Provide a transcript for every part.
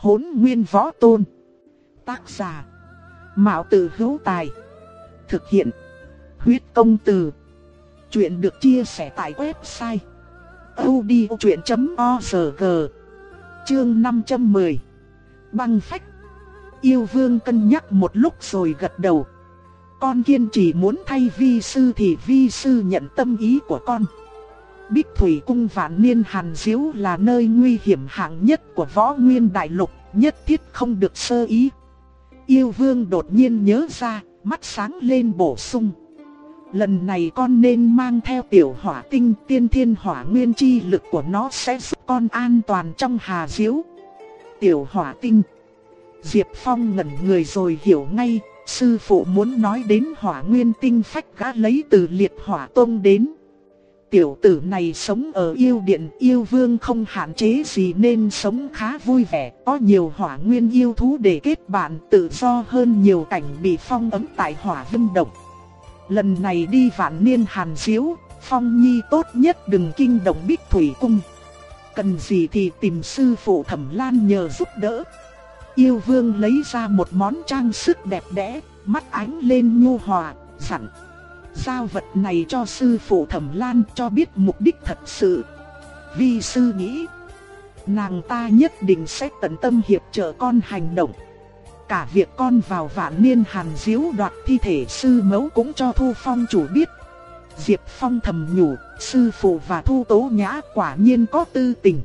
Hốn nguyên võ tôn. Tác giả. Mạo tử hữu tài. Thực hiện. Huyết công từ. Chuyện được chia sẻ tại website. odchuyện.org Chương 510 Băng phách Yêu vương cân nhắc một lúc rồi gật đầu. Con kiên trì muốn thay vi sư thì vi sư nhận tâm ý của con. Bích Thủy Cung Vạn Niên Hàn Diếu là nơi nguy hiểm hạng nhất của võ nguyên đại lục, nhất thiết không được sơ ý. Yêu vương đột nhiên nhớ ra, mắt sáng lên bổ sung. Lần này con nên mang theo tiểu hỏa tinh tiên thiên hỏa nguyên chi lực của nó sẽ giúp con an toàn trong hà diếu. Tiểu hỏa tinh Diệp Phong ngẩn người rồi hiểu ngay, sư phụ muốn nói đến hỏa nguyên tinh phách gã lấy từ liệt hỏa tông đến. Tiểu tử này sống ở yêu điện yêu vương không hạn chế gì nên sống khá vui vẻ, có nhiều hỏa nguyên yêu thú để kết bạn tự do hơn nhiều cảnh bị phong ấm tại hỏa vân động. Lần này đi vạn niên hàn diếu, phong nhi tốt nhất đừng kinh động bích thủy cung. Cần gì thì tìm sư phụ thẩm lan nhờ giúp đỡ. Yêu vương lấy ra một món trang sức đẹp đẽ, mắt ánh lên nhu hòa, dặn. Giao vật này cho sư phụ thẩm lan cho biết mục đích thật sự. Vi sư nghĩ, nàng ta nhất định sẽ tận tâm hiệp trợ con hành động. Cả việc con vào vạn niên hàn diếu đoạt thi thể sư mẫu cũng cho Thu Phong chủ biết. Diệp Phong thầm nhủ, sư phụ và Thu Tố Nhã quả nhiên có tư tình.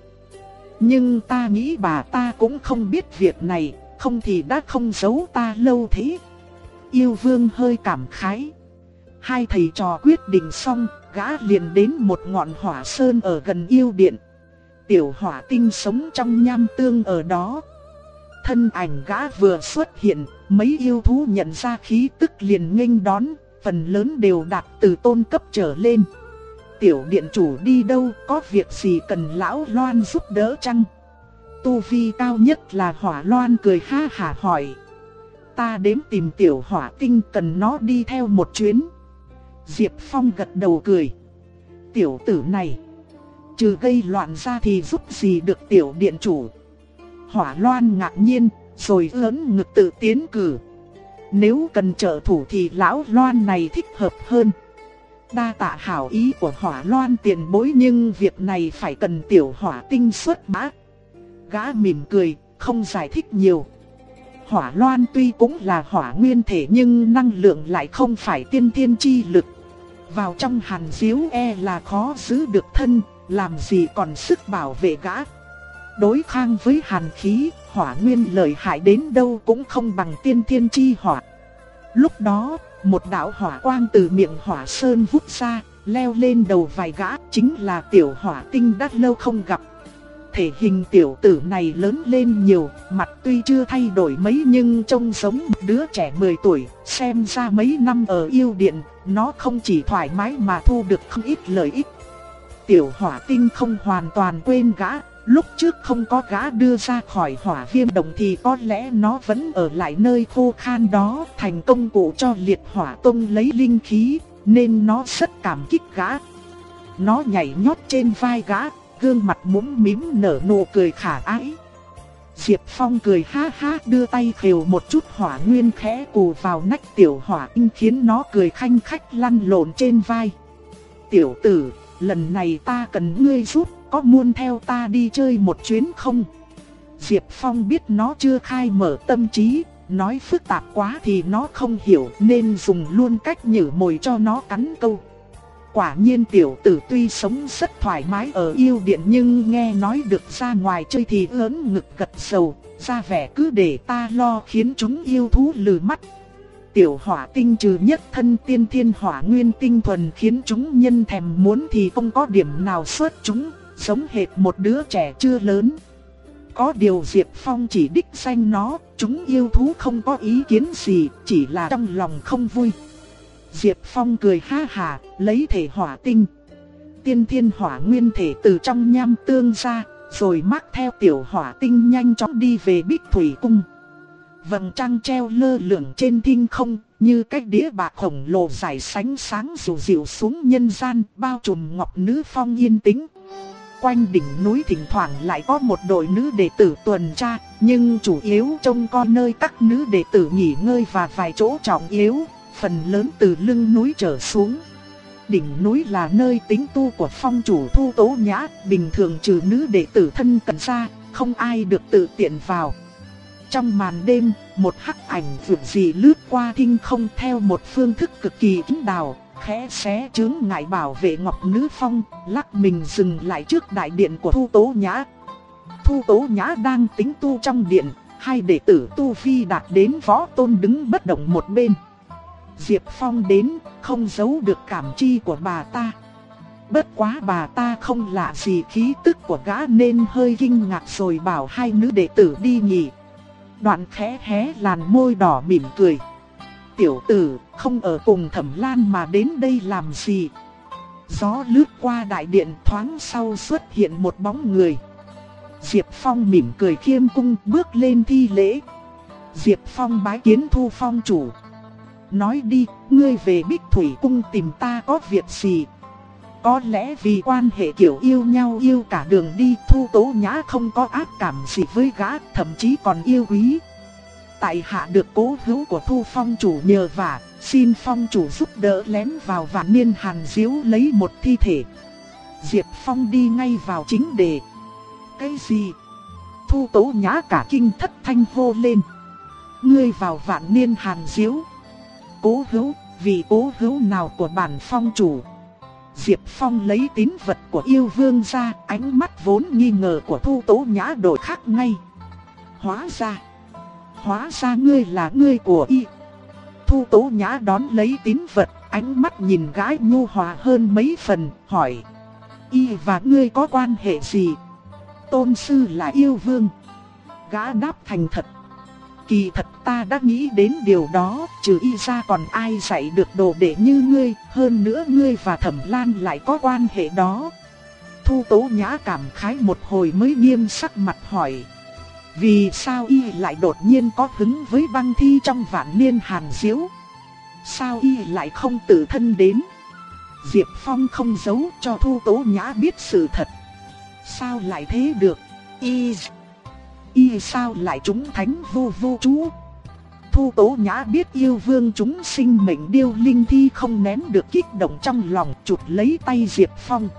Nhưng ta nghĩ bà ta cũng không biết việc này, không thì đã không giấu ta lâu thế. Yêu vương hơi cảm khái. Hai thầy trò quyết định xong, gã liền đến một ngọn hỏa sơn ở gần yêu điện. Tiểu hỏa tinh sống trong nham tương ở đó. Thân ảnh gã vừa xuất hiện, mấy yêu thú nhận ra khí tức liền nghênh đón, phần lớn đều đạt từ tôn cấp trở lên. Tiểu điện chủ đi đâu, có việc gì cần lão loan giúp đỡ chăng? Tu vi cao nhất là hỏa loan cười ha hả hỏi. Ta đếm tìm tiểu hỏa tinh cần nó đi theo một chuyến. Diệp Phong gật đầu cười. Tiểu tử này, trừ gây loạn ra thì giúp gì được tiểu điện chủ. Hỏa loan ngạc nhiên, rồi lớn ngực tự tiến cử. Nếu cần trợ thủ thì lão loan này thích hợp hơn. Đa tạ hảo ý của hỏa loan tiền bối nhưng việc này phải cần tiểu hỏa tinh xuất mã. Gã mỉm cười, không giải thích nhiều. Hỏa loan tuy cũng là hỏa nguyên thể nhưng năng lượng lại không phải tiên thiên chi lực. Vào trong hàn diếu e là khó giữ được thân, làm gì còn sức bảo vệ gã. Đối kháng với hàn khí, hỏa nguyên lợi hại đến đâu cũng không bằng tiên thiên chi hỏa. Lúc đó, một đạo hỏa quang từ miệng hỏa sơn vút ra, leo lên đầu vài gã, chính là tiểu hỏa tinh đắt lâu không gặp. Thể hình tiểu tử này lớn lên nhiều, mặt tuy chưa thay đổi mấy nhưng trông giống đứa trẻ 10 tuổi, xem ra mấy năm ở yêu điện, nó không chỉ thoải mái mà thu được không ít lợi ích. Tiểu hỏa tinh không hoàn toàn quên gã, lúc trước không có gã đưa ra khỏi hỏa viêm đồng thì có lẽ nó vẫn ở lại nơi khô khan đó thành công cụ cho liệt hỏa tông lấy linh khí, nên nó rất cảm kích gã. Nó nhảy nhót trên vai gã, gương mặt mũm mím nở nụ cười khả ái. Diệp Phong cười ha ha đưa tay khều một chút hỏa nguyên khẽ cù vào nách tiểu hỏa in khiến nó cười khanh khách lăn lộn trên vai. Tiểu tử, lần này ta cần ngươi giúp, có muốn theo ta đi chơi một chuyến không? Diệp Phong biết nó chưa khai mở tâm trí, nói phức tạp quá thì nó không hiểu nên dùng luôn cách nhử mồi cho nó cắn câu. Quả nhiên tiểu tử tuy sống rất thoải mái ở yêu điện nhưng nghe nói được ra ngoài chơi thì ớn ngực gật sầu, ra vẻ cứ để ta lo khiến chúng yêu thú lừ mắt. Tiểu hỏa tinh trừ nhất thân tiên thiên hỏa nguyên tinh thuần khiến chúng nhân thèm muốn thì không có điểm nào xuất chúng, giống hệt một đứa trẻ chưa lớn. Có điều Diệp Phong chỉ đích danh nó, chúng yêu thú không có ý kiến gì, chỉ là trong lòng không vui. Diệp Phong cười ha hà, lấy thể hỏa tinh. Tiên thiên hỏa nguyên thể từ trong nham tương ra, rồi mắc theo tiểu hỏa tinh nhanh chóng đi về Bích Thủy Cung. Vầng trăng treo lơ lửng trên thiên không, như cái đĩa bạc khổng lồ dài sánh sáng dịu dịu xuống nhân gian, bao trùm ngọc nữ phong yên tĩnh. quanh đỉnh núi thỉnh thoảng lại có một đội nữ đệ tử tuần tra, nhưng chủ yếu trông coi nơi các nữ đệ tử nghỉ ngơi và vài chỗ trọng yếu, phần lớn từ lưng núi trở xuống. Đỉnh núi là nơi tính tu của phong chủ thu tố nhã, bình thường trừ nữ đệ tử thân cận ra, không ai được tự tiện vào. Trong màn đêm, một hắc ảnh vượt dị lướt qua thinh không theo một phương thức cực kỳ kín đào, khẽ xé chướng ngại bảo vệ Ngọc Nữ Phong, lắc mình dừng lại trước đại điện của Thu Tố Nhã. Thu Tố Nhã đang tính tu trong điện, hai đệ tử Tu Phi đạt đến võ tôn đứng bất động một bên. Diệp Phong đến, không giấu được cảm chi của bà ta. Bất quá bà ta không lạ gì khí tức của gã nên hơi kinh ngạc rồi bảo hai nữ đệ tử đi nghỉ. Đoạn khẽ hé làn môi đỏ mỉm cười. Tiểu tử, không ở cùng thẩm lan mà đến đây làm gì? Gió lướt qua đại điện thoáng sau xuất hiện một bóng người. Diệp Phong mỉm cười khiêm cung bước lên thi lễ. Diệp Phong bái kiến thu phong chủ. Nói đi, ngươi về Bích Thủy Cung tìm ta có việc gì? Có lẽ vì quan hệ kiểu yêu nhau yêu cả đường đi Thu Tố Nhã không có ác cảm gì với gã, thậm chí còn yêu quý. Tại hạ được cố hữu của Thu Phong chủ nhờ vả, xin Phong chủ giúp đỡ lén vào vạn niên hàn diếu lấy một thi thể. Diệp Phong đi ngay vào chính đề. Cái gì? Thu Tố Nhã cả kinh thất thanh hô lên. Ngươi vào vạn niên hàn diếu. Cố hữu, vì cố hữu nào của bản phong chủ. Diệp Phong lấy tín vật của yêu vương ra, ánh mắt vốn nghi ngờ của Thu Tố Nhã đổi khác ngay. Hóa ra, hóa ra ngươi là ngươi của y. Thu Tố Nhã đón lấy tín vật, ánh mắt nhìn gái nhu hòa hơn mấy phần, hỏi. Y và ngươi có quan hệ gì? Tôn sư là yêu vương. Gã đáp thành thật. Kỳ thật ta đã nghĩ đến điều đó, trừ y ra còn ai dạy được đồ đệ như ngươi, hơn nữa ngươi và thẩm lan lại có quan hệ đó. Thu tố nhã cảm khái một hồi mới nghiêm sắc mặt hỏi. Vì sao y lại đột nhiên có hứng với băng thi trong vạn niên hàn diếu? Sao y lại không tự thân đến? Diệp Phong không giấu cho Thu Tố Nhã biết sự thật. Sao lại thế được? Y y sao lại chúng thánh vô vô chú. Thu tố nhã biết yêu vương chúng sinh mệnh điêu linh thi không nén được kích động trong lòng chụp lấy tay Diệp Phong.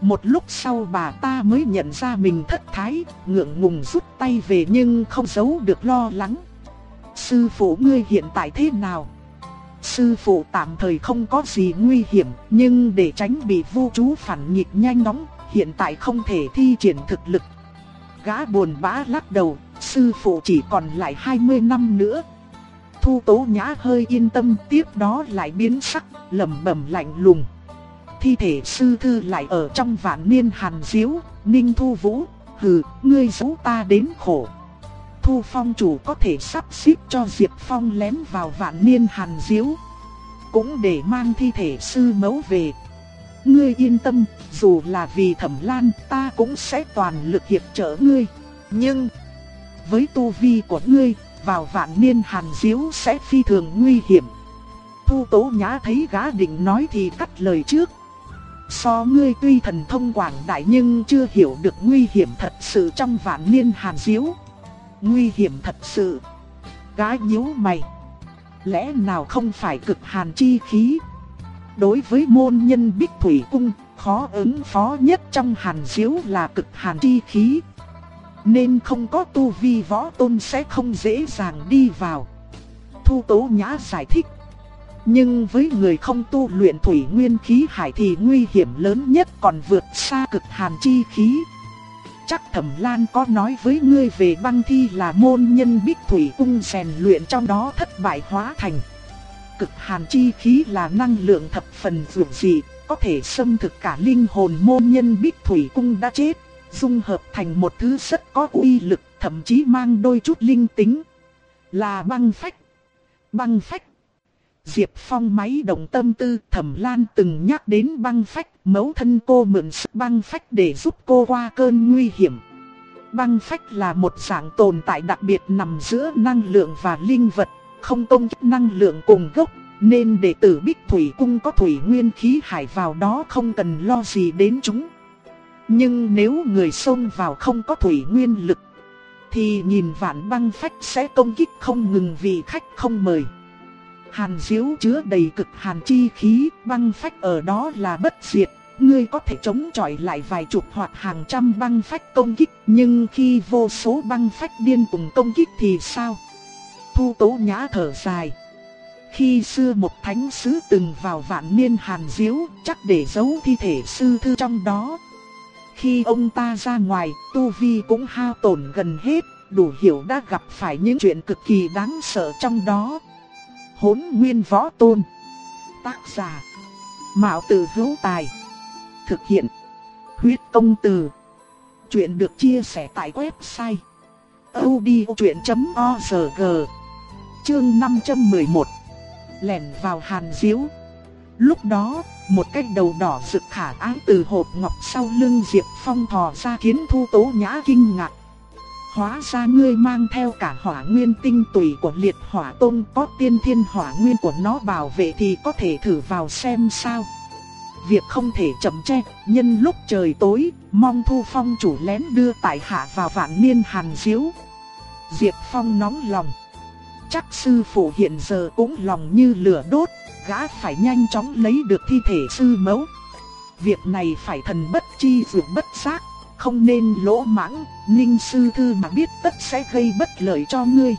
Một lúc sau bà ta mới nhận ra mình thất thái, ngượng ngùng rút tay về nhưng không giấu được lo lắng. Sư phụ ngươi hiện tại thế nào? Sư phụ tạm thời không có gì nguy hiểm, nhưng để tránh bị vô chú phản nghịch nhanh nóng, hiện tại không thể thi triển thực lực Gã buồn bã lắc đầu, sư phụ chỉ còn lại 20 năm nữa. Thu tố nhã hơi yên tâm tiếp đó lại biến sắc, lẩm bẩm lạnh lùng. Thi thể sư thư lại ở trong vạn niên hàn diếu, ninh thu vũ, hừ, ngươi giấu ta đến khổ. Thu phong chủ có thể sắp xếp cho Diệp Phong lén vào vạn niên hàn diếu. Cũng để mang thi thể sư mẫu về, Ngươi yên tâm, dù là vì thẩm lan ta cũng sẽ toàn lực hiệp trợ ngươi. Nhưng, với tu vi của ngươi, vào vạn niên hàn diếu sẽ phi thường nguy hiểm. Thu tố nhã thấy gã định nói thì cắt lời trước. So ngươi tuy thần thông quảng đại nhưng chưa hiểu được nguy hiểm thật sự trong vạn niên hàn diếu. Nguy hiểm thật sự. Gã nhíu mày. Lẽ nào không phải cực hàn chi khí? Đối với môn nhân Bích Thủy Cung, khó ứng phó nhất trong hàn diếu là cực hàn chi khí. Nên không có tu vi võ tôn sẽ không dễ dàng đi vào. Thu Tố Nhã giải thích. Nhưng với người không tu luyện thủy nguyên khí hải thì nguy hiểm lớn nhất còn vượt xa cực hàn chi khí. Chắc Thẩm Lan có nói với ngươi về băng thi là môn nhân Bích Thủy Cung rèn luyện trong đó thất bại hóa thành cực hàn chi khí là năng lượng thập phần dường dị, có thể xâm thực cả linh hồn môn nhân bích thủy cung đã chết, dung hợp thành một thứ rất có uy lực, thậm chí mang đôi chút linh tính. Là băng phách. Băng phách. Diệp Phong máy động tâm tư, Thẩm Lan từng nhắc đến băng phách, mẫu thân cô mượn sức băng phách để giúp cô qua cơn nguy hiểm. Băng phách là một dạng tồn tại đặc biệt nằm giữa năng lượng và linh vật, không công kích năng lượng cùng gốc, nên đệ tử Bích Thủy Cung có thủy nguyên khí hải vào đó không cần lo gì đến chúng. Nhưng nếu người xông vào không có thủy nguyên lực thì nhìn vạn băng phách sẽ công kích không ngừng vì khách không mời. Hàn diếu chứa đầy cực hàn chi khí, băng phách ở đó là bất diệt. Ngươi có thể chống chọi lại vài chục hoặc hàng trăm băng phách công kích, nhưng khi vô số băng phách điên cùng công kích thì sao? Thu tố nhã thở dài. Khi xưa một thánh sứ từng vào vạn niên hàn diếu, chắc để giấu thi thể sư thư trong đó. Khi ông ta ra ngoài, Tu Vi cũng hao tổn gần hết, đủ hiểu đã gặp phải những chuyện cực kỳ đáng sợ trong đó. Hốn nguyên võ tôn Tác giả Mạo tử hữu tài Thực hiện Huyết công từ Chuyện được chia sẻ tại website odchuyện.org Chương 511 Lẻn vào hàn diếu Lúc đó, một cái đầu đỏ rực khả ái từ hộp ngọc sau lưng Diệp Phong thò ra khiến Thu Tố Nhã kinh ngạc. Hóa ra ngươi mang theo cả hỏa nguyên tinh tùy của liệt hỏa tôn có tiên thiên hỏa nguyên của nó bảo vệ thì có thể thử vào xem sao. Việc không thể chậm che, nhân lúc trời tối, mong thu phong chủ lén đưa tại hạ vào vạn niên hàn diếu. Diệp Phong nóng lòng. Chắc sư phụ hiện giờ cũng lòng như lửa đốt, gã phải nhanh chóng lấy được thi thể sư mẫu. Việc này phải thần bất chi dự bất giác, không nên lỗ mãng, ninh sư thư mà biết tất sẽ gây bất lợi cho ngươi.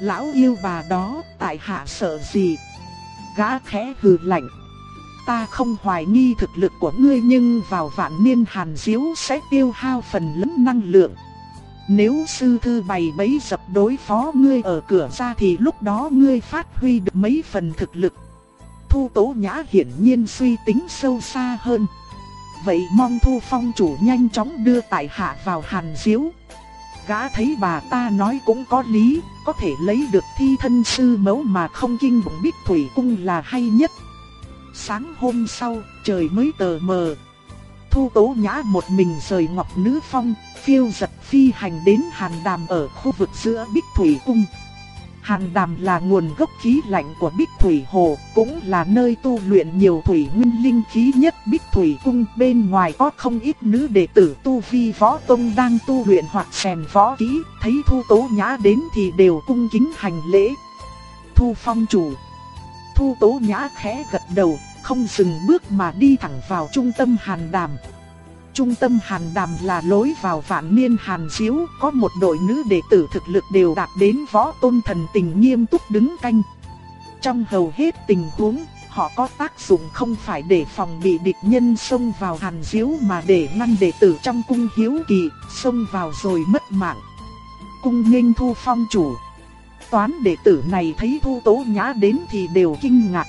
Lão yêu bà đó, tại hạ sợ gì? Gã khẽ hừ lạnh. Ta không hoài nghi thực lực của ngươi nhưng vào vạn niên hàn diếu sẽ tiêu hao phần lớn năng lượng. Nếu sư thư bày bấy dập đối phó ngươi ở cửa ra thì lúc đó ngươi phát huy được mấy phần thực lực. Thu Tố Nhã hiển nhiên suy tính sâu xa hơn. Vậy mong Thu Phong chủ nhanh chóng đưa tại hạ vào hàn diếu. Gã thấy bà ta nói cũng có lý, có thể lấy được thi thân sư mẫu mà không kinh bụng bích thủy cung là hay nhất. Sáng hôm sau, trời mới tờ mờ. Thu Tố Nhã một mình rời Ngọc Nữ Phong, phiêu giật phi hành đến hàn đàm ở khu vực giữa bích thủy cung. Hàn đàm là nguồn gốc khí lạnh của Bích Thủy Hồ, cũng là nơi tu luyện nhiều thủy nguyên linh khí nhất Bích Thủy Cung. Bên ngoài có không ít nữ đệ tử tu vi võ tông đang tu luyện hoặc rèn võ kỹ, thấy Thu Tố Nhã đến thì đều cung kính hành lễ. Thu Phong chủ Thu Tố Nhã khẽ gật đầu, không dừng bước mà đi thẳng vào trung tâm hàn đàm. Trung tâm hàn đàm là lối vào vạn niên hàn diếu, có một đội nữ đệ tử thực lực đều đạt đến võ tôn thần tình nghiêm túc đứng canh. Trong hầu hết tình huống, họ có tác dụng không phải để phòng bị địch nhân xông vào hàn diếu mà để ngăn đệ tử trong cung hiếu kỳ, xông vào rồi mất mạng. Cung nghênh thu phong chủ. Toán đệ tử này thấy thu tố nhã đến thì đều kinh ngạc.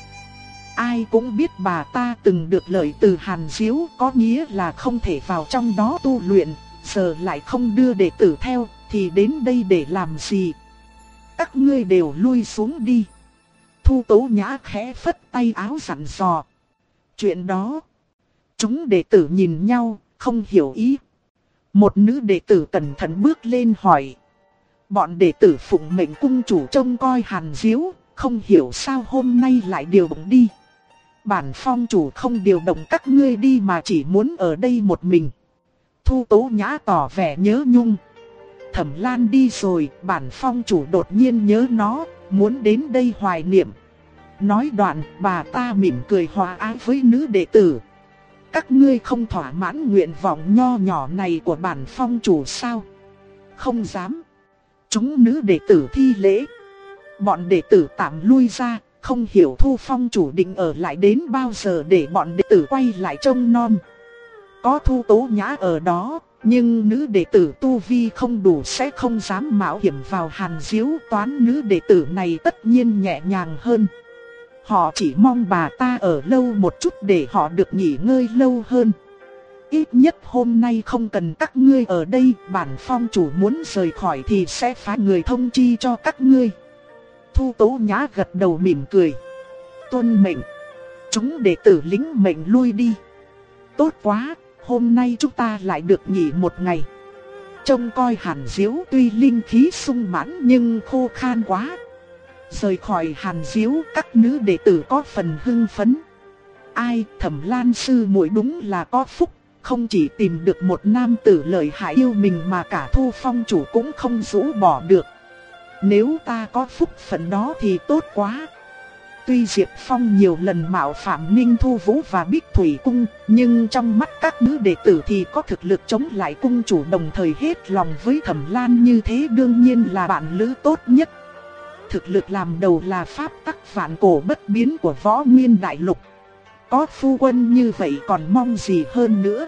Ai cũng biết bà ta từng được lợi từ Hàn Diếu có nghĩa là không thể vào trong đó tu luyện, giờ lại không đưa đệ tử theo, thì đến đây để làm gì? Các ngươi đều lui xuống đi. Thu Tố Nhã khẽ phất tay áo sẵn sò. Chuyện đó, chúng đệ tử nhìn nhau, không hiểu ý. Một nữ đệ tử cẩn thận bước lên hỏi. Bọn đệ tử phụng mệnh cung chủ trông coi Hàn Diếu, không hiểu sao hôm nay lại điều bụng đi bản phong chủ không điều động các ngươi đi mà chỉ muốn ở đây một mình. Thu tố nhã tỏ vẻ nhớ nhung. Thẩm Lan đi rồi, bản phong chủ đột nhiên nhớ nó, muốn đến đây hoài niệm. Nói đoạn, bà ta mỉm cười hòa ái với nữ đệ tử. Các ngươi không thỏa mãn nguyện vọng nho nhỏ này của bản phong chủ sao? Không dám. Chúng nữ đệ tử thi lễ. Bọn đệ tử tạm lui ra, không hiểu Thu Phong chủ định ở lại đến bao giờ để bọn đệ tử quay lại trông non. Có Thu Tố Nhã ở đó, nhưng nữ đệ tử Tu Vi không đủ sẽ không dám mạo hiểm vào hàn diếu toán nữ đệ tử này tất nhiên nhẹ nhàng hơn. Họ chỉ mong bà ta ở lâu một chút để họ được nghỉ ngơi lâu hơn. Ít nhất hôm nay không cần các ngươi ở đây, bản phong chủ muốn rời khỏi thì sẽ phái người thông chi cho các ngươi. Thu Tố Nhã gật đầu mỉm cười. Tuân mệnh. Chúng đệ tử lính mệnh lui đi. Tốt quá, hôm nay chúng ta lại được nghỉ một ngày. Trông coi hàn diếu tuy linh khí sung mãn nhưng khô khan quá. Rời khỏi hàn diếu các nữ đệ tử có phần hưng phấn. Ai thẩm lan sư muội đúng là có phúc, không chỉ tìm được một nam tử lợi hại yêu mình mà cả thu phong chủ cũng không rũ bỏ được. Nếu ta có phúc phận đó thì tốt quá. Tuy Diệp Phong nhiều lần mạo phạm Ninh Thu Vũ và Bích Thủy Cung, nhưng trong mắt các nữ đệ tử thì có thực lực chống lại cung chủ đồng thời hết lòng với Thẩm Lan như thế đương nhiên là bạn lữ tốt nhất. Thực lực làm đầu là pháp tắc vạn cổ bất biến của võ nguyên đại lục. Có phu quân như vậy còn mong gì hơn nữa.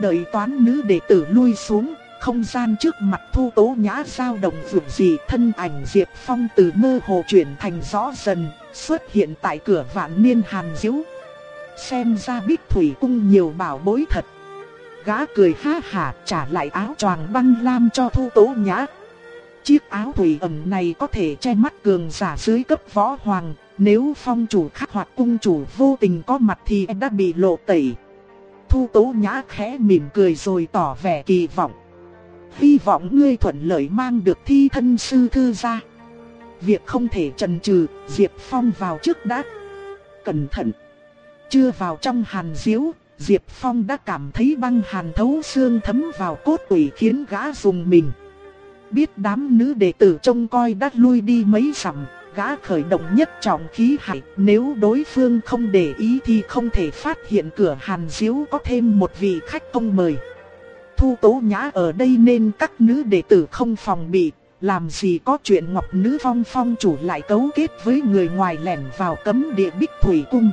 Đợi toán nữ đệ tử lui xuống, không gian trước mặt thu tố nhã dao động vượt gì thân ảnh Diệp Phong từ mơ hồ chuyển thành rõ dần, xuất hiện tại cửa vạn niên hàn diếu. Xem ra bích thủy cung nhiều bảo bối thật. Gã cười ha hả trả lại áo choàng băng lam cho thu tố nhã. Chiếc áo thủy ẩm này có thể che mắt cường giả dưới cấp võ hoàng, nếu phong chủ khắc hoặc cung chủ vô tình có mặt thì đã bị lộ tẩy. Thu tố nhã khẽ mỉm cười rồi tỏ vẻ kỳ vọng. Hy vọng ngươi thuận lợi mang được thi thân sư thư ra. Việc không thể trần trừ, Diệp Phong vào trước đã. Cẩn thận. Chưa vào trong hàn diếu, Diệp Phong đã cảm thấy băng hàn thấu xương thấm vào cốt tủy khiến gã dùng mình. Biết đám nữ đệ tử trông coi đã lui đi mấy dặm, gã khởi động nhất trọng khí hải, nếu đối phương không để ý thì không thể phát hiện cửa hàn diếu có thêm một vị khách không mời. Thu tố nhã ở đây nên các nữ đệ tử không phòng bị, làm gì có chuyện ngọc nữ phong phong chủ lại cấu kết với người ngoài lẻn vào cấm địa bích thủy cung.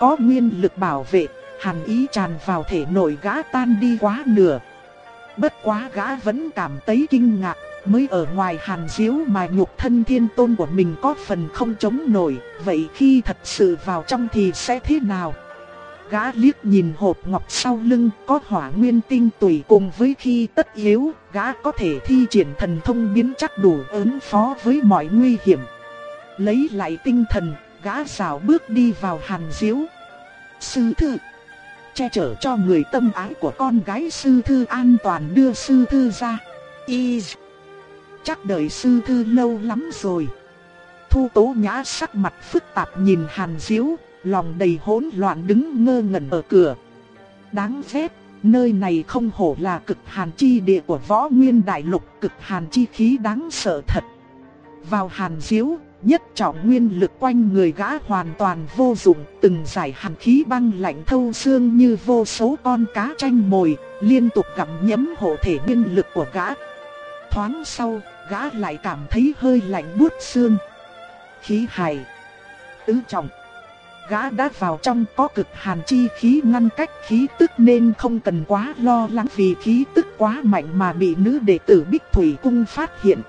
Có nguyên lực bảo vệ, hàn ý tràn vào thể nội gã tan đi quá nửa. Bất quá gã vẫn cảm thấy kinh ngạc, mới ở ngoài hàn diếu mà nhục thân thiên tôn của mình có phần không chống nổi, vậy khi thật sự vào trong thì sẽ thế nào? Gã liếc nhìn hộp ngọc sau lưng có hỏa nguyên tinh tùy cùng với khi tất yếu, gã có thể thi triển thần thông biến chắc đủ ứng phó với mọi nguy hiểm. Lấy lại tinh thần, gã xảo bước đi vào hàn diếu. Sư thư Che chở cho người tâm ái của con gái sư thư an toàn đưa sư thư ra. Y Chắc đợi sư thư lâu lắm rồi. Thu tố nhã sắc mặt phức tạp nhìn hàn diếu, lòng đầy hỗn loạn đứng ngơ ngẩn ở cửa. Đáng chết, nơi này không hổ là cực hàn chi địa của võ nguyên đại lục, cực hàn chi khí đáng sợ thật. Vào hàn diếu, nhất trọng nguyên lực quanh người gã hoàn toàn vô dụng, từng giải hàn khí băng lạnh thâu xương như vô số con cá tranh mồi, liên tục gặm nhấm hộ thể nguyên lực của gã. Thoáng sau, gã lại cảm thấy hơi lạnh buốt xương. Khí hài, tứ trọng gã đã vào trong có cực hàn chi khí ngăn cách khí tức nên không cần quá lo lắng vì khí tức quá mạnh mà bị nữ đệ tử Bích Thủy Cung phát hiện.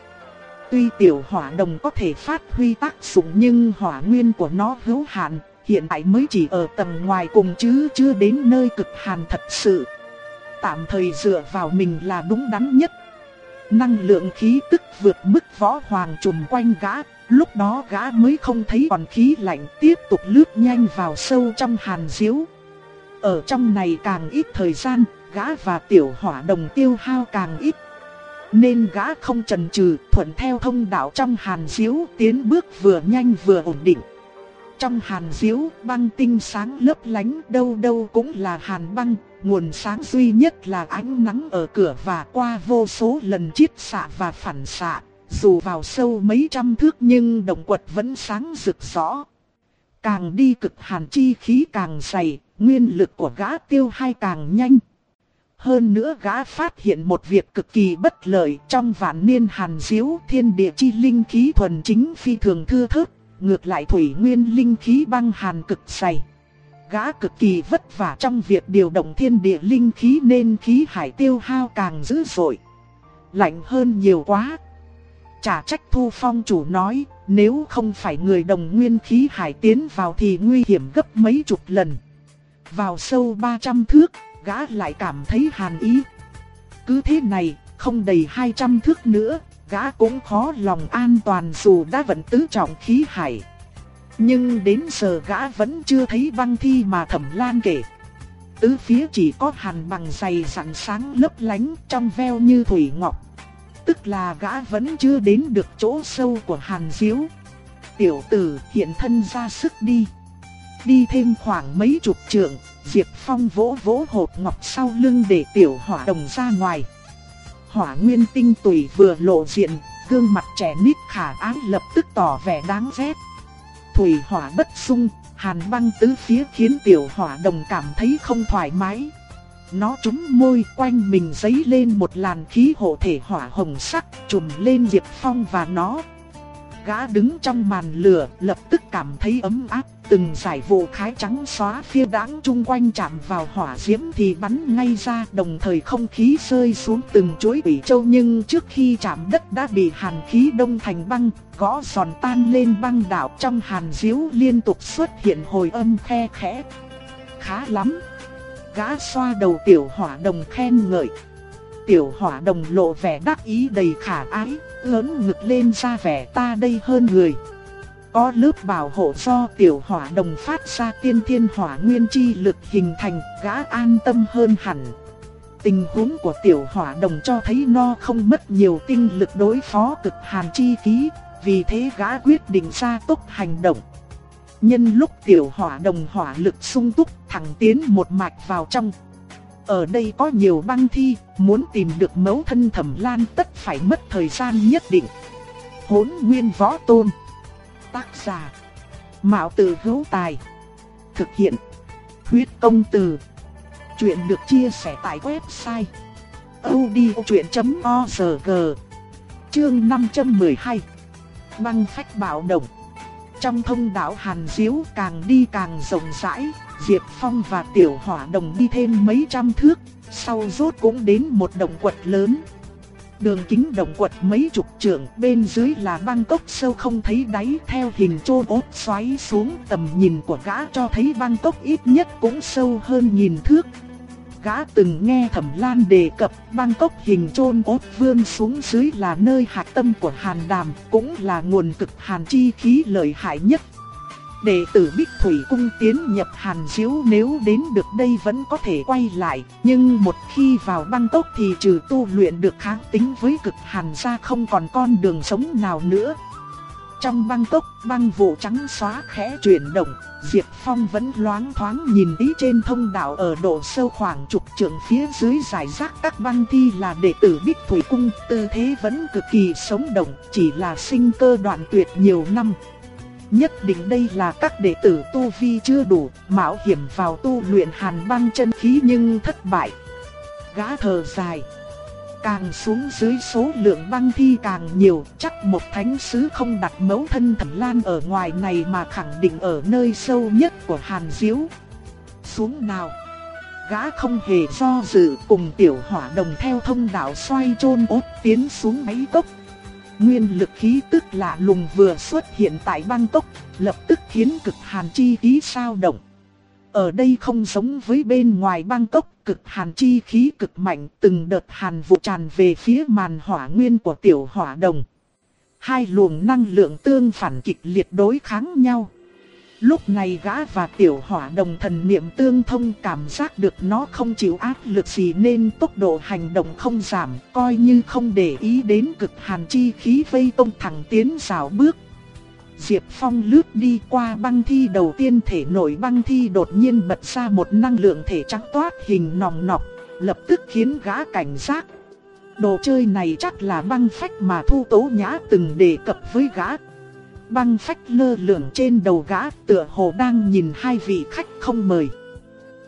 Tuy tiểu hỏa đồng có thể phát huy tác dụng nhưng hỏa nguyên của nó hữu hạn, hiện tại mới chỉ ở tầng ngoài cùng chứ chưa đến nơi cực hàn thật sự. Tạm thời dựa vào mình là đúng đắn nhất. Năng lượng khí tức vượt mức võ hoàng trùm quanh gã Lúc đó gã mới không thấy còn khí lạnh tiếp tục lướt nhanh vào sâu trong hàn diếu. Ở trong này càng ít thời gian, gã và tiểu hỏa đồng tiêu hao càng ít. Nên gã không chần chừ thuận theo thông đạo trong hàn diếu tiến bước vừa nhanh vừa ổn định. Trong hàn diếu băng tinh sáng lấp lánh đâu đâu cũng là hàn băng, nguồn sáng duy nhất là ánh nắng ở cửa và qua vô số lần chiết xạ và phản xạ dù vào sâu mấy trăm thước nhưng động quật vẫn sáng rực rõ. Càng đi cực hàn chi khí càng dày, nguyên lực của gã tiêu hai càng nhanh. Hơn nữa gã phát hiện một việc cực kỳ bất lợi trong vạn niên hàn diếu thiên địa chi linh khí thuần chính phi thường thưa thớt, ngược lại thủy nguyên linh khí băng hàn cực dày. Gã cực kỳ vất vả trong việc điều động thiên địa linh khí nên khí hải tiêu hao càng dữ dội. Lạnh hơn nhiều quá, Chả trách Thu Phong chủ nói, nếu không phải người đồng nguyên khí hải tiến vào thì nguy hiểm gấp mấy chục lần. Vào sâu 300 thước, gã lại cảm thấy hàn ý. Cứ thế này, không đầy 200 thước nữa, gã cũng khó lòng an toàn dù đã vận tứ trọng khí hải. Nhưng đến giờ gã vẫn chưa thấy băng thi mà thẩm lan kể. Tứ phía chỉ có hàn bằng dày sẵn sáng lấp lánh trong veo như thủy ngọc tức là gã vẫn chưa đến được chỗ sâu của Hàn Diếu. Tiểu tử hiện thân ra sức đi. Đi thêm khoảng mấy chục trượng, Diệp Phong vỗ vỗ hộp ngọc sau lưng để tiểu hỏa đồng ra ngoài. Hỏa nguyên tinh tùy vừa lộ diện, gương mặt trẻ nít khả ái lập tức tỏ vẻ đáng ghét. Thủy hỏa bất sung hàn băng tứ phía khiến tiểu hỏa đồng cảm thấy không thoải mái. Nó trúng môi quanh mình dấy lên một làn khí hộ thể hỏa hồng sắc trùm lên Diệp Phong và nó. Gã đứng trong màn lửa lập tức cảm thấy ấm áp, từng giải vụ khái trắng xóa phía đãng chung quanh chạm vào hỏa diễm thì bắn ngay ra đồng thời không khí rơi xuống từng chuỗi bị châu nhưng trước khi chạm đất đã bị hàn khí đông thành băng, gõ giòn tan lên băng đảo trong hàn diếu liên tục xuất hiện hồi âm khe khẽ. Khá lắm! Gã xoa đầu tiểu hỏa đồng khen ngợi. Tiểu hỏa đồng lộ vẻ đắc ý đầy khả ái, lớn ngực lên ra vẻ ta đây hơn người. Có lớp bảo hộ do tiểu hỏa đồng phát ra tiên thiên hỏa nguyên chi lực hình thành, gã an tâm hơn hẳn. Tình huống của tiểu hỏa đồng cho thấy nó không mất nhiều tinh lực đối phó cực hàn chi khí, vì thế gã quyết định ra tốc hành động. Nhân lúc tiểu hỏa đồng hỏa lực sung túc, thẳng tiến một mạch vào trong. Ở đây có nhiều băng thi, muốn tìm được mẫu thân thẩm lan tất phải mất thời gian nhất định. Hốn nguyên võ tôn. Tác giả. Mạo tử hữu tài. Thực hiện. Huyết công từ. Chuyện được chia sẻ tại website. odchuyện.org Chương 512 Băng phách bạo động trong thông đạo Hàn Diếu càng đi càng rộng rãi Diệp Phong và Tiểu Hỏa Đồng đi thêm mấy trăm thước, sau rốt cũng đến một động quật lớn. Đường kính động quật mấy chục trượng, bên dưới là băng cốc sâu không thấy đáy theo hình chôn ốt xoáy xuống tầm nhìn của gã cho thấy băng cốc ít nhất cũng sâu hơn nghìn thước. Gã từng nghe Thẩm Lan đề cập băng hình trôn ốt vương xuống dưới là nơi hạt tâm của hàn đàm, cũng là nguồn cực hàn chi khí lợi hại nhất Đệ tử Bích Thủy Cung tiến nhập Hàn Diếu nếu đến được đây vẫn có thể quay lại, nhưng một khi vào băng tốc thì trừ tu luyện được kháng tính với cực hàn ra không còn con đường sống nào nữa. Trong băng tốc, băng vụ trắng xóa khẽ chuyển động, Diệp Phong vẫn loáng thoáng nhìn ý trên thông đạo ở độ sâu khoảng chục trượng phía dưới giải rác các băng thi là đệ tử Bích Thủy Cung, tư thế vẫn cực kỳ sống động, chỉ là sinh cơ đoạn tuyệt nhiều năm. Nhất định đây là các đệ tử tu vi chưa đủ, mạo hiểm vào tu luyện hàn băng chân khí nhưng thất bại. Gã thở dài. Càng xuống dưới số lượng băng thi càng nhiều, chắc một thánh sứ không đặt mẫu thân thẩm lan ở ngoài này mà khẳng định ở nơi sâu nhất của hàn diếu. Xuống nào! Gã không hề do dự cùng tiểu hỏa đồng theo thông đạo xoay trôn ốt tiến xuống máy cốc Nguyên lực khí tức lạ lùng vừa xuất hiện tại băng cốc, lập tức khiến cực hàn chi khí sao động. Ở đây không giống với bên ngoài Bangkok, cực hàn chi khí cực mạnh, từng đợt hàn vụ tràn về phía màn hỏa nguyên của tiểu hỏa đồng. Hai luồng năng lượng tương phản kịch liệt đối kháng nhau. Lúc này gã và tiểu hỏa đồng thần niệm tương thông cảm giác được nó không chịu áp lực gì nên tốc độ hành động không giảm, coi như không để ý đến cực hàn chi khí vây công thẳng tiến rào bước. Diệp Phong lướt đi qua băng thi đầu tiên thể nổi băng thi đột nhiên bật ra một năng lượng thể trắng toát hình nòng nọc, lập tức khiến gã cảnh giác. Đồ chơi này chắc là băng phách mà Thu Tố Nhã từng đề cập với gã băng phách lơ lửng trên đầu gã tựa hồ đang nhìn hai vị khách không mời.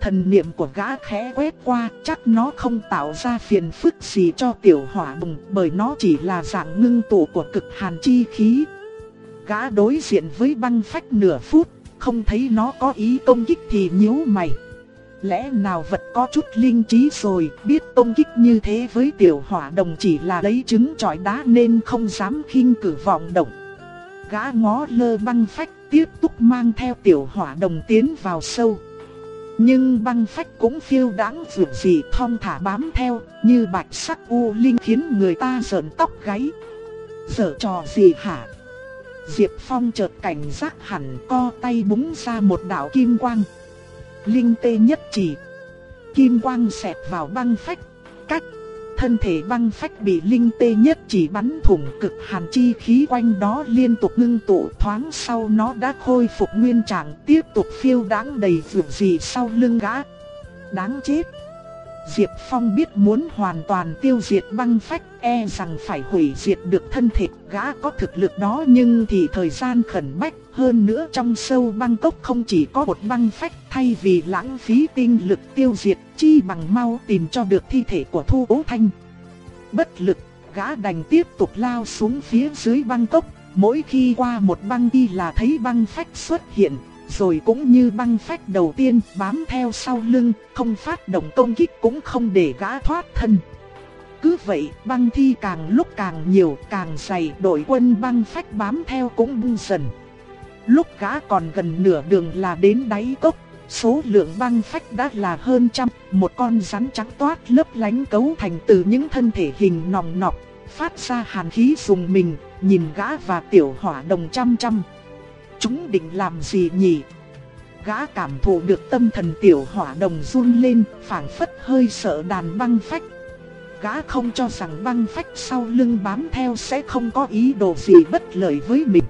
Thần niệm của gã khẽ quét qua chắc nó không tạo ra phiền phức gì cho tiểu hỏa bùng bởi nó chỉ là dạng ngưng tụ của cực hàn chi khí. Gã đối diện với băng phách nửa phút, không thấy nó có ý công kích thì nhíu mày. Lẽ nào vật có chút linh trí rồi, biết công kích như thế với tiểu hỏa đồng chỉ là lấy trứng trọi đá nên không dám khinh cử vọng động gã ngó lơ băng phách tiếp tục mang theo tiểu hỏa đồng tiến vào sâu. Nhưng băng phách cũng phiêu đáng vượt gì thong thả bám theo, như bạch sắc u linh khiến người ta sợn tóc gáy. sợ trò gì hả? Diệp Phong chợt cảnh giác hẳn co tay búng ra một đạo kim quang. Linh tê nhất chỉ. Kim quang xẹt vào băng phách. Cách. thân thể băng phách bị linh tê nhất chỉ bắn thủng cực hàn chi khí quanh đó liên tục ngưng tụ thoáng sau nó đã khôi phục nguyên trạng, tiếp tục phiêu đáng đầy vượt gì sau lưng gã. Đáng chết! Diệp Phong biết muốn hoàn toàn tiêu diệt băng phách e rằng phải hủy diệt được thân thể gã có thực lực đó nhưng thì thời gian khẩn bách hơn nữa trong sâu băng cốc không chỉ có một băng phách thay vì lãng phí tinh lực tiêu diệt chi bằng mau tìm cho được thi thể của Thu Ố Thanh. Bất lực, gã đành tiếp tục lao xuống phía dưới băng cốc, mỗi khi qua một băng đi là thấy băng phách xuất hiện, rồi cũng như băng phách đầu tiên bám theo sau lưng, không phát động công kích cũng không để gã thoát thân. Cứ vậy, băng thi càng lúc càng nhiều, càng dày, đội quân băng phách bám theo cũng bung dần. Lúc gã còn gần nửa đường là đến đáy cốc, số lượng băng phách đã là hơn trăm, một con rắn trắng toát lớp lánh cấu thành từ những thân thể hình nòng nọc, phát ra hàn khí dùng mình, nhìn gã và tiểu hỏa đồng trăm trăm. Chúng định làm gì nhỉ? Gã cảm thụ được tâm thần tiểu hỏa đồng run lên, phảng phất hơi sợ đàn băng phách. Gã không cho rằng băng phách sau lưng bám theo sẽ không có ý đồ gì bất lợi với mình.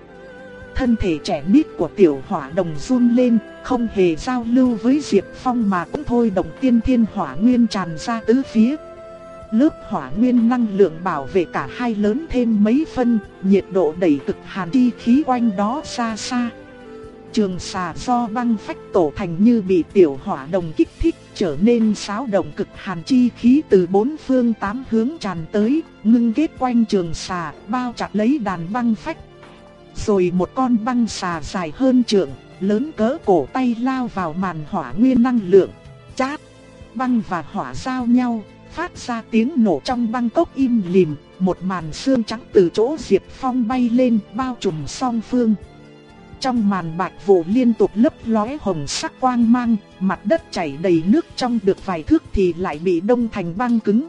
Thân thể trẻ nít của tiểu hỏa đồng run lên, không hề giao lưu với Diệp Phong mà cũng thôi động tiên thiên hỏa nguyên tràn ra tứ phía. Lớp hỏa nguyên năng lượng bảo vệ cả hai lớn thêm mấy phân, nhiệt độ đẩy cực hàn chi khí quanh đó xa xa. Trường xà do băng phách tổ thành như bị tiểu hỏa đồng kích thích trở nên xáo động cực hàn chi khí từ bốn phương tám hướng tràn tới, ngưng kết quanh trường xà, bao chặt lấy đàn băng phách. Rồi một con băng xà dài hơn trượng, lớn cỡ cổ tay lao vào màn hỏa nguyên năng lượng. Chát! Băng và hỏa giao nhau, phát ra tiếng nổ trong băng cốc im lìm, một màn xương trắng từ chỗ Diệp Phong bay lên bao trùm song phương. Trong màn bạch vụ liên tục lấp lóe hồng sắc quang mang, mặt đất chảy đầy nước trong được vài thước thì lại bị đông thành băng cứng.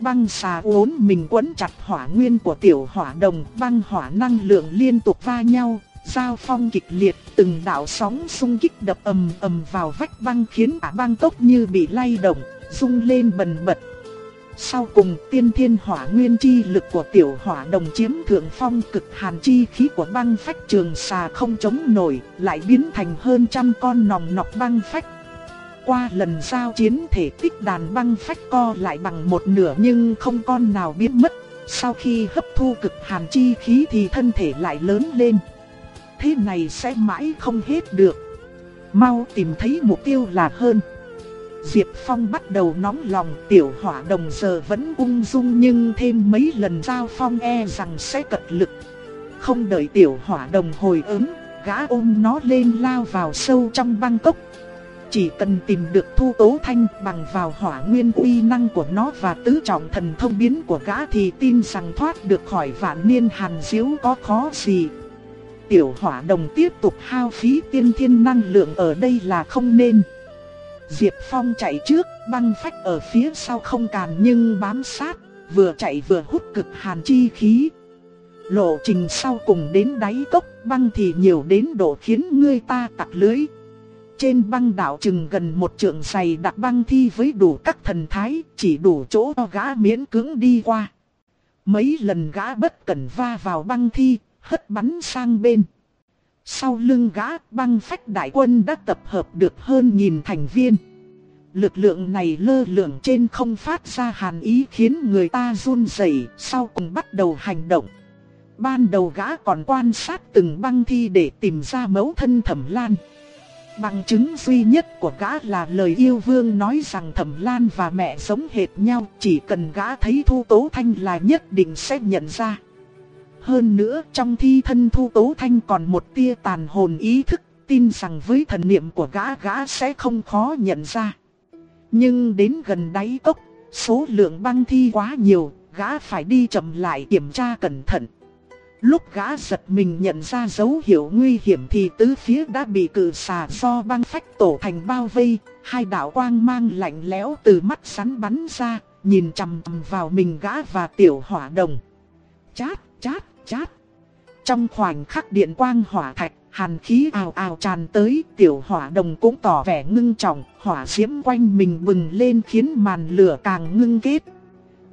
Băng xà uốn mình quấn chặt hỏa nguyên của tiểu hỏa đồng, băng hỏa năng lượng liên tục va nhau, giao phong kịch liệt, từng đạo sóng xung kích đập ầm ầm vào vách băng khiến cả băng tốc như bị lay động, rung lên bần bật. Sau cùng tiên thiên hỏa nguyên chi lực của tiểu hỏa đồng chiếm thượng phong cực hàn chi khí của băng phách trường xà không chống nổi, lại biến thành hơn trăm con nòng nọc băng phách qua lần giao chiến thể tích đàn băng phách co lại bằng một nửa nhưng không con nào biến mất. Sau khi hấp thu cực hàn chi khí thì thân thể lại lớn lên. Thế này sẽ mãi không hết được. Mau tìm thấy mục tiêu là hơn. Diệp Phong bắt đầu nóng lòng tiểu hỏa đồng giờ vẫn ung dung nhưng thêm mấy lần giao phong e rằng sẽ cật lực. Không đợi tiểu hỏa đồng hồi ứng, gã ôm nó lên lao vào sâu trong băng cốc chỉ cần tìm được thu tố thanh bằng vào hỏa nguyên uy năng của nó và tứ trọng thần thông biến của gã thì tin rằng thoát được khỏi vạn niên hàn diếu có khó gì. Tiểu hỏa đồng tiếp tục hao phí tiên thiên năng lượng ở đây là không nên. Diệp Phong chạy trước, băng phách ở phía sau không càn nhưng bám sát, vừa chạy vừa hút cực hàn chi khí. Lộ trình sau cùng đến đáy cốc băng thì nhiều đến độ khiến người ta tặc lưới. Trên băng đảo chừng gần một trượng dày đặt băng thi với đủ các thần thái, chỉ đủ chỗ gã miễn cưỡng đi qua. Mấy lần gã bất cẩn va vào băng thi, hất bắn sang bên. Sau lưng gã, băng phách đại quân đã tập hợp được hơn nghìn thành viên. Lực lượng này lơ lửng trên không phát ra hàn ý khiến người ta run rẩy, sau cùng bắt đầu hành động. Ban đầu gã còn quan sát từng băng thi để tìm ra mẫu thân thẩm lan. Bằng chứng duy nhất của gã là lời yêu vương nói rằng Thẩm Lan và mẹ giống hệt nhau, chỉ cần gã thấy Thu Tố Thanh là nhất định sẽ nhận ra. Hơn nữa, trong thi thân Thu Tố Thanh còn một tia tàn hồn ý thức, tin rằng với thần niệm của gã gã sẽ không khó nhận ra. Nhưng đến gần đáy cốc, số lượng băng thi quá nhiều, gã phải đi chậm lại kiểm tra cẩn thận. Lúc gã giật mình nhận ra dấu hiệu nguy hiểm thì tứ phía đã bị cự xà do băng phách tổ thành bao vây, hai đạo quang mang lạnh lẽo từ mắt sắn bắn ra, nhìn chằm chằm vào mình gã và tiểu hỏa đồng. Chát, chát, chát. Trong khoảnh khắc điện quang hỏa thạch, hàn khí ào ào tràn tới, tiểu hỏa đồng cũng tỏ vẻ ngưng trọng, hỏa diễm quanh mình bừng lên khiến màn lửa càng ngưng kết.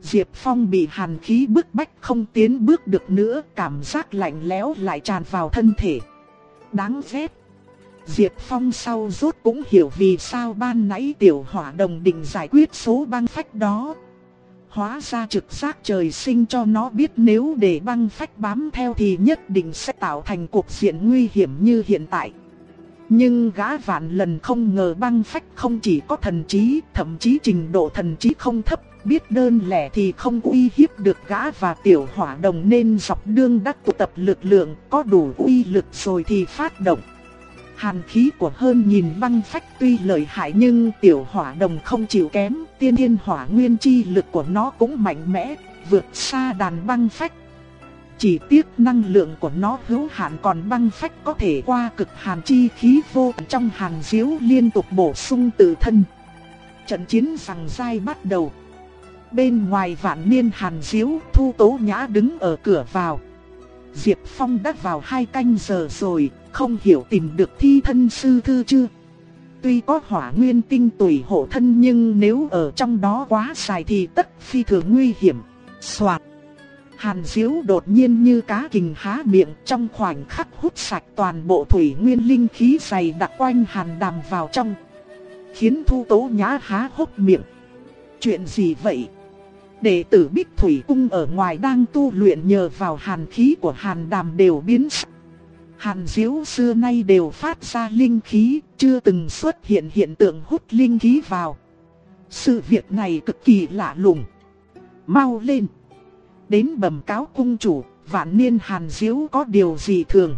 Diệp Phong bị hàn khí bức bách không tiến bước được nữa, cảm giác lạnh lẽo lại tràn vào thân thể. Đáng ghét. Diệp Phong sau rốt cũng hiểu vì sao ban nãy tiểu hỏa đồng định giải quyết số băng phách đó. Hóa ra trực giác trời sinh cho nó biết nếu để băng phách bám theo thì nhất định sẽ tạo thành cuộc diện nguy hiểm như hiện tại. Nhưng gã vạn lần không ngờ băng phách không chỉ có thần trí, thậm chí trình độ thần trí không thấp, biết đơn lẻ thì không uy hiếp được gã và tiểu hỏa đồng nên dọc đương đã tụ tập lực lượng có đủ uy lực rồi thì phát động. Hàn khí của hơn nhìn băng phách tuy lợi hại nhưng tiểu hỏa đồng không chịu kém, tiên thiên hỏa nguyên chi lực của nó cũng mạnh mẽ, vượt xa đàn băng phách. Chỉ tiếc năng lượng của nó hữu hạn còn băng phách có thể qua cực hàn chi khí vô trong hàn diếu liên tục bổ sung tự thân. Trận chiến rằng dai bắt đầu. Bên ngoài vạn niên hàn diếu, thu tố nhã đứng ở cửa vào. Diệp Phong đã vào hai canh giờ rồi, không hiểu tìm được thi thân sư thư chưa. Tuy có hỏa nguyên tinh tùy hộ thân nhưng nếu ở trong đó quá dài thì tất phi thường nguy hiểm. Soạt. Hàn diếu đột nhiên như cá kình há miệng trong khoảnh khắc hút sạch toàn bộ thủy nguyên linh khí dày đặc quanh hàn đàm vào trong. Khiến thu tố nhã há hốc miệng. Chuyện gì vậy? Đệ tử Bích Thủy Cung ở ngoài đang tu luyện nhờ vào hàn khí của hàn đàm đều biến sắc. Hàn diếu xưa nay đều phát ra linh khí, chưa từng xuất hiện hiện tượng hút linh khí vào. Sự việc này cực kỳ lạ lùng. Mau lên! Đến bẩm cáo cung chủ, vạn niên hàn diếu có điều gì thường.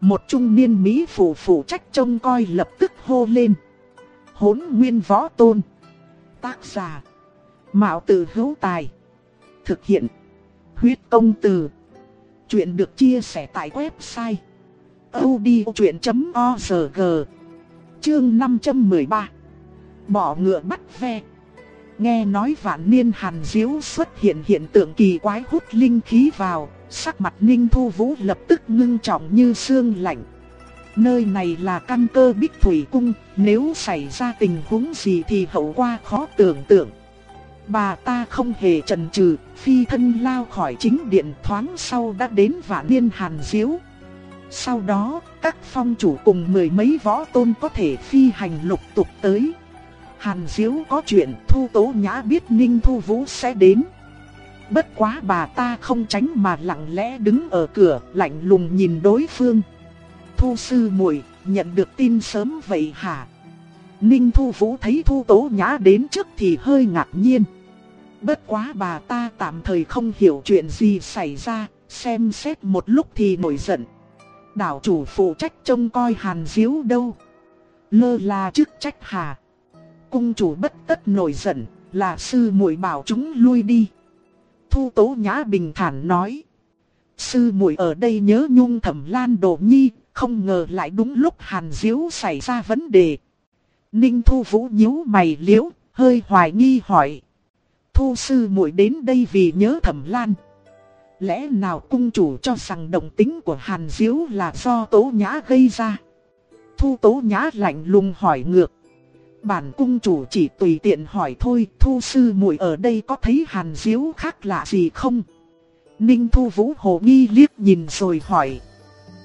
Một trung niên Mỹ phụ phụ trách trông coi lập tức hô lên. Hốn nguyên võ tôn. Tác giả. Mạo tử hữu tài. Thực hiện. Huyết công từ. Chuyện được chia sẻ tại website. odchuyện.org Chương 513 Bỏ ngựa bắt ve Nghe nói vạn niên hàn diếu xuất hiện hiện tượng kỳ quái hút linh khí vào, sắc mặt ninh thu vũ lập tức ngưng trọng như xương lạnh. Nơi này là căn cơ bích thủy cung, nếu xảy ra tình huống gì thì hậu quả khó tưởng tượng. Bà ta không hề chần chừ, phi thân lao khỏi chính điện thoáng sau đã đến vạn niên hàn diếu. Sau đó, các phong chủ cùng mười mấy võ tôn có thể phi hành lục tục tới. Hàn Diếu có chuyện Thu Tố Nhã biết Ninh Thu Vũ sẽ đến. Bất quá bà ta không tránh mà lặng lẽ đứng ở cửa lạnh lùng nhìn đối phương. Thu sư muội nhận được tin sớm vậy hả? Ninh Thu Vũ thấy Thu Tố Nhã đến trước thì hơi ngạc nhiên. Bất quá bà ta tạm thời không hiểu chuyện gì xảy ra, xem xét một lúc thì nổi giận. Đảo chủ phụ trách trông coi Hàn Diếu đâu? Lơ là chức trách hà. Cung chủ bất tất nổi giận, là sư muội bảo chúng lui đi. Thu Tố Nhã bình thản nói. Sư muội ở đây nhớ nhung thẩm lan đồ nhi, không ngờ lại đúng lúc Hàn Diếu xảy ra vấn đề. Ninh Thu Vũ nhíu mày liễu, hơi hoài nghi hỏi. Thu sư muội đến đây vì nhớ thẩm lan. Lẽ nào cung chủ cho rằng động tính của Hàn Diếu là do Tố Nhã gây ra? Thu Tố Nhã lạnh lùng hỏi ngược. Bản cung chủ chỉ tùy tiện hỏi thôi, thu sư muội ở đây có thấy hàn diếu khác lạ gì không? Ninh thu vũ hồ nghi liếc nhìn rồi hỏi.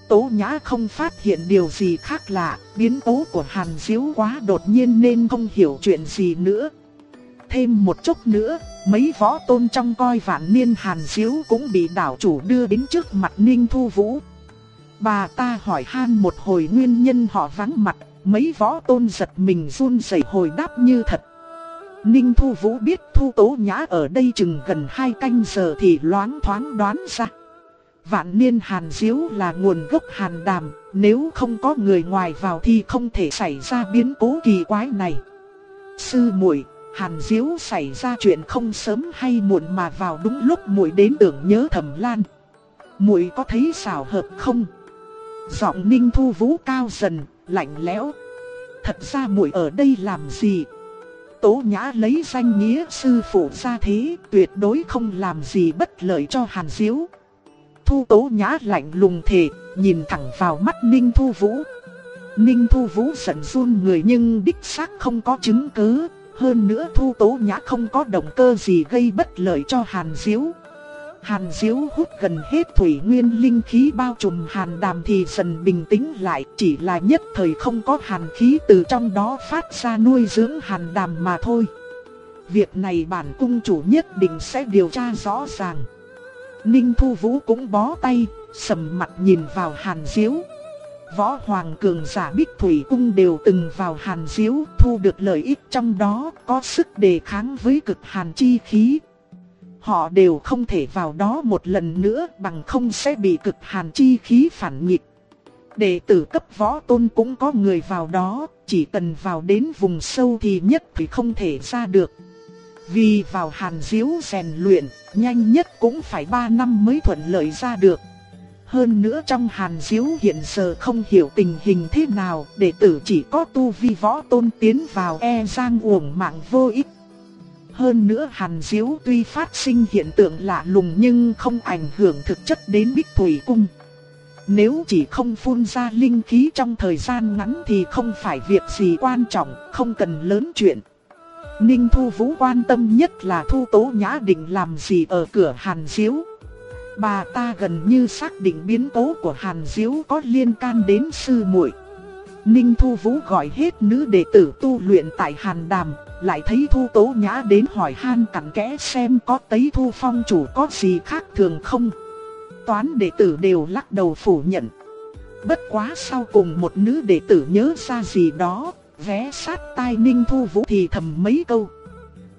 Tố nhã không phát hiện điều gì khác lạ, biến cố của hàn diếu quá đột nhiên nên không hiểu chuyện gì nữa. Thêm một chút nữa, mấy võ tôn trong coi vạn niên hàn diếu cũng bị đảo chủ đưa đến trước mặt Ninh Thu Vũ. Bà ta hỏi han một hồi nguyên nhân họ vắng mặt, Mấy võ tôn giật mình run rẩy hồi đáp như thật. Ninh Thu Vũ biết Thu Tố Nhã ở đây chừng gần hai canh giờ thì loáng thoáng đoán ra. Vạn niên hàn diếu là nguồn gốc hàn đàm, nếu không có người ngoài vào thì không thể xảy ra biến cố kỳ quái này. Sư muội, hàn diếu xảy ra chuyện không sớm hay muộn mà vào đúng lúc muội đến tưởng nhớ thẩm lan. Muội có thấy xảo hợp không? Giọng Ninh Thu Vũ cao dần, lạnh lẽo. Thật ra muội ở đây làm gì? Tố Nhã lấy danh nghĩa sư phụ ra thế, tuyệt đối không làm gì bất lợi cho Hàn Diếu. Thu Tố Nhã lạnh lùng thề, nhìn thẳng vào mắt Ninh Thu Vũ. Ninh Thu Vũ giận run người nhưng đích xác không có chứng cứ, hơn nữa Thu Tố Nhã không có động cơ gì gây bất lợi cho Hàn Diếu. Hàn Diếu hút gần hết thủy nguyên linh khí bao trùm hàn đàm thì dần bình tĩnh lại, chỉ là nhất thời không có hàn khí từ trong đó phát ra nuôi dưỡng hàn đàm mà thôi. Việc này bản cung chủ nhất định sẽ điều tra rõ ràng. Ninh Thu Vũ cũng bó tay, sầm mặt nhìn vào Hàn Diếu. Võ Hoàng Cường giả Bích Thủy Cung đều từng vào Hàn Diếu thu được lợi ích trong đó có sức đề kháng với cực hàn chi khí. Họ đều không thể vào đó một lần nữa bằng không sẽ bị cực hàn chi khí phản nghịch. Đệ tử cấp võ tôn cũng có người vào đó, chỉ cần vào đến vùng sâu thì nhất thì không thể ra được. Vì vào hàn diếu rèn luyện, nhanh nhất cũng phải 3 năm mới thuận lợi ra được. Hơn nữa trong hàn diếu hiện giờ không hiểu tình hình thế nào, đệ tử chỉ có tu vi võ tôn tiến vào e giang uổng mạng vô ích. Hơn nữa hàn diếu tuy phát sinh hiện tượng lạ lùng nhưng không ảnh hưởng thực chất đến bích thủy cung. Nếu chỉ không phun ra linh khí trong thời gian ngắn thì không phải việc gì quan trọng, không cần lớn chuyện. Ninh Thu Vũ quan tâm nhất là Thu Tố Nhã định làm gì ở cửa Hàn Diếu. Bà ta gần như xác định biến cố của Hàn Diếu có liên can đến sư muội. Ninh Thu Vũ gọi hết nữ đệ tử tu luyện tại Hàn Đàm, lại thấy Thu Tố Nhã đến hỏi han cặn kẽ xem có tấy Thu Phong chủ có gì khác thường không. Toán đệ tử đều lắc đầu phủ nhận. Bất quá sau cùng một nữ đệ tử nhớ ra gì đó, vé sát tai Ninh Thu Vũ thì thầm mấy câu.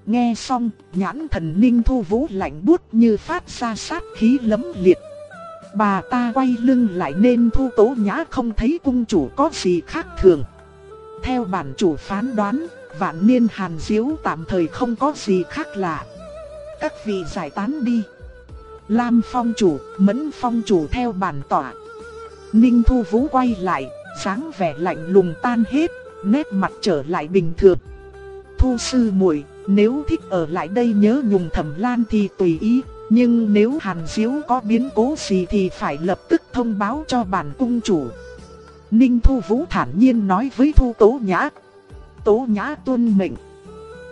Nghe xong, nhãn thần Ninh Thu Vũ lạnh buốt như phát ra sát khí lấm liệt. Bà ta quay lưng lại nên Thu Tố Nhã không thấy cung chủ có gì khác thường. Theo bản chủ phán đoán, vạn niên hàn diếu tạm thời không có gì khác lạ. Các vị giải tán đi. Lam phong chủ, mẫn phong chủ theo bản tỏa. Ninh Thu Vũ quay lại, sáng vẻ lạnh lùng tan hết, nét mặt trở lại bình thường. Thu sư muội, nếu thích ở lại đây nhớ nhung thẩm lan thì tùy ý, nhưng nếu Hàn Diếu có biến cố gì thì phải lập tức thông báo cho bản cung chủ. Ninh Thu Vũ thản nhiên nói với Thu Tố Nhã. Tố Nhã tuân mệnh.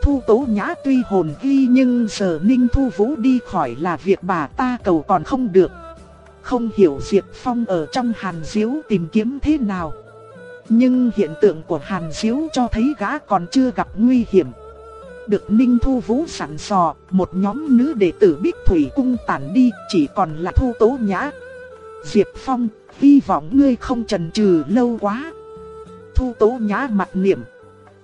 Thu Tố Nhã tuy hồn ghi nhưng giờ Ninh Thu Vũ đi khỏi là việc bà ta cầu còn không được. Không hiểu Diệp Phong ở trong Hàn Diếu tìm kiếm thế nào. Nhưng hiện tượng của Hàn Diếu cho thấy gã còn chưa gặp nguy hiểm. Được Ninh Thu Vũ sẵn sò, một nhóm nữ đệ tử Bích Thủy Cung tản đi, chỉ còn là Thu Tố Nhã. Diệp Phong, hy vọng ngươi không trần trừ lâu quá. Thu Tố Nhã mặt niệm.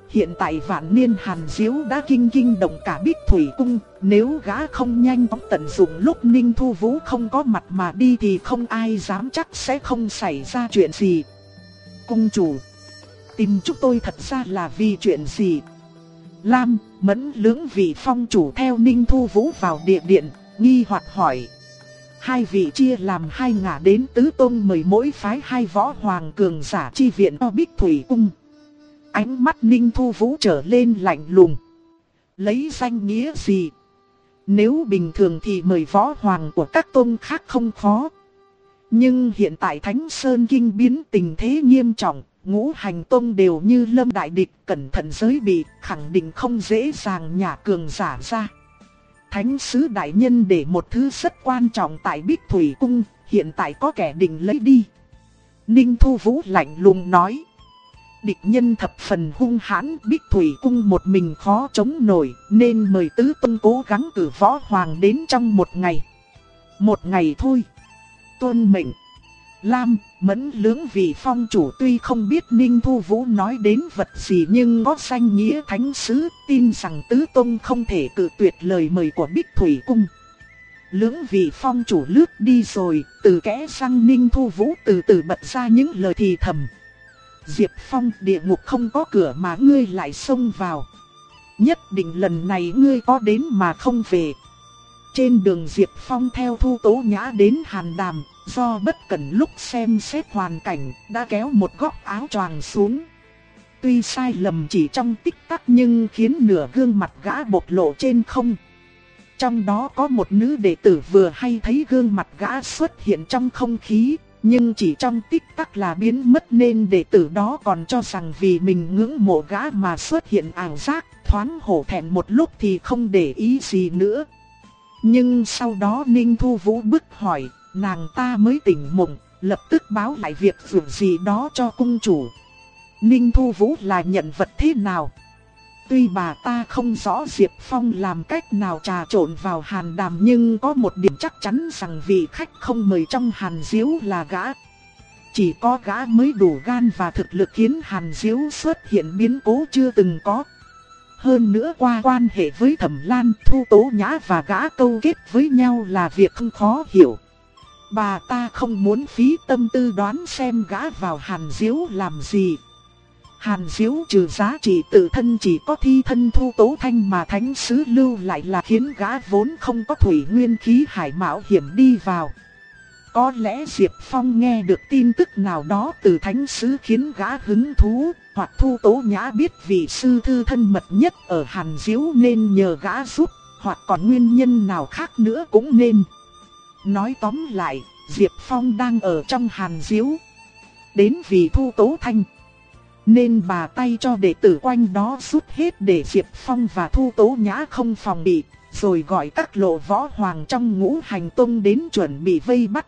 Hiện tại vạn niên hàn diếu đã kinh kinh động cả Bích Thủy Cung, nếu gã không nhanh chóng tận dụng lúc Ninh Thu Vũ không có mặt mà đi thì không ai dám chắc sẽ không xảy ra chuyện gì. Cung chủ, tìm chúng tôi thật ra là vì chuyện gì? Lam, Mẫn lưỡng vị phong chủ theo Ninh Thu Vũ vào địa điện, nghi hoặc hỏi. Hai vị chia làm hai ngả đến tứ tôn mời mỗi phái hai võ hoàng cường giả chi viện o Bích Thủy Cung. Ánh mắt Ninh Thu Vũ trở lên lạnh lùng. Lấy danh nghĩa gì? Nếu bình thường thì mời võ hoàng của các tôn khác không khó. Nhưng hiện tại Thánh Sơn Kinh biến tình thế nghiêm trọng, ngũ hành tông đều như lâm đại địch cẩn thận giới bị, khẳng định không dễ dàng nhả cường giả ra. Thánh sứ đại nhân để một thứ rất quan trọng tại Bích Thủy Cung, hiện tại có kẻ định lấy đi. Ninh Thu Vũ lạnh lùng nói. Địch nhân thập phần hung hãn, Bích Thủy Cung một mình khó chống nổi, nên mời Tứ Tông cố gắng cử võ hoàng đến trong một ngày. Một ngày thôi. Tuân mệnh. Lam, Mẫn lưỡng vị phong chủ tuy không biết Ninh Thu Vũ nói đến vật gì nhưng có danh nghĩa thánh sứ tin rằng Tứ Tông không thể cự tuyệt lời mời của Bích Thủy Cung. Lưỡng vị phong chủ lướt đi rồi, từ kẽ răng Ninh Thu Vũ từ từ bật ra những lời thì thầm. Diệp Phong địa ngục không có cửa mà ngươi lại xông vào. Nhất định lần này ngươi có đến mà không về. Trên đường Diệp Phong theo Thu Tố Nhã đến Hàn Đàm, do bất cẩn lúc xem xét hoàn cảnh, đã kéo một góc áo choàng xuống. Tuy sai lầm chỉ trong tích tắc nhưng khiến nửa gương mặt gã bộc lộ trên không. Trong đó có một nữ đệ tử vừa hay thấy gương mặt gã xuất hiện trong không khí, Nhưng chỉ trong tích tắc là biến mất nên đệ tử đó còn cho rằng vì mình ngưỡng mộ gã mà xuất hiện ảo giác, thoáng hổ thẹn một lúc thì không để ý gì nữa. Nhưng sau đó Ninh Thu Vũ bức hỏi, nàng ta mới tỉnh mộng, lập tức báo lại việc dù gì đó cho cung chủ. Ninh Thu Vũ là nhận vật thế nào? Tuy bà ta không rõ Diệp Phong làm cách nào trà trộn vào hàn đàm nhưng có một điểm chắc chắn rằng vị khách không mời trong hàn diếu là gã. Chỉ có gã mới đủ gan và thực lực khiến hàn diếu xuất hiện biến cố chưa từng có. Hơn nữa qua quan hệ với Thẩm Lan, Thu Tố Nhã và gã câu kết với nhau là việc không khó hiểu. Bà ta không muốn phí tâm tư đoán xem gã vào hàn diếu làm gì. Hàn diếu trừ giá trị tự thân chỉ có thi thân thu tố thanh mà thánh sứ lưu lại là khiến gã vốn không có thủy nguyên khí hải mạo hiểm đi vào. Có lẽ Diệp Phong nghe được tin tức nào đó từ thánh sứ khiến gã hứng thú, hoặc thu tố nhã biết vị sư thư thân mật nhất ở Hàn Diếu nên nhờ gã giúp, hoặc còn nguyên nhân nào khác nữa cũng nên. Nói tóm lại, Diệp Phong đang ở trong Hàn Diếu. Đến vì thu tố thanh. Nên bà tay cho đệ tử quanh đó rút hết để Diệp Phong và Thu Tố Nhã không phòng bị, rồi gọi các lộ võ hoàng trong ngũ hành tông đến chuẩn bị vây bắt.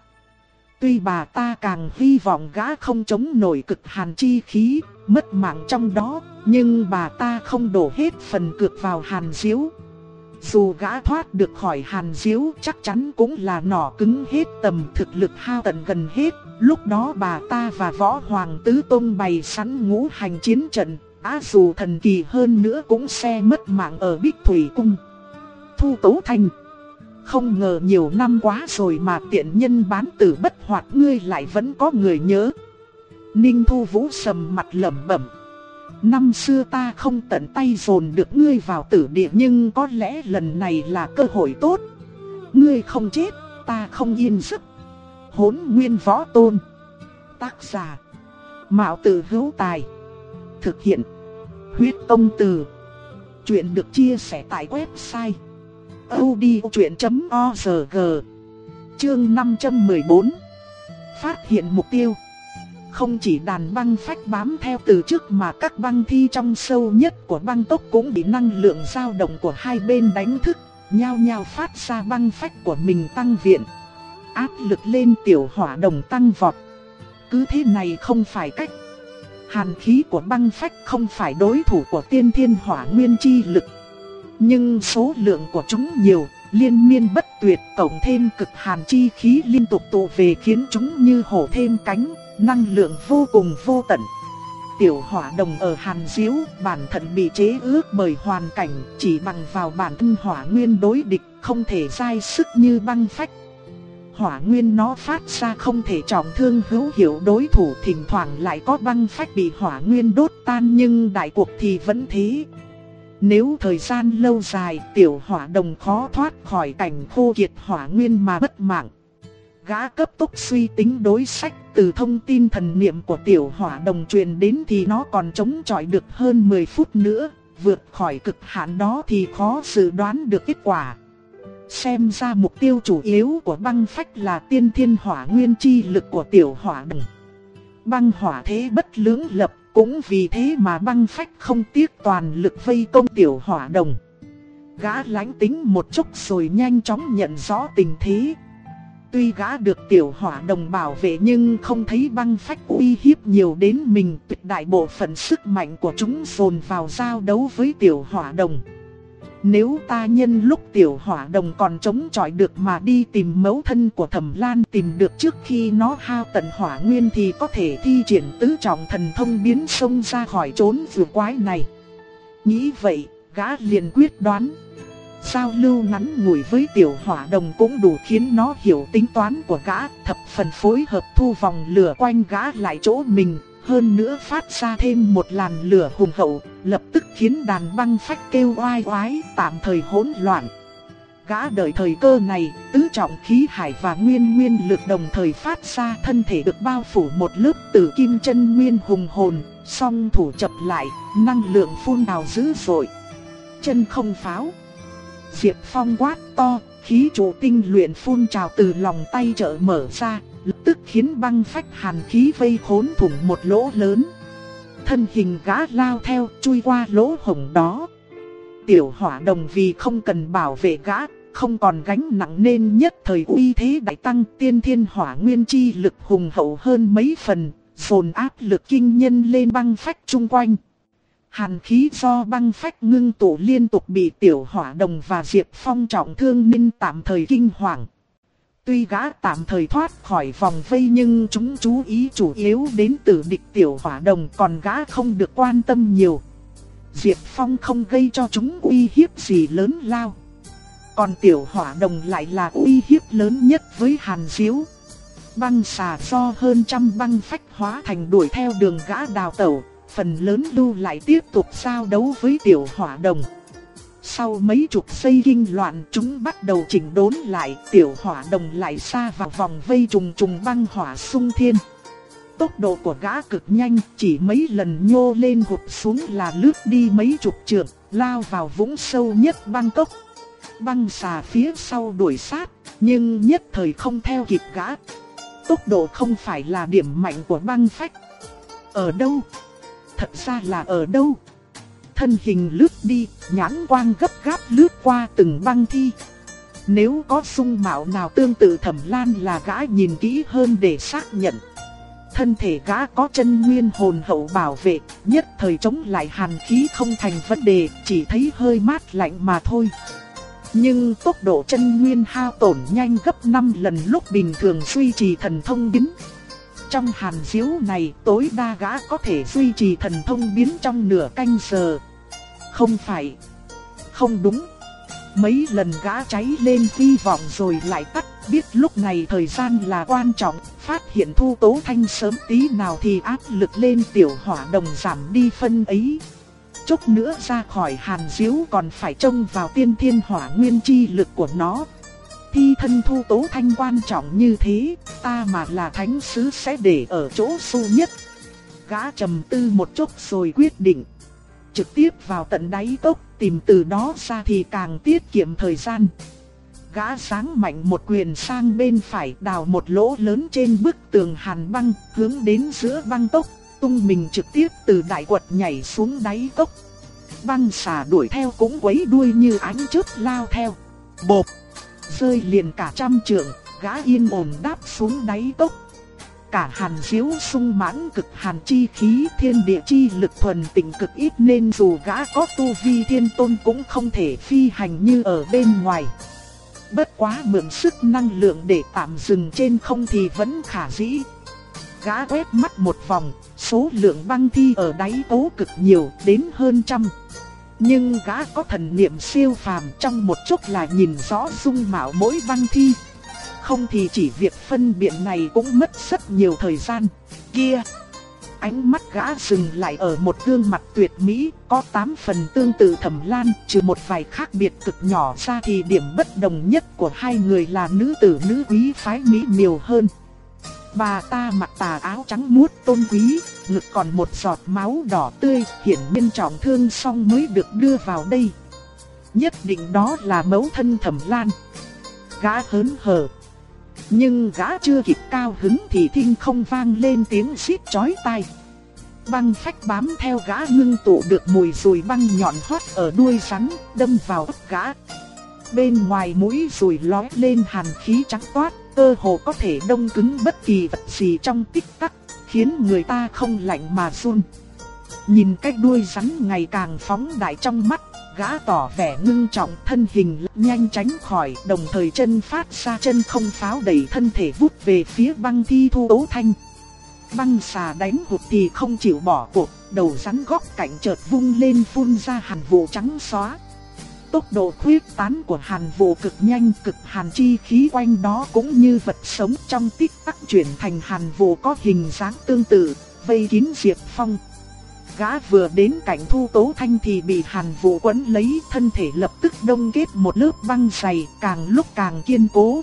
Tuy bà ta càng hy vọng gã không chống nổi cực hàn chi khí, mất mạng trong đó, nhưng bà ta không đổ hết phần cược vào hàn diếu. Dù gã thoát được khỏi hàn diếu chắc chắn cũng là nỏ cứng hết tầm thực lực hao tận gần hết. Lúc đó bà ta và võ hoàng tứ tôn bày sẵn ngũ hành chiến trận, á dù thần kỳ hơn nữa cũng sẽ mất mạng ở Bích Thủy Cung. Thu Tố Thành Không ngờ nhiều năm quá rồi mà tiện nhân bán tử bất hoạt ngươi lại vẫn có người nhớ. Ninh Thu Vũ sầm mặt lẩm bẩm. Năm xưa ta không tận tay dồn được ngươi vào tử địa nhưng có lẽ lần này là cơ hội tốt. Ngươi không chết, ta không yên giấc. Hốn nguyên võ tôn. Tác giả. Mạo tử hữu tài. Thực hiện. Huyết công từ. Chuyện được chia sẻ tại website. odchuyện.org Chương 514 Phát hiện mục tiêu không chỉ đàn băng phách bám theo từ trước mà các băng thi trong sâu nhất của băng tốc cũng bị năng lượng dao động của hai bên đánh thức, nhao nhao phát ra băng phách của mình tăng viện. Áp lực lên tiểu hỏa đồng tăng vọt. Cứ thế này không phải cách. Hàn khí của băng phách không phải đối thủ của tiên thiên hỏa nguyên chi lực. Nhưng số lượng của chúng nhiều, liên miên bất tuyệt cộng thêm cực hàn chi khí liên tục tụ về khiến chúng như hổ thêm cánh, năng lượng vô cùng vô tận. Tiểu hỏa đồng ở Hàn Diếu, bản thân bị chế ước bởi hoàn cảnh, chỉ bằng vào bản thân hỏa nguyên đối địch, không thể dai sức như băng phách. Hỏa nguyên nó phát ra không thể trọng thương hữu hiệu đối thủ, thỉnh thoảng lại có băng phách bị hỏa nguyên đốt tan nhưng đại cuộc thì vẫn thế. Nếu thời gian lâu dài, tiểu hỏa đồng khó thoát khỏi cảnh khô kiệt hỏa nguyên mà bất mạng. Gã cấp tốc suy tính đối sách từ thông tin thần niệm của tiểu hỏa đồng truyền đến thì nó còn chống chọi được hơn 10 phút nữa, vượt khỏi cực hạn đó thì khó dự đoán được kết quả. Xem ra mục tiêu chủ yếu của băng phách là tiên thiên hỏa nguyên chi lực của tiểu hỏa đồng. Băng hỏa thế bất lưỡng lập, cũng vì thế mà băng phách không tiếc toàn lực vây công tiểu hỏa đồng. Gã lánh tính một chút rồi nhanh chóng nhận rõ tình thế. Tuy gã được tiểu hỏa đồng bảo vệ nhưng không thấy băng phách uy hiếp nhiều đến mình tuyệt đại bộ phận sức mạnh của chúng dồn vào giao đấu với tiểu hỏa đồng. Nếu ta nhân lúc tiểu hỏa đồng còn chống chọi được mà đi tìm mẫu thân của thẩm lan tìm được trước khi nó hao tận hỏa nguyên thì có thể thi triển tứ trọng thần thông biến sông ra khỏi trốn vừa quái này. Nghĩ vậy, gã liền quyết đoán. Giao lưu ngắn ngủi với tiểu hỏa đồng cũng đủ khiến nó hiểu tính toán của gã, thập phần phối hợp thu vòng lửa quanh gã lại chỗ mình, hơn nữa phát ra thêm một làn lửa hùng hậu, lập tức khiến đàn băng phách kêu oai oái, tạm thời hỗn loạn. Gã đợi thời cơ này, tứ trọng khí hải và nguyên nguyên lực đồng thời phát ra thân thể được bao phủ một lớp tử kim chân nguyên hùng hồn, song thủ chập lại, năng lượng phun đào dữ dội. Chân không pháo. Diệp Phong quát to, khí trụ tinh luyện phun trào từ lòng tay trợ mở ra, lập tức khiến băng phách hàn khí vây khốn thủng một lỗ lớn. Thân hình gã lao theo chui qua lỗ hổng đó. Tiểu hỏa đồng vì không cần bảo vệ gã, không còn gánh nặng nên nhất thời uy thế đại tăng tiên thiên hỏa nguyên chi lực hùng hậu hơn mấy phần, phồn áp lực kinh nhân lên băng phách chung quanh. Hàn khí do băng phách ngưng tụ liên tục bị tiểu hỏa đồng và Diệp Phong trọng thương nên tạm thời kinh hoàng. Tuy gã tạm thời thoát khỏi vòng vây nhưng chúng chú ý chủ yếu đến từ địch tiểu hỏa đồng còn gã không được quan tâm nhiều. Diệp Phong không gây cho chúng uy hiếp gì lớn lao. Còn tiểu hỏa đồng lại là uy hiếp lớn nhất với Hàn Diếu. Băng xà do hơn trăm băng phách hóa thành đuổi theo đường gã đào tẩu, phần lớn lưu lại tiếp tục giao đấu với tiểu hỏa đồng. Sau mấy chục giây kinh loạn chúng bắt đầu chỉnh đốn lại, tiểu hỏa đồng lại xa vào vòng vây trùng trùng băng hỏa sung thiên. Tốc độ của gã cực nhanh, chỉ mấy lần nhô lên hụt xuống là lướt đi mấy chục trượng, lao vào vũng sâu nhất băng cốc. Băng xà phía sau đuổi sát, nhưng nhất thời không theo kịp gã. Tốc độ không phải là điểm mạnh của băng phách. Ở đâu? Thật ra là ở đâu? thân hình lướt đi, nhãn quang gấp gáp lướt qua từng băng thi. Nếu có sung mạo nào tương tự thẩm lan là gã nhìn kỹ hơn để xác nhận. Thân thể gã có chân nguyên hồn hậu bảo vệ, nhất thời chống lại hàn khí không thành vấn đề, chỉ thấy hơi mát lạnh mà thôi. Nhưng tốc độ chân nguyên hao tổn nhanh gấp 5 lần lúc bình thường duy trì thần thông đính. Trong hàn diếu này tối đa gã có thể duy trì thần thông biến trong nửa canh giờ. Không phải. Không đúng. Mấy lần gã cháy lên hy vọng rồi lại tắt, biết lúc này thời gian là quan trọng, phát hiện thu tố thanh sớm tí nào thì áp lực lên tiểu hỏa đồng giảm đi phân ấy. Chút nữa ra khỏi hàn diếu còn phải trông vào tiên thiên hỏa nguyên chi lực của nó. Thi thân thu tố thanh quan trọng như thế, ta mà là thánh sứ sẽ để ở chỗ su nhất. Gã trầm tư một chút rồi quyết định trực tiếp vào tận đáy cốc, tìm từ đó ra thì càng tiết kiệm thời gian. Gã sáng mạnh một quyền sang bên phải đào một lỗ lớn trên bức tường hàn băng, hướng đến giữa băng tốc tung mình trực tiếp từ đại quật nhảy xuống đáy cốc. Băng xà đuổi theo cũng quấy đuôi như ánh chớp lao theo. Bộp! Rơi liền cả trăm trượng, gã yên ổn đáp xuống đáy cốc, Cả hàn diếu sung mãn cực hàn chi khí thiên địa chi lực thuần tịnh cực ít nên dù gã có tu vi thiên tôn cũng không thể phi hành như ở bên ngoài. Bất quá mượn sức năng lượng để tạm dừng trên không thì vẫn khả dĩ. Gã quét mắt một vòng, số lượng băng thi ở đáy ố cực nhiều đến hơn trăm. Nhưng gã có thần niệm siêu phàm trong một chút là nhìn rõ dung mạo mỗi văn thi, không thì chỉ việc phân biện này cũng mất rất nhiều thời gian. Kia! Ánh mắt gã dừng lại ở một gương mặt tuyệt mỹ, có 8 phần tương tự thẩm lan, trừ một vài khác biệt cực nhỏ ra thì điểm bất đồng nhất của hai người là nữ tử nữ quý phái mỹ miều hơn và ta mặc tà áo trắng muốt tôn quý, ngực còn một giọt máu đỏ tươi, hiển nhiên trọng thương xong mới được đưa vào đây. Nhất định đó là mẫu thân thẩm lan. Gã hớn hở, nhưng gã chưa kịp cao hứng thì thinh không vang lên tiếng xít chói tai. Băng phách bám theo gã ngưng tụ được mùi rùi băng nhọn thoát ở đuôi rắn, đâm vào ấp gã. Bên ngoài mũi rùi lói lên hàn khí trắng toát, cơ hồ có thể đông cứng bất kỳ vật gì trong tích tắc, khiến người ta không lạnh mà run. Nhìn cái đuôi rắn ngày càng phóng đại trong mắt, gã tỏ vẻ ngưng trọng thân hình nhanh tránh khỏi đồng thời chân phát ra chân không pháo đẩy thân thể vút về phía băng thi thu đấu thanh. Băng xà đánh hụt thì không chịu bỏ cuộc, đầu rắn góc cạnh chợt vung lên phun ra hàn vụ trắng xóa. Tốc độ khuyết tán của hàn vụ cực nhanh cực hàn chi khí quanh đó cũng như vật sống trong tích tắc chuyển thành hàn vụ có hình dáng tương tự, vây kín Diệp Phong gã vừa đến cạnh thu tố thanh thì bị hàn vụ quấn lấy thân thể lập tức đông kết một lớp băng dày càng lúc càng kiên cố.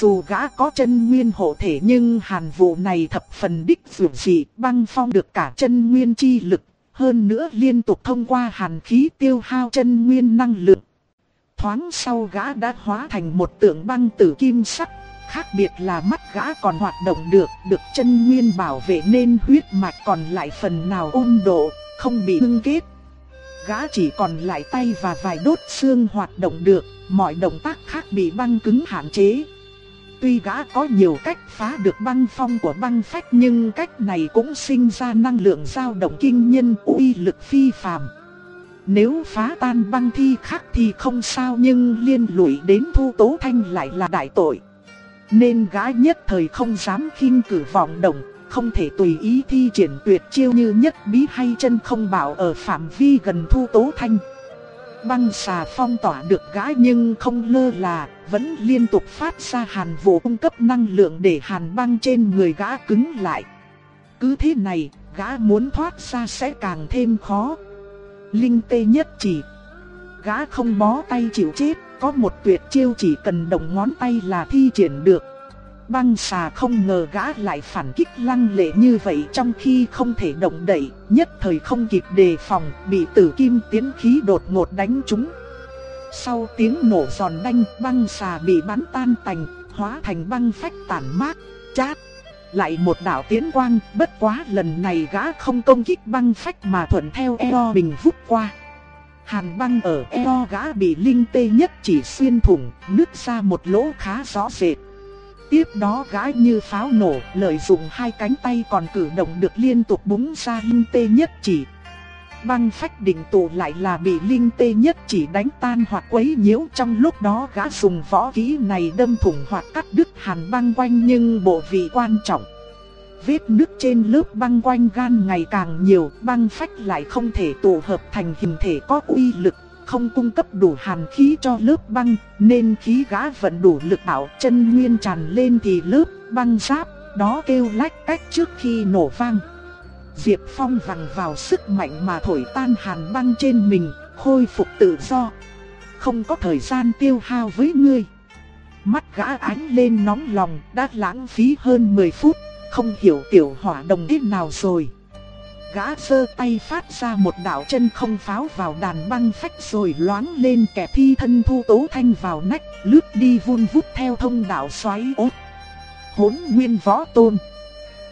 Dù gã có chân nguyên hộ thể nhưng hàn vụ này thập phần đích dù gì băng phong được cả chân nguyên chi lực, hơn nữa liên tục thông qua hàn khí tiêu hao chân nguyên năng lượng. Thoáng sau gã đã hóa thành một tượng băng tử kim sắc, khác biệt là mắt gã còn hoạt động được, được chân nguyên bảo vệ nên huyết mạch còn lại phần nào ôn độ, không bị ngưng kết. Gã chỉ còn lại tay và vài đốt xương hoạt động được, mọi động tác khác bị băng cứng hạn chế. Tuy gã có nhiều cách phá được băng phong của băng phách nhưng cách này cũng sinh ra năng lượng dao động kinh nhân uy lực phi phàm. Nếu phá tan băng thi khác thì không sao nhưng liên lụy đến Thu Tố Thanh lại là đại tội. Nên gã nhất thời không dám khinh cử vọng động, không thể tùy ý thi triển tuyệt chiêu như nhất bí hay chân không bảo ở phạm vi gần Thu Tố Thanh. Băng xà phong tỏa được gã nhưng không lơ là, vẫn liên tục phát ra hàn vụ cung cấp năng lượng để hàn băng trên người gã cứng lại. Cứ thế này, gã muốn thoát ra sẽ càng thêm khó. Linh tê nhất chỉ. Gã không bó tay chịu chết, có một tuyệt chiêu chỉ cần động ngón tay là thi triển được. Băng xà không ngờ gã lại phản kích lăng lệ như vậy trong khi không thể động đậy, nhất thời không kịp đề phòng, bị tử kim tiến khí đột ngột đánh trúng. Sau tiếng nổ giòn đanh, băng xà bị bắn tan tành, hóa thành băng phách tản mát, chát. Lại một đạo tiến quang, bất quá lần này gã không công kích băng phách mà thuận theo eo bình vút qua. Hàn băng ở eo gã bị linh tê nhất chỉ xuyên thủng, nứt ra một lỗ khá rõ rệt. Tiếp đó gái như pháo nổ, lợi dụng hai cánh tay còn cử động được liên tục búng ra linh tê nhất chỉ. Băng phách định tụ lại là bị linh tê nhất chỉ đánh tan hoặc quấy nhiễu trong lúc đó gã dùng võ kỹ này đâm thủng hoặc cắt đứt hàn băng quanh nhưng bộ vị quan trọng. Vết nước trên lớp băng quanh gan ngày càng nhiều, băng phách lại không thể tụ hợp thành hình thể có uy lực, không cung cấp đủ hàn khí cho lớp băng, nên khí gã vẫn đủ lực bảo chân nguyên tràn lên thì lớp băng giáp, đó kêu lách cách trước khi nổ vang. Diệp Phong vằng vào sức mạnh mà thổi tan hàn băng trên mình, khôi phục tự do. Không có thời gian tiêu hao với ngươi. Mắt gã ánh lên nóng lòng, đã lãng phí hơn 10 phút, không hiểu tiểu hỏa đồng thế nào rồi. Gã sơ tay phát ra một đạo chân không pháo vào đàn băng phách rồi loáng lên kẹp thi thân thu tố thanh vào nách, lướt đi vun vút theo thông đạo xoáy ốt. Hốn nguyên võ tôn.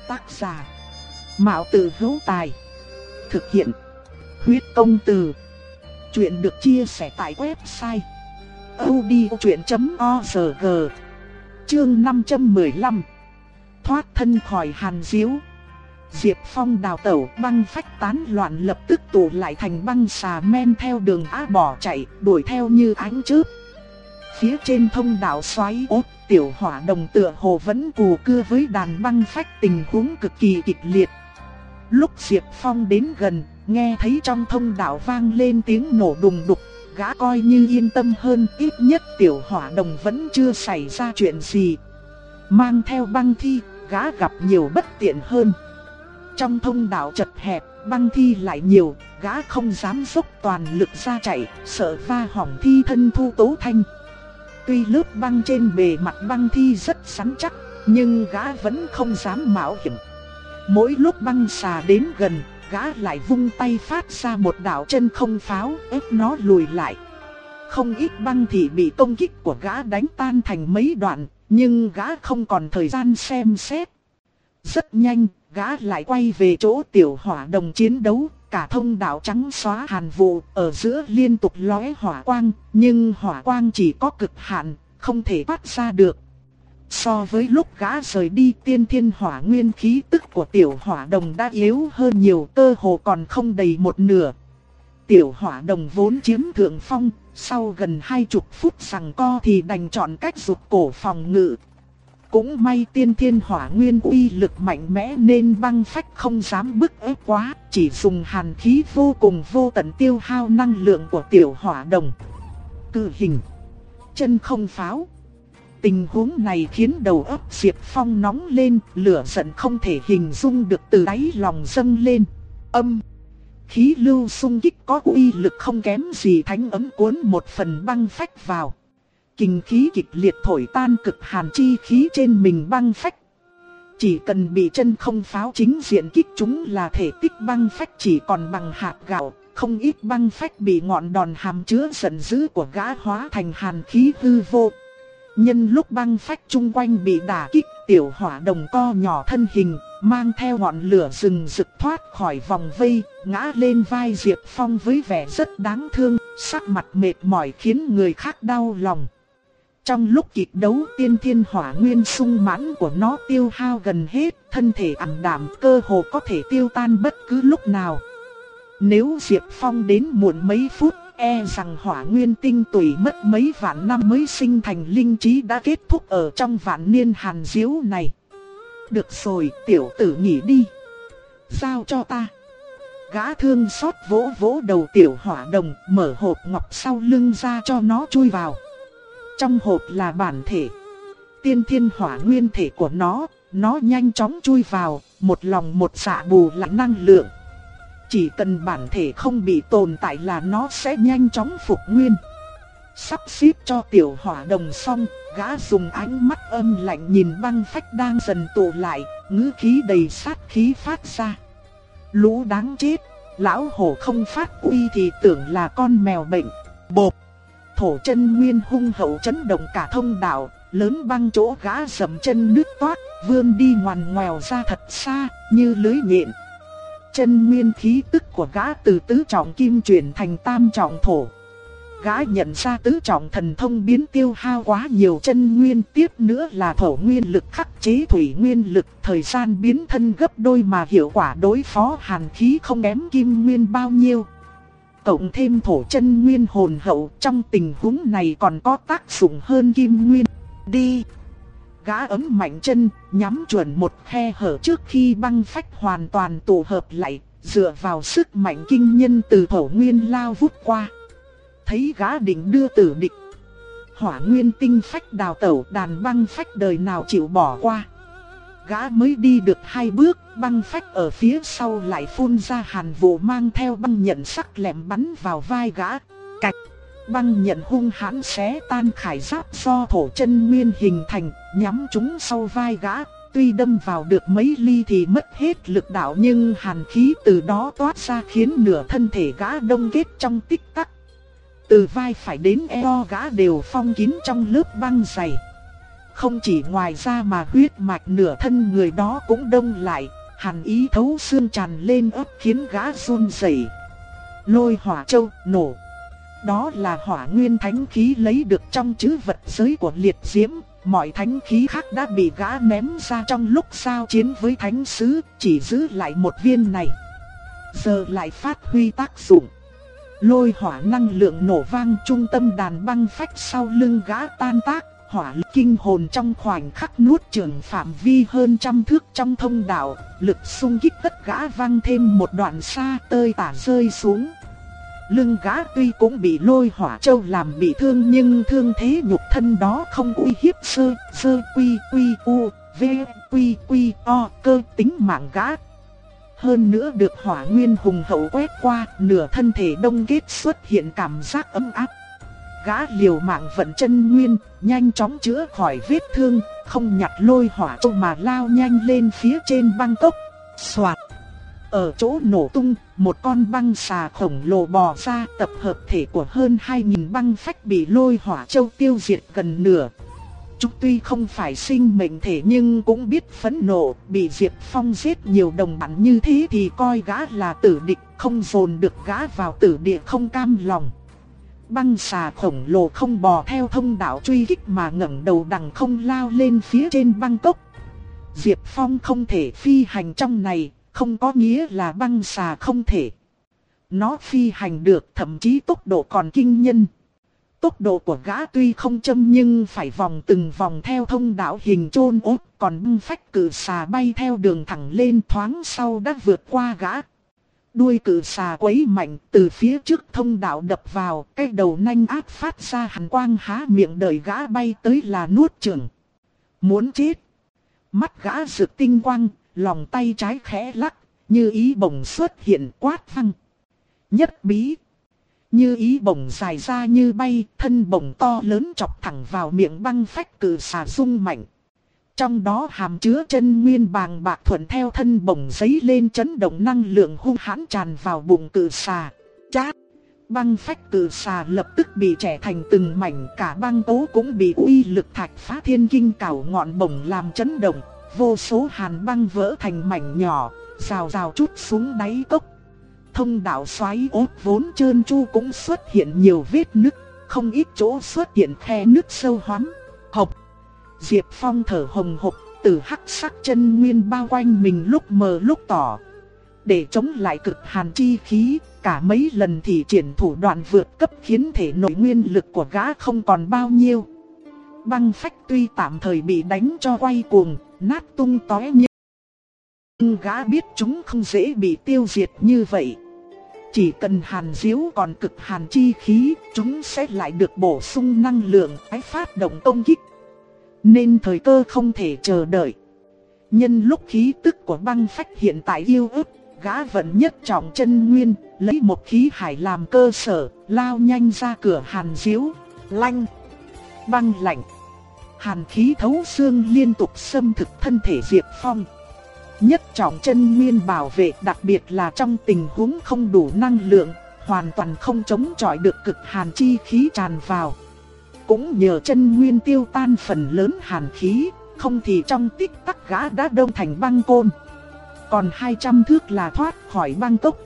Tác giả. Mạo tử hữu tài. Thực hiện. Huyết công từ. Chuyện được chia sẻ tại website. odchuyện.org Chương 515 Thoát thân khỏi hàn diếu Diệp Phong đào tẩu băng phách tán loạn lập tức tụ lại thành băng xà men theo đường á bỏ chạy đuổi theo như ánh chớp Phía trên thông đạo xoáy ốt tiểu hỏa đồng tựa hồ vẫn cù cưa với đàn băng phách tình huống cực kỳ kịch liệt Lúc Diệp Phong đến gần, nghe thấy trong thông đạo vang lên tiếng nổ đùng đục, gã coi như yên tâm hơn, ít nhất tiểu hỏa đồng vẫn chưa xảy ra chuyện gì. Mang theo băng thi, gã gặp nhiều bất tiện hơn. Trong thông đạo chật hẹp, băng thi lại nhiều, gã không dám dốc toàn lực ra chạy, sợ va hỏng thi thân thu tố thanh. Tuy lớp băng trên bề mặt băng thi rất sắn chắc, nhưng gã vẫn không dám mạo hiểm. Mỗi lúc băng xà đến gần, gã lại vung tay phát ra một đạo chân không pháo, ép nó lùi lại. Không ít băng thì bị công kích của gã đánh tan thành mấy đoạn, nhưng gã không còn thời gian xem xét. Rất nhanh, gã lại quay về chỗ tiểu hỏa đồng chiến đấu, cả thông đạo trắng xóa hàn vụ, ở giữa liên tục lóe hỏa quang, nhưng hỏa quang chỉ có cực hạn, không thể phát ra được. So với lúc gã rời đi tiên thiên hỏa nguyên khí tức của tiểu hỏa đồng đã yếu hơn nhiều cơ hồ còn không đầy một nửa. Tiểu hỏa đồng vốn chiếm thượng phong, sau gần hai chục phút sằng co thì đành chọn cách rụt cổ phòng ngự. Cũng may tiên thiên hỏa nguyên uy lực mạnh mẽ nên băng phách không dám bức ép quá, chỉ dùng hàn khí vô cùng vô tận tiêu hao năng lượng của tiểu hỏa đồng. Cự hình, chân không pháo. Tình huống này khiến đầu óc Diệp Phong nóng lên, lửa giận không thể hình dung được từ đáy lòng dâng lên. Âm Khí lưu xung kích có uy lực không kém gì thánh ấm cuốn một phần băng phách vào. Kinh khí kịch liệt thổi tan cực hàn chi khí trên mình băng phách. Chỉ cần bị chân không pháo chính diện kích chúng là thể tích băng phách chỉ còn bằng hạt gạo, không ít băng phách bị ngọn đòn hàm chứa giận dữ của gã hóa thành hàn khí hư vô. Nhân lúc băng phách chung quanh bị đả kích, tiểu hỏa đồng co nhỏ thân hình, mang theo ngọn lửa rừng rực thoát khỏi vòng vây, ngã lên vai Diệp Phong với vẻ rất đáng thương, sắc mặt mệt mỏi khiến người khác đau lòng. Trong lúc kịch đấu tiên thiên hỏa nguyên sung mãn của nó tiêu hao gần hết, thân thể ẩm đạm cơ hồ có thể tiêu tan bất cứ lúc nào. Nếu Diệp Phong đến muộn mấy phút, e rằng hỏa nguyên tinh tùy mất mấy vạn năm mới sinh thành linh trí đã kết thúc ở trong vạn niên hàn diếu này. Được rồi, tiểu tử nghỉ đi. Giao cho ta. Gã thương xót vỗ vỗ đầu tiểu hỏa đồng, mở hộp ngọc sau lưng ra cho nó chui vào. Trong hộp là bản thể. Tiên thiên hỏa nguyên thể của nó, nó nhanh chóng chui vào, một lòng một dạ bù lại năng lượng. Chỉ cần bản thể không bị tồn tại là nó sẽ nhanh chóng phục nguyên. Sắp xếp cho tiểu hỏa đồng xong, gã dùng ánh mắt âm lạnh nhìn băng phách đang dần tụ lại, ngữ khí đầy sát khí phát ra. Lũ đáng chết, lão hổ không phát uy thì tưởng là con mèo bệnh. Bộp! Thổ chân nguyên hung hậu chấn động cả thông đạo, lớn băng chỗ gã sầm chân nước toát, vươn đi ngoằn ngoèo ra thật xa, như lưới nhện. Chân nguyên khí tức của gã từ tứ trọng kim chuyển thành tam trọng thổ. Gã nhận ra tứ trọng thần thông biến tiêu hao quá nhiều chân nguyên tiếp nữa là thổ nguyên lực khắc chế thủy nguyên lực thời gian biến thân gấp đôi mà hiệu quả đối phó hàn khí không kém kim nguyên bao nhiêu. Cộng thêm thổ chân nguyên hồn hậu trong tình huống này còn có tác dụng hơn kim nguyên. Đi! Gã ấm mạnh chân, nhắm chuẩn một khe hở trước khi băng phách hoàn toàn tụ hợp lại, dựa vào sức mạnh kinh nhân từ thổ nguyên lao vút qua thấy gã định đưa tử địch. Hỏa nguyên tinh phách đào tẩu đàn băng phách đời nào chịu bỏ qua. Gã mới đi được hai bước, băng phách ở phía sau lại phun ra hàn vụ mang theo băng nhận sắc lẹm bắn vào vai gã. Cạch, băng nhận hung hãn xé tan khải giáp do thổ chân nguyên hình thành, nhắm chúng sau vai gã. Tuy đâm vào được mấy ly thì mất hết lực đạo nhưng hàn khí từ đó toát ra khiến nửa thân thể gã đông kết trong tích tắc. Từ vai phải đến eo gã đều phong kín trong lớp băng dày. Không chỉ ngoài ra mà huyết mạch nửa thân người đó cũng đông lại, hàn ý thấu xương tràn lên ấp khiến gã run rẩy. Lôi hỏa châu nổ. Đó là hỏa nguyên thánh khí lấy được trong chữ vật giới của liệt diễm, mọi thánh khí khác đã bị gã ném ra trong lúc giao chiến với thánh sứ, chỉ giữ lại một viên này. Giờ lại phát huy tác dụng. Lôi hỏa năng lượng nổ vang trung tâm đàn băng phách sau lưng gã tan tác, hỏa lực kinh hồn trong khoảnh khắc nuốt trường phạm vi hơn trăm thước trong thông đạo, lực xung kích tất gã văng thêm một đoạn xa tơi tả rơi xuống. Lưng gã tuy cũng bị lôi hỏa châu làm bị thương nhưng thương thế nhục thân đó không uy hiếp sơ, sơ quy quy u, v quy quy o cơ tính mạng gã hơn nữa được hỏa nguyên hùng hậu quét qua, nửa thân thể đông kết xuất hiện cảm giác ấm áp. Gã liều mạng vận chân nguyên, nhanh chóng chữa khỏi vết thương, không nhặt lôi hỏa châu mà lao nhanh lên phía trên băng cốc. Xoạt! Ở chỗ nổ tung, một con băng xà khổng lồ bò ra tập hợp thể của hơn 2.000 băng phách bị lôi hỏa châu tiêu diệt gần nửa. Chúng tuy không phải sinh mệnh thể nhưng cũng biết phẫn nộ, bị Diệp Phong giết nhiều đồng bạn như thế thì coi gã là tử địch, không dồn được gã vào tử địa không cam lòng. Băng xà khổng lồ không bò theo thông đạo truy kích mà ngẩng đầu đằng không lao lên phía trên băng cốc. Diệp Phong không thể phi hành trong này, không có nghĩa là băng xà không thể. Nó phi hành được thậm chí tốc độ còn kinh nhân. Tốc độ của gã tuy không châm nhưng phải vòng từng vòng theo thông đạo hình chôn ốt, còn băng phách cử xà bay theo đường thẳng lên thoáng sau đã vượt qua gã. Đuôi cự xà quấy mạnh từ phía trước thông đạo đập vào, cái đầu nhanh ác phát ra hàn quang há miệng đợi gã bay tới là nuốt chửng. Muốn chết. Mắt gã rực tinh quang, lòng tay trái khẽ lắc, như ý bổng xuất hiện quát văng. Nhất bí. Như ý bổng dài ra như bay, thân bổng to lớn chọc thẳng vào miệng băng phách cự xà rung mạnh. Trong đó hàm chứa chân nguyên bàng bạc thuận theo thân bổng giấy lên chấn động năng lượng hung hãn tràn vào bụng cử xà. Chát! Băng phách cử xà lập tức bị trẻ thành từng mảnh cả băng tố cũng bị uy lực thạch phá thiên kinh cào ngọn bổng làm chấn động. Vô số hàn băng vỡ thành mảnh nhỏ, rào rào chút xuống đáy cốc. Thông đạo xoáy ốt vốn trơn chu cũng xuất hiện nhiều vết nứt, không ít chỗ xuất hiện khe nứt sâu hoắm. Hộc! Diệp Phong thở hồng hộc, từ hắc sắc chân nguyên bao quanh mình lúc mờ lúc tỏ. Để chống lại cực hàn chi khí, cả mấy lần thì triển thủ đoạn vượt cấp khiến thể nội nguyên lực của gã không còn bao nhiêu. Băng phách tuy tạm thời bị đánh cho quay cuồng, nát tung tóe nhưng gã biết chúng không dễ bị tiêu diệt như vậy. Chỉ cần hàn diếu còn cực hàn chi khí, chúng sẽ lại được bổ sung năng lượng tái phát động công kích. Nên thời cơ không thể chờ đợi. Nhân lúc khí tức của băng phách hiện tại yêu ớt, gã vẫn nhất trọng chân nguyên, lấy một khí hải làm cơ sở, lao nhanh ra cửa hàn diếu, lanh, băng lạnh. Hàn khí thấu xương liên tục xâm thực thân thể Diệp Phong. Nhất trọng chân nguyên bảo vệ đặc biệt là trong tình huống không đủ năng lượng, hoàn toàn không chống chọi được cực hàn chi khí tràn vào. Cũng nhờ chân nguyên tiêu tan phần lớn hàn khí, không thì trong tích tắc gã đã đông thành băng côn. Còn 200 thước là thoát khỏi băng cốc.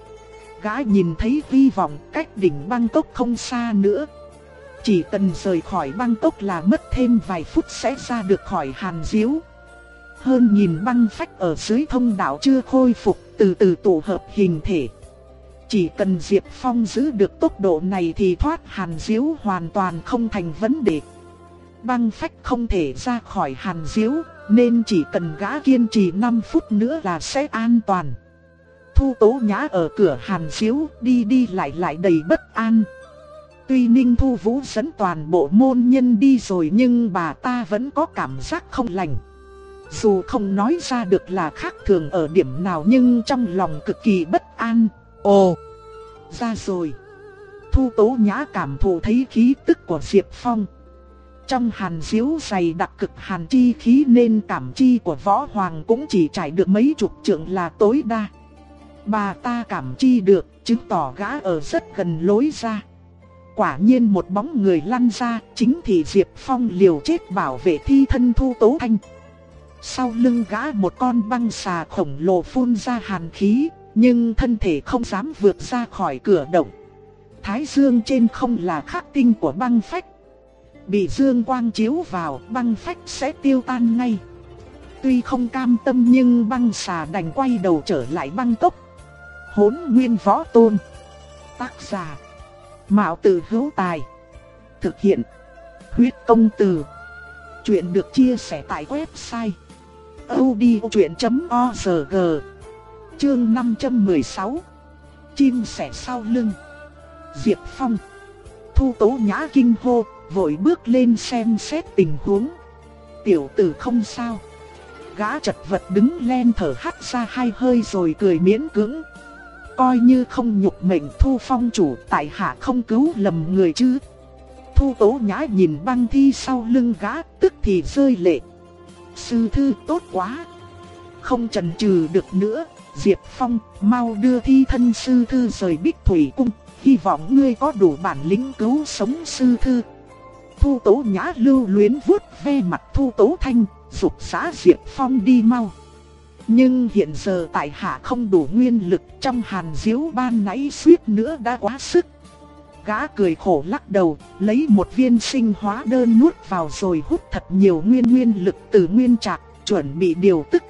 Gã nhìn thấy vi vọng cách đỉnh băng cốc không xa nữa. Chỉ cần rời khỏi băng cốc là mất thêm vài phút sẽ ra được khỏi hàn diếu. Hơn nhìn băng phách ở dưới thông đạo chưa khôi phục, từ từ tụ hợp hình thể. Chỉ cần Diệp Phong giữ được tốc độ này thì thoát hàn diếu hoàn toàn không thành vấn đề. Băng phách không thể ra khỏi hàn diếu, nên chỉ cần gã kiên trì 5 phút nữa là sẽ an toàn. Thu tố nhã ở cửa hàn diếu, đi đi lại lại đầy bất an. Tuy Ninh Thu Vũ dẫn toàn bộ môn nhân đi rồi nhưng bà ta vẫn có cảm giác không lành. Dù không nói ra được là khác thường ở điểm nào nhưng trong lòng cực kỳ bất an. Ồ, ra rồi. Thu Tố Nhã cảm thụ thấy khí tức của Diệp Phong. Trong hàn diếu dày đặc cực hàn chi khí nên cảm chi của võ hoàng cũng chỉ trải được mấy chục trượng là tối đa. Bà ta cảm chi được, chứng tỏ gã ở rất gần lối ra. Quả nhiên một bóng người lăn ra, chính thì Diệp Phong liều chết bảo vệ thi thân Thu Tố Thanh. Sau lưng gã một con băng xà khổng lồ phun ra hàn khí, nhưng thân thể không dám vượt ra khỏi cửa động. Thái dương trên không là khắc tinh của băng phách. Bị dương quang chiếu vào, băng phách sẽ tiêu tan ngay. Tuy không cam tâm nhưng băng xà đành quay đầu trở lại băng cốc. Hốn nguyên võ tôn. Tác giả. Mạo tử hữu tài. Thực hiện. Huyết công từ. Chuyện được chia sẻ tại website audiochuyện.org Chương 516 Chim sẻ sau lưng. Diệp Phong. Thu tố nhã kinh hô, vội bước lên xem xét tình huống. Tiểu tử không sao. Gã chật vật đứng len thở hắt ra hai hơi rồi cười miễn cưỡng. Coi như không nhục mệnh thu phong chủ tại hạ không cứu lầm người chứ. Thu tố nhã nhìn băng thi sau lưng gã tức thì rơi lệ. Sư thư tốt quá. Không chần chừ được nữa, Diệp Phong mau đưa thi thân sư thư rời Bích Thủy Cung. Hy vọng ngươi có đủ bản lĩnh cứu sống sư thư. Thu tố nhã lưu luyến vuốt ve mặt thu tố thanh, dục xã Diệp Phong đi mau. Nhưng hiện giờ tại hạ không đủ nguyên lực trong hàn diếu ban nãy suýt nữa đã quá sức. Gã cười khổ lắc đầu, lấy một viên sinh hóa đơn nuốt vào rồi hút thật nhiều nguyên nguyên lực từ nguyên trạc, chuẩn bị điều tức.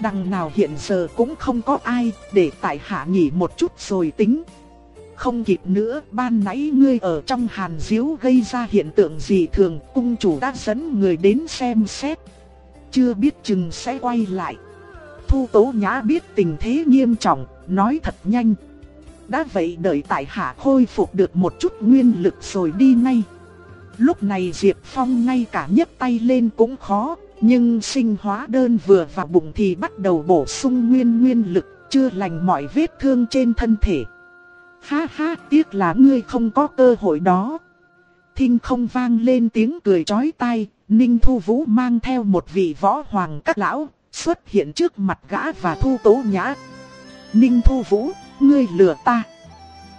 Đằng nào hiện giờ cũng không có ai, để tại hạ nghỉ một chút rồi tính. Không kịp nữa, ban nãy ngươi ở trong hàn diếu gây ra hiện tượng gì thường, cung chủ đã dẫn người đến xem xét. Chưa biết chừng sẽ quay lại. Thu Tố Nhã biết tình thế nghiêm trọng, nói thật nhanh, đã vậy đợi tại hạ khôi phục được một chút nguyên lực rồi đi ngay. Lúc này Diệp Phong ngay cả nhấc tay lên cũng khó, nhưng sinh hóa đơn vừa vào bụng thì bắt đầu bổ sung nguyên nguyên lực, chưa lành mọi vết thương trên thân thể. Ha ha, tiếc là ngươi không có cơ hội đó. Thinh không vang lên tiếng cười chói tai, Ninh Thu Vũ mang theo một vị võ hoàng các lão, xuất hiện trước mặt gã và thu tố nhã. Ninh Thu Vũ, ngươi lừa ta.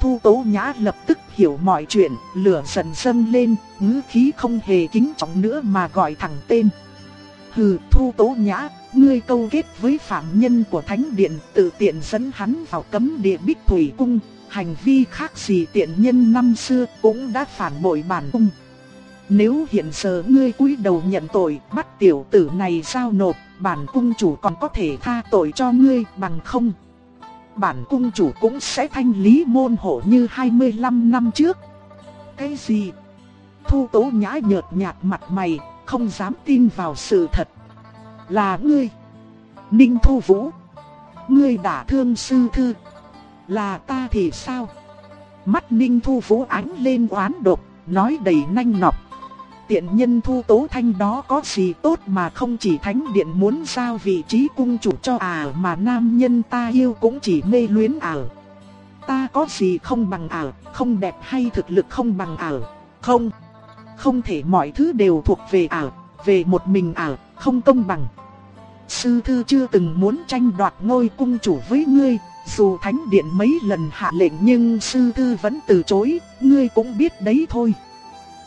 Thu Tố Nhã lập tức hiểu mọi chuyện, lửa dần dâng lên, ngữ khí không hề kính trọng nữa mà gọi thẳng tên. Hừ, Thu Tố Nhã, ngươi câu kết với phạm nhân của Thánh Điện tự tiện dẫn hắn vào cấm địa Bích Thủy Cung, hành vi khác gì tiện nhân năm xưa cũng đã phản bội bản cung. Nếu hiện giờ ngươi cúi đầu nhận tội, bắt tiểu tử này giao nộp, bản cung chủ còn có thể tha tội cho ngươi bằng không. Bản cung chủ cũng sẽ thanh lý môn hộ như 25 năm trước. Cái gì? Thu tố nhã nhợt nhạt mặt mày, không dám tin vào sự thật. Là ngươi. Ninh Thu Vũ. Ngươi đã thương sư thư. Là ta thì sao? Mắt Ninh Thu Vũ ánh lên oán độc, nói đầy nhanh nọc tiện nhân thu tố thanh đó có gì tốt mà không chỉ thánh điện muốn giao vị trí cung chủ cho à mà nam nhân ta yêu cũng chỉ mê luyến à. Ta có gì không bằng à, không đẹp hay thực lực không bằng à, không. Không thể mọi thứ đều thuộc về ả, về một mình ả, không công bằng. Sư thư chưa từng muốn tranh đoạt ngôi cung chủ với ngươi, dù thánh điện mấy lần hạ lệnh nhưng sư thư vẫn từ chối, ngươi cũng biết đấy thôi.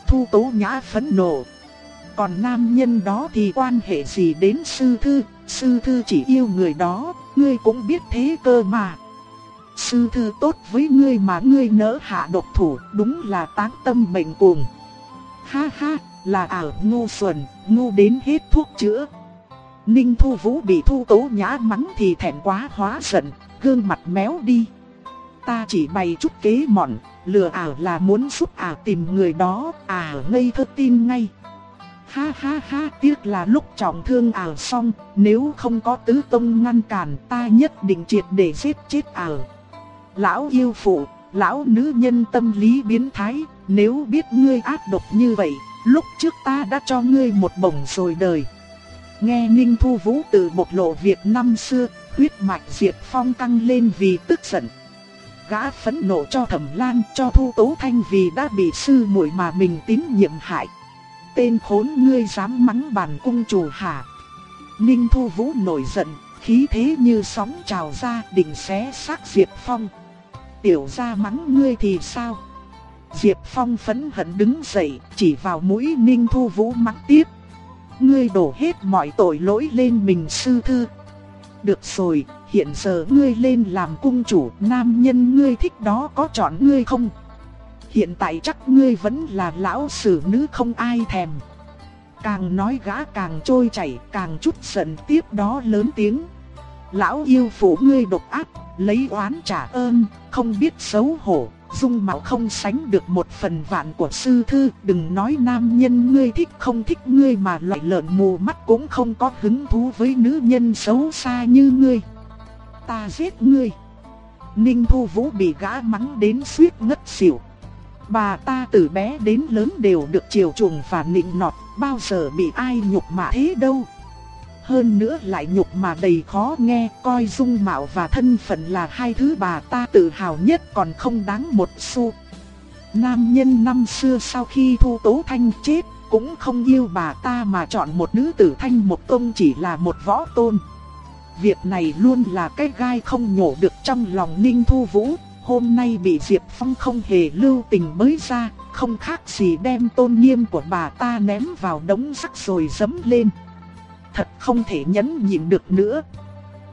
Thu Tố Nhã phẫn nộ. Còn nam nhân đó thì quan hệ gì đến sư thư, sư thư chỉ yêu người đó, ngươi cũng biết thế cơ mà. Sư thư tốt với ngươi mà ngươi nỡ hạ độc thủ, đúng là táng tâm bệnh cuồng. Ha ha, là ảo ngu xuẩn, ngu đến hết thuốc chữa. Ninh Thu Vũ bị Thu Tố Nhã mắng thì thẹn quá hóa giận, gương mặt méo đi. Ta chỉ bày chút kế mọn, lừa ảo là muốn giúp ảo tìm người đó, ảo ngây thơ tin ngay. Ha ha ha, tiếc là lúc trọng thương ảo xong, nếu không có tứ tông ngăn cản ta nhất định triệt để giết chết ảo. Lão yêu phụ, lão nữ nhân tâm lý biến thái, nếu biết ngươi ác độc như vậy, lúc trước ta đã cho ngươi một bổng rồi đời. Nghe Ninh Thu Vũ từ bộc lộ việc năm xưa, huyết mạch diệt phong căng lên vì tức giận gã phẫn nộ cho Thẩm Lan, cho Thu Tố Thanh vì đã bị sư muội mà mình tín nhiệm hại. Tên khốn ngươi dám mắng bản cung chủ hả? Ninh Thu Vũ nổi giận, khí thế như sóng trào ra định xé xác Diệp Phong. Tiểu gia mắng ngươi thì sao? Diệp Phong phẫn hận đứng dậy, chỉ vào mũi Ninh Thu Vũ mắng tiếp. Ngươi đổ hết mọi tội lỗi lên mình sư thư. Được rồi, hiện giờ ngươi lên làm cung chủ, nam nhân ngươi thích đó có chọn ngươi không? Hiện tại chắc ngươi vẫn là lão sử nữ không ai thèm. Càng nói gã càng trôi chảy, càng chút giận tiếp đó lớn tiếng. Lão yêu phụ ngươi độc ác, lấy oán trả ơn, không biết xấu hổ, dung mạo không sánh được một phần vạn của sư thư, đừng nói nam nhân ngươi thích không thích ngươi mà loại lợn mù mắt cũng không có hứng thú với nữ nhân xấu xa như ngươi ta giết ngươi. Ninh Thu Vũ bị gã mắng đến suýt ngất xỉu. Bà ta từ bé đến lớn đều được chiều chuộng và nịnh nọt, bao giờ bị ai nhục mạ thế đâu. Hơn nữa lại nhục mà đầy khó nghe, coi dung mạo và thân phận là hai thứ bà ta tự hào nhất còn không đáng một xu. Nam nhân năm xưa sau khi Thu Tố Thanh chết, cũng không yêu bà ta mà chọn một nữ tử Thanh một công chỉ là một võ tôn. Việc này luôn là cái gai không nhổ được trong lòng Ninh Thu Vũ, hôm nay bị Diệp Phong không hề lưu tình mới ra, không khác gì đem tôn nghiêm của bà ta ném vào đống rác rồi dấm lên. Thật không thể nhẫn nhịn được nữa.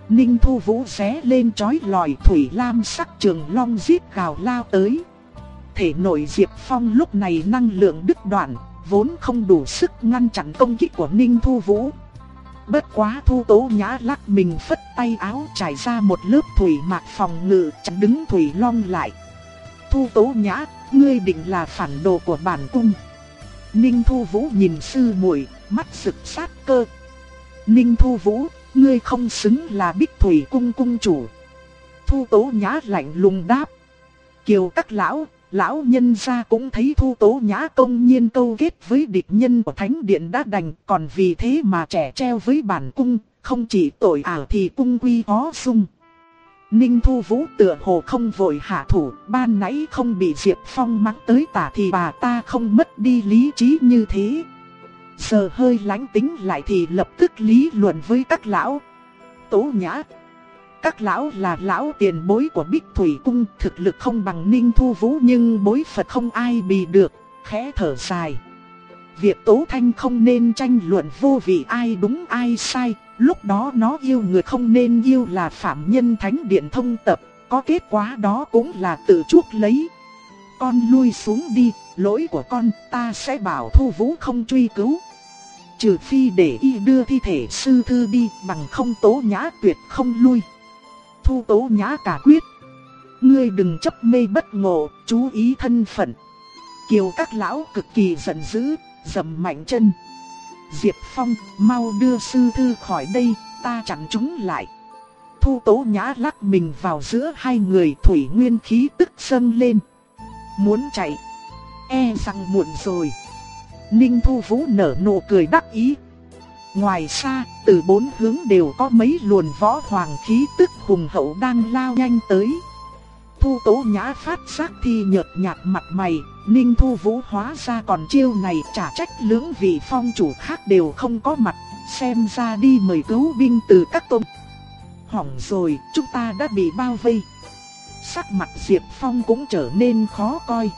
Ninh Thu Vũ xé lên chói lòi thủy lam sắc trường long giết gào lao tới. Thể nội Diệp Phong lúc này năng lượng đứt đoạn, vốn không đủ sức ngăn chặn công kích của Ninh Thu Vũ. Bất quá thu tố nhã lắc mình phất tay áo trải ra một lớp thủy mạc phòng ngự chặn đứng thủy long lại. Thu tố nhã, ngươi định là phản đồ của bản cung. Ninh thu vũ nhìn sư muội mắt sực sát cơ. Ninh thu vũ, ngươi không xứng là bích thủy cung cung chủ. Thu tố nhã lạnh lùng đáp. Kiều các lão, lão nhân gia cũng thấy thu tố nhã công nhiên câu kết với địch nhân của thánh điện đã đành, còn vì thế mà trẻ treo với bản cung, không chỉ tội ảo thì cung quy khó sung. Ninh Thu Vũ tựa hồ không vội hạ thủ, ban nãy không bị Diệp Phong mắng tới tả thì bà ta không mất đi lý trí như thế. Giờ hơi lánh tính lại thì lập tức lý luận với các lão. Tố nhã, Các lão là lão tiền bối của Bích Thủy Cung, thực lực không bằng Ninh Thu Vũ nhưng bối Phật không ai bị được, khẽ thở dài. Việc Tố Thanh không nên tranh luận vô vị ai đúng ai sai, lúc đó nó yêu người không nên yêu là phạm nhân thánh điện thông tập, có kết quả đó cũng là tự chuốc lấy. Con lui xuống đi, lỗi của con ta sẽ bảo Thu Vũ không truy cứu. Trừ phi để y đưa thi thể sư thư đi bằng không tố nhã tuyệt không lui. Thu tố nhã cả quyết. Ngươi đừng chấp mê bất ngộ, chú ý thân phận. Kiều các lão cực kỳ giận dữ, dầm mạnh chân. Diệp Phong, mau đưa sư thư khỏi đây, ta chặn chúng lại. Thu tố nhã lắc mình vào giữa hai người thủy nguyên khí tức dâng lên. Muốn chạy, e rằng muộn rồi. Ninh Thu Vũ nở nụ cười đắc ý. Ngoài xa, từ bốn hướng đều có mấy luồn võ hoàng khí tức hùng hậu đang lao nhanh tới. Thu Tố Nhã phát giác thi nhợt nhạt mặt mày, Ninh Thu Vũ hóa ra còn chiêu này trả trách lưỡng vị phong chủ khác đều không có mặt, xem ra đi mời cứu binh từ các tôn. Hỏng rồi, chúng ta đã bị bao vây. Sắc mặt Diệp Phong cũng trở nên khó coi.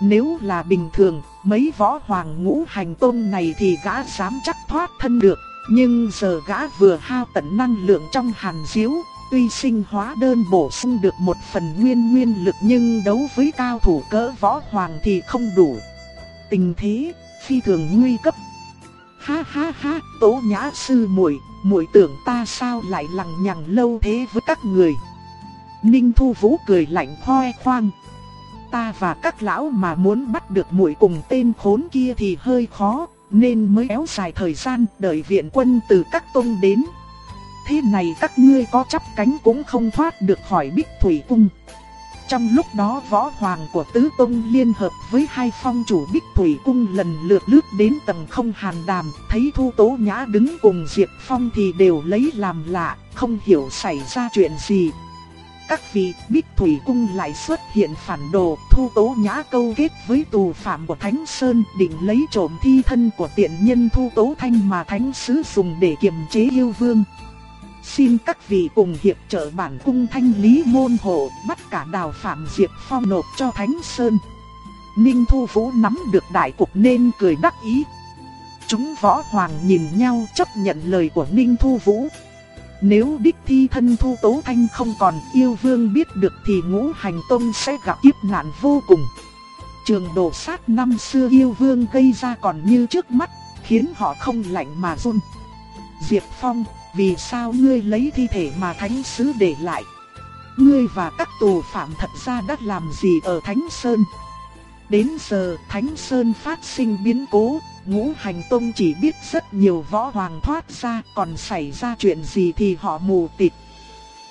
Nếu là bình thường, mấy võ hoàng ngũ hành tôn này thì gã dám chắc thoát thân được. Nhưng giờ gã vừa hao tận năng lượng trong hàn diếu, tuy sinh hóa đơn bổ sung được một phần nguyên nguyên lực nhưng đấu với cao thủ cỡ võ hoàng thì không đủ. Tình thế, phi thường nguy cấp. Ha ha ha, tố nhã sư muội muội tưởng ta sao lại lằng nhằng lâu thế với các người. Ninh Thu Vũ cười lạnh khoe khoang ta và các lão mà muốn bắt được muội cùng tên khốn kia thì hơi khó, nên mới kéo dài thời gian đợi viện quân từ các tông đến. Thế này các ngươi có chắp cánh cũng không thoát được khỏi bích thủy cung. Trong lúc đó võ hoàng của tứ tông liên hợp với hai phong chủ bích thủy cung lần lượt lướt đến tầng không hàn đàm, thấy thu tố nhã đứng cùng Diệp Phong thì đều lấy làm lạ, không hiểu xảy ra chuyện gì, các vị Bích Thủy Cung lại xuất hiện phản đồ, thu tố nhã câu kết với tù phạm của Thánh Sơn định lấy trộm thi thân của tiện nhân thu tố thanh mà Thánh Sứ dùng để kiềm chế yêu vương. Xin các vị cùng hiệp trợ bản cung thanh lý môn hộ, bắt cả đào phạm Diệp Phong nộp cho Thánh Sơn. Ninh Thu Vũ nắm được đại cục nên cười đắc ý. Chúng võ hoàng nhìn nhau chấp nhận lời của Ninh Thu Vũ. Nếu đích thi thân thu tố thanh không còn yêu vương biết được thì ngũ hành tông sẽ gặp kiếp nạn vô cùng. Trường đổ sát năm xưa yêu vương gây ra còn như trước mắt, khiến họ không lạnh mà run. Diệp Phong, vì sao ngươi lấy thi thể mà thánh sứ để lại? Ngươi và các tù phạm thật ra đã làm gì ở Thánh Sơn? Đến giờ Thánh Sơn phát sinh biến cố, ngũ hành tông chỉ biết rất nhiều võ hoàng thoát ra, còn xảy ra chuyện gì thì họ mù tịt.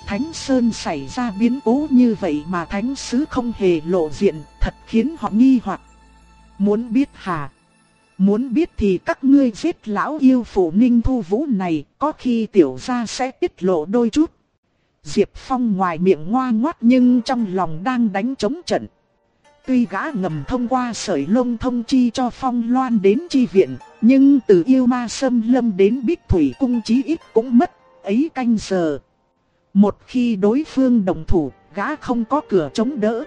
Thánh Sơn xảy ra biến cố như vậy mà Thánh Sứ không hề lộ diện, thật khiến họ nghi hoặc. Muốn biết hả? Muốn biết thì các ngươi giết lão yêu phụ ninh thu vũ này, có khi tiểu gia sẽ tiết lộ đôi chút. Diệp Phong ngoài miệng ngoa ngoắt nhưng trong lòng đang đánh chống trận. Tuy gã ngầm thông qua sợi lông thông chi cho phong loan đến chi viện, nhưng từ yêu ma sâm lâm đến bích thủy cung chí ít cũng mất ấy canh giờ. Một khi đối phương đồng thủ, gã không có cửa chống đỡ.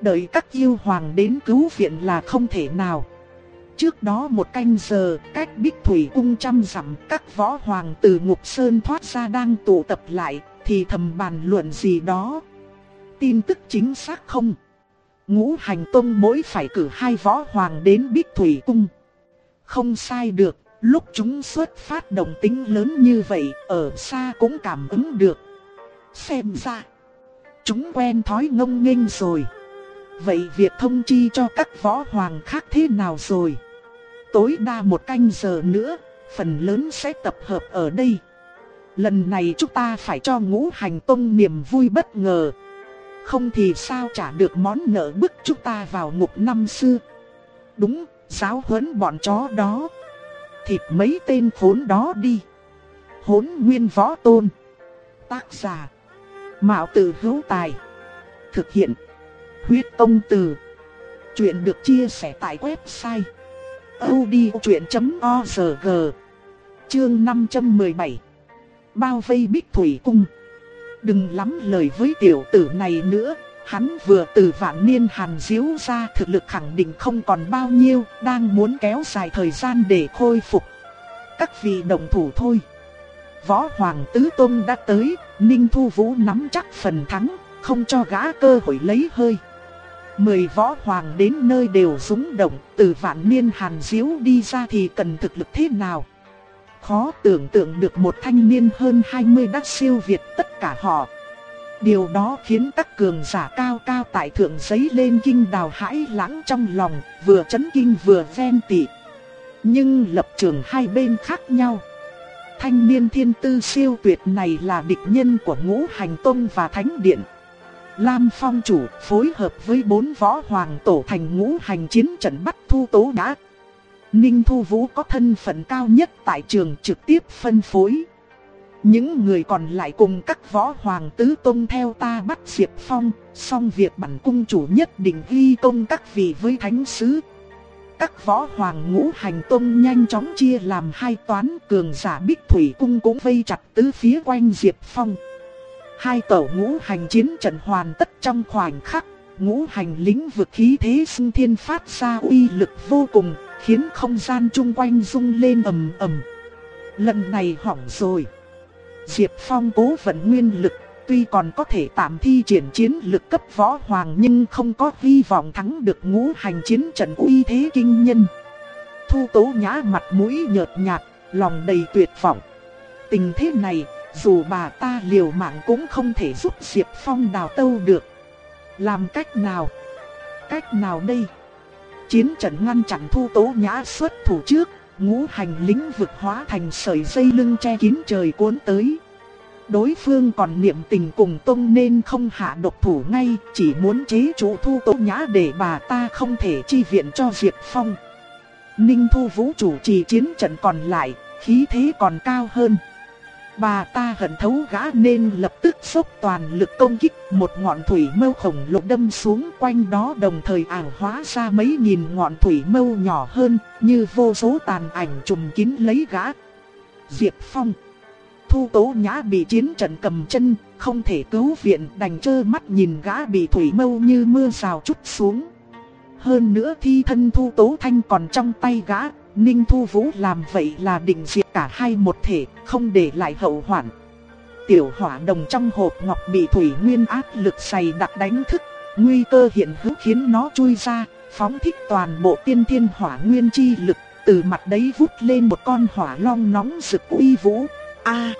Đợi các yêu hoàng đến cứu viện là không thể nào. Trước đó một canh giờ, cách bích thủy cung trăm dặm các võ hoàng từ ngục sơn thoát ra đang tụ tập lại, thì thầm bàn luận gì đó. Tin tức chính xác không? Ngũ hành tông mỗi phải cử hai võ hoàng đến Bích Thủy Cung. Không sai được, lúc chúng xuất phát đồng tính lớn như vậy, ở xa cũng cảm ứng được. Xem ra, chúng quen thói ngông nghênh rồi. Vậy việc thông chi cho các võ hoàng khác thế nào rồi? Tối đa một canh giờ nữa, phần lớn sẽ tập hợp ở đây. Lần này chúng ta phải cho ngũ hành tông niềm vui bất ngờ. Không thì sao trả được món nợ bức chúng ta vào ngục năm xưa. Đúng, giáo huấn bọn chó đó. Thịt mấy tên khốn đó đi. Hốn nguyên võ tôn. Tác giả. Mạo tử hữu tài. Thực hiện. Huyết công từ. Chuyện được chia sẻ tại website. odchuyện.org Chương 517 Bao vây bích thủy cung Đừng lắm lời với tiểu tử này nữa, hắn vừa từ vạn niên hàn diếu ra thực lực khẳng định không còn bao nhiêu, đang muốn kéo dài thời gian để khôi phục. Các vị đồng thủ thôi. Võ Hoàng Tứ Tôn đã tới, Ninh Thu Vũ nắm chắc phần thắng, không cho gã cơ hội lấy hơi. Mười võ hoàng đến nơi đều rúng động, từ vạn niên hàn diếu đi ra thì cần thực lực thế nào. Khó tưởng tượng được một thanh niên hơn 20 đắc siêu việt tất cả họ. Điều đó khiến các cường giả cao cao tại thượng giấy lên kinh đào hãi lãng trong lòng, vừa chấn kinh vừa ven tị. Nhưng lập trường hai bên khác nhau. Thanh niên thiên tư siêu tuyệt này là địch nhân của ngũ hành tông và thánh điện. Lam Phong chủ phối hợp với bốn võ hoàng tổ thành ngũ hành chiến trận bắt thu tố đã. Ninh Thu Vũ có thân phận cao nhất tại trường trực tiếp phân phối. Những người còn lại cùng các võ hoàng tứ tôn theo ta bắt Diệp Phong, xong việc bản cung chủ nhất định ghi công các vị với thánh sứ. Các võ hoàng ngũ hành tôn nhanh chóng chia làm hai toán cường giả bích thủy cung cũng vây chặt tứ phía quanh Diệp Phong. Hai tẩu ngũ hành chiến trận hoàn tất trong khoảnh khắc, ngũ hành lĩnh vực khí thế sinh thiên phát ra uy lực vô cùng, khiến không gian chung quanh rung lên ầm ầm. Lần này hỏng rồi. Diệp Phong cố vận nguyên lực, tuy còn có thể tạm thi triển chiến lực cấp võ hoàng nhưng không có hy vọng thắng được ngũ hành chiến trận uy thế kinh nhân. Thu tố nhã mặt mũi nhợt nhạt, lòng đầy tuyệt vọng. Tình thế này, dù bà ta liều mạng cũng không thể giúp Diệp Phong đào tâu được. Làm cách nào? Cách nào đây? Chiến trận ngăn chặn thu tố nhã xuất thủ trước, ngũ hành lĩnh vực hóa thành sợi dây lưng che kín trời cuốn tới. Đối phương còn niệm tình cùng tông nên không hạ độc thủ ngay, chỉ muốn chế chủ thu tố nhã để bà ta không thể chi viện cho Diệp Phong. Ninh Thu Vũ chủ trì chiến trận còn lại, khí thế còn cao hơn. Bà ta hận thấu gã nên lập tức sốc toàn lực công kích một ngọn thủy mâu khổng lồ đâm xuống quanh đó đồng thời ảo hóa ra mấy nghìn ngọn thủy mâu nhỏ hơn như vô số tàn ảnh trùm kín lấy gã. Diệp Phong Thu Tố Nhã bị chiến trận cầm chân, không thể cứu viện đành trơ mắt nhìn gã bị thủy mâu như mưa rào chút xuống. Hơn nữa thi thân Thu Tố Thanh còn trong tay gã, Ninh Thu Vũ làm vậy là định diệt cả hai một thể, không để lại hậu hoạn. Tiểu hỏa đồng trong hộp ngọc bị thủy nguyên áp lực dày đặc đánh thức, nguy cơ hiện hữu khiến nó chui ra, phóng thích toàn bộ tiên thiên hỏa nguyên chi lực, từ mặt đấy vút lên một con hỏa long nóng rực uy vũ. A!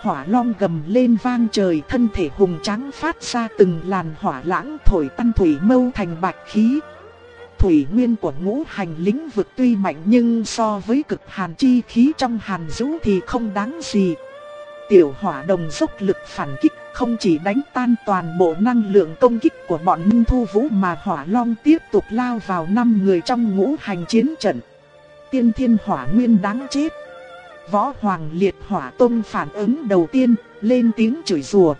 hỏa long gầm lên vang trời thân thể hùng trắng phát ra từng làn hỏa lãng thổi tan thủy mâu thành bạch khí, thủy nguyên của ngũ hành lĩnh vực tuy mạnh nhưng so với cực hàn chi khí trong hàn vũ thì không đáng gì. Tiểu hỏa đồng dốc lực phản kích không chỉ đánh tan toàn bộ năng lượng công kích của bọn Ninh Thu Vũ mà hỏa long tiếp tục lao vào năm người trong ngũ hành chiến trận. Tiên thiên hỏa nguyên đáng chết. Võ Hoàng liệt hỏa tông phản ứng đầu tiên, lên tiếng chửi rủa.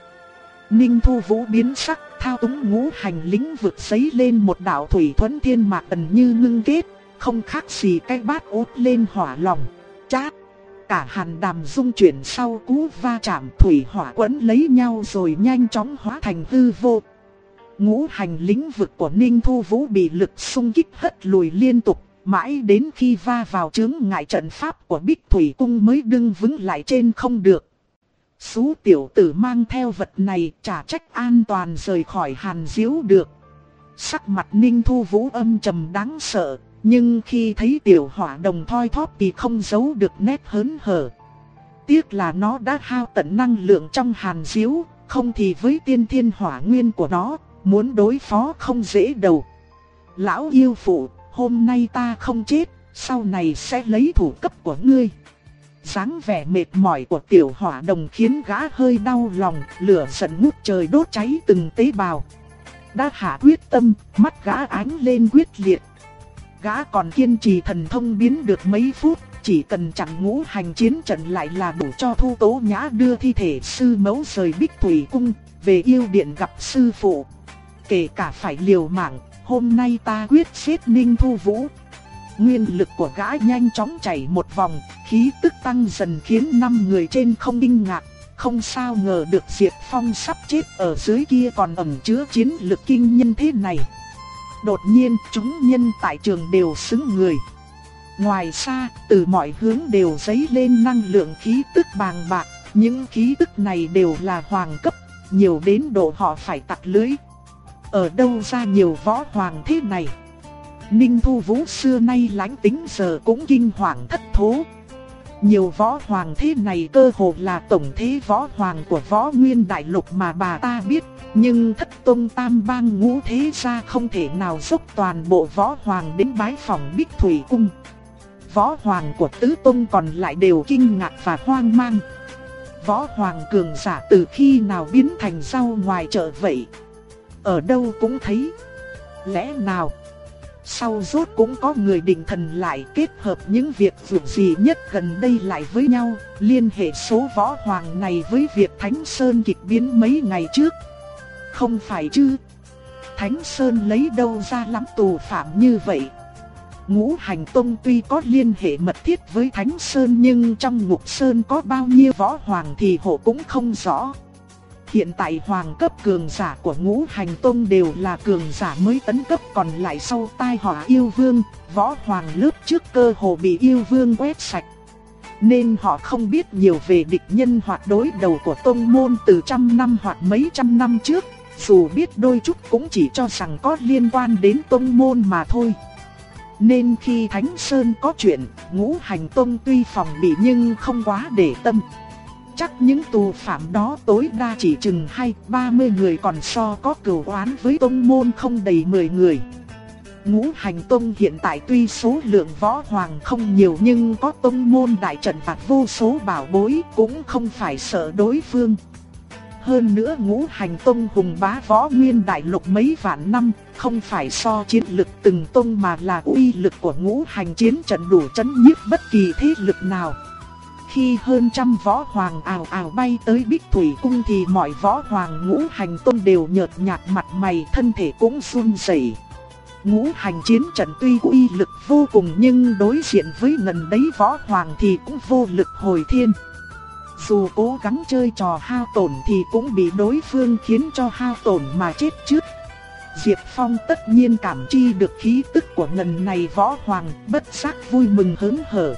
Ninh Thu Vũ biến sắc thao túng ngũ hành lĩnh vực giấy lên một đạo thủy thuẫn thiên mạc ẩn như ngưng kết, không khác gì cái bát út lên hỏa lòng. Chát! Cả hàn đàm dung chuyển sau cú va chạm thủy hỏa quấn lấy nhau rồi nhanh chóng hóa thành hư vô. Ngũ hành lĩnh vực của Ninh Thu Vũ bị lực xung kích hất lùi liên tục, mãi đến khi va vào chướng ngại trận pháp của Bích Thủy Cung mới đưng vững lại trên không được. Xú tiểu tử mang theo vật này trả trách an toàn rời khỏi hàn diếu được. Sắc mặt ninh thu vũ âm trầm đáng sợ, nhưng khi thấy tiểu hỏa đồng thoi thóp thì không giấu được nét hớn hở. Tiếc là nó đã hao tận năng lượng trong hàn diếu, không thì với tiên thiên hỏa nguyên của nó, muốn đối phó không dễ đâu. Lão yêu phụ, hôm nay ta không chết, sau này sẽ lấy thủ cấp của ngươi dáng vẻ mệt mỏi của tiểu hỏa đồng khiến gã hơi đau lòng, lửa giận ngút trời đốt cháy từng tế bào. Đã hạ quyết tâm, mắt gã ánh lên quyết liệt. Gã còn kiên trì thần thông biến được mấy phút, chỉ cần chặn ngũ hành chiến trận lại là đủ cho thu tố nhã đưa thi thể sư mẫu rời bích thủy cung, về yêu điện gặp sư phụ. Kể cả phải liều mạng, hôm nay ta quyết giết ninh thu vũ, Nguyên lực của gã nhanh chóng chảy một vòng, khí tức tăng dần khiến năm người trên không kinh ngạc. không sao ngờ được Diệp Phong sắp chết ở dưới kia còn ẩn chứa chiến lực kinh nhân thế này. Đột nhiên chúng nhân tại trường đều xứng người. Ngoài xa, từ mọi hướng đều dấy lên năng lượng khí tức bàng bạc, những khí tức này đều là hoàng cấp, nhiều đến độ họ phải tặc lưới. Ở đâu ra nhiều võ hoàng thế này? Ninh Thu Vũ xưa nay lãnh tính giờ cũng kinh hoàng thất thố. Nhiều võ hoàng thế này cơ hồ là tổng thế võ hoàng của võ nguyên đại lục mà bà ta biết. Nhưng thất tôn tam bang ngũ thế gia không thể nào giúp toàn bộ võ hoàng đến bái phòng bích thủy cung. Võ hoàng của tứ tôn còn lại đều kinh ngạc và hoang mang. Võ hoàng cường giả từ khi nào biến thành rau ngoài chợ vậy? Ở đâu cũng thấy. Lẽ nào? Sau rốt cũng có người định thần lại kết hợp những việc dù gì nhất gần đây lại với nhau, liên hệ số võ hoàng này với việc Thánh Sơn kịch biến mấy ngày trước. Không phải chứ? Thánh Sơn lấy đâu ra lắm tù phạm như vậy? Ngũ hành tông tuy có liên hệ mật thiết với Thánh Sơn nhưng trong ngục Sơn có bao nhiêu võ hoàng thì hộ cũng không rõ. Hiện tại hoàng cấp cường giả của ngũ hành tông đều là cường giả mới tấn cấp còn lại sau tai họa yêu vương, võ hoàng lớp trước cơ hồ bị yêu vương quét sạch. Nên họ không biết nhiều về địch nhân hoặc đối đầu của tông môn từ trăm năm hoặc mấy trăm năm trước, dù biết đôi chút cũng chỉ cho rằng có liên quan đến tông môn mà thôi. Nên khi Thánh Sơn có chuyện, ngũ hành tông tuy phòng bị nhưng không quá để tâm. Chắc những tù phạm đó tối đa chỉ chừng hai ba mươi người còn so có cửu oán với tông môn không đầy 10 người. Ngũ hành tông hiện tại tuy số lượng võ hoàng không nhiều nhưng có tông môn đại trận và vô số bảo bối cũng không phải sợ đối phương. Hơn nữa ngũ hành tông hùng bá võ nguyên đại lục mấy vạn năm, không phải so chiến lực từng tông mà là uy lực của ngũ hành chiến trận đủ chấn nhiếp bất kỳ thế lực nào. Khi hơn trăm võ hoàng ảo ảo bay tới Bích Thủy Cung thì mọi võ hoàng ngũ hành tôn đều nhợt nhạt mặt mày, thân thể cũng run rẩy. Ngũ hành chiến trận tuy uy lực vô cùng nhưng đối diện với ngần đấy võ hoàng thì cũng vô lực hồi thiên. Dù cố gắng chơi trò hao tổn thì cũng bị đối phương khiến cho hao tổn mà chết trước. Diệp Phong tất nhiên cảm chi được khí tức của ngần này võ hoàng, bất giác vui mừng hớn hở.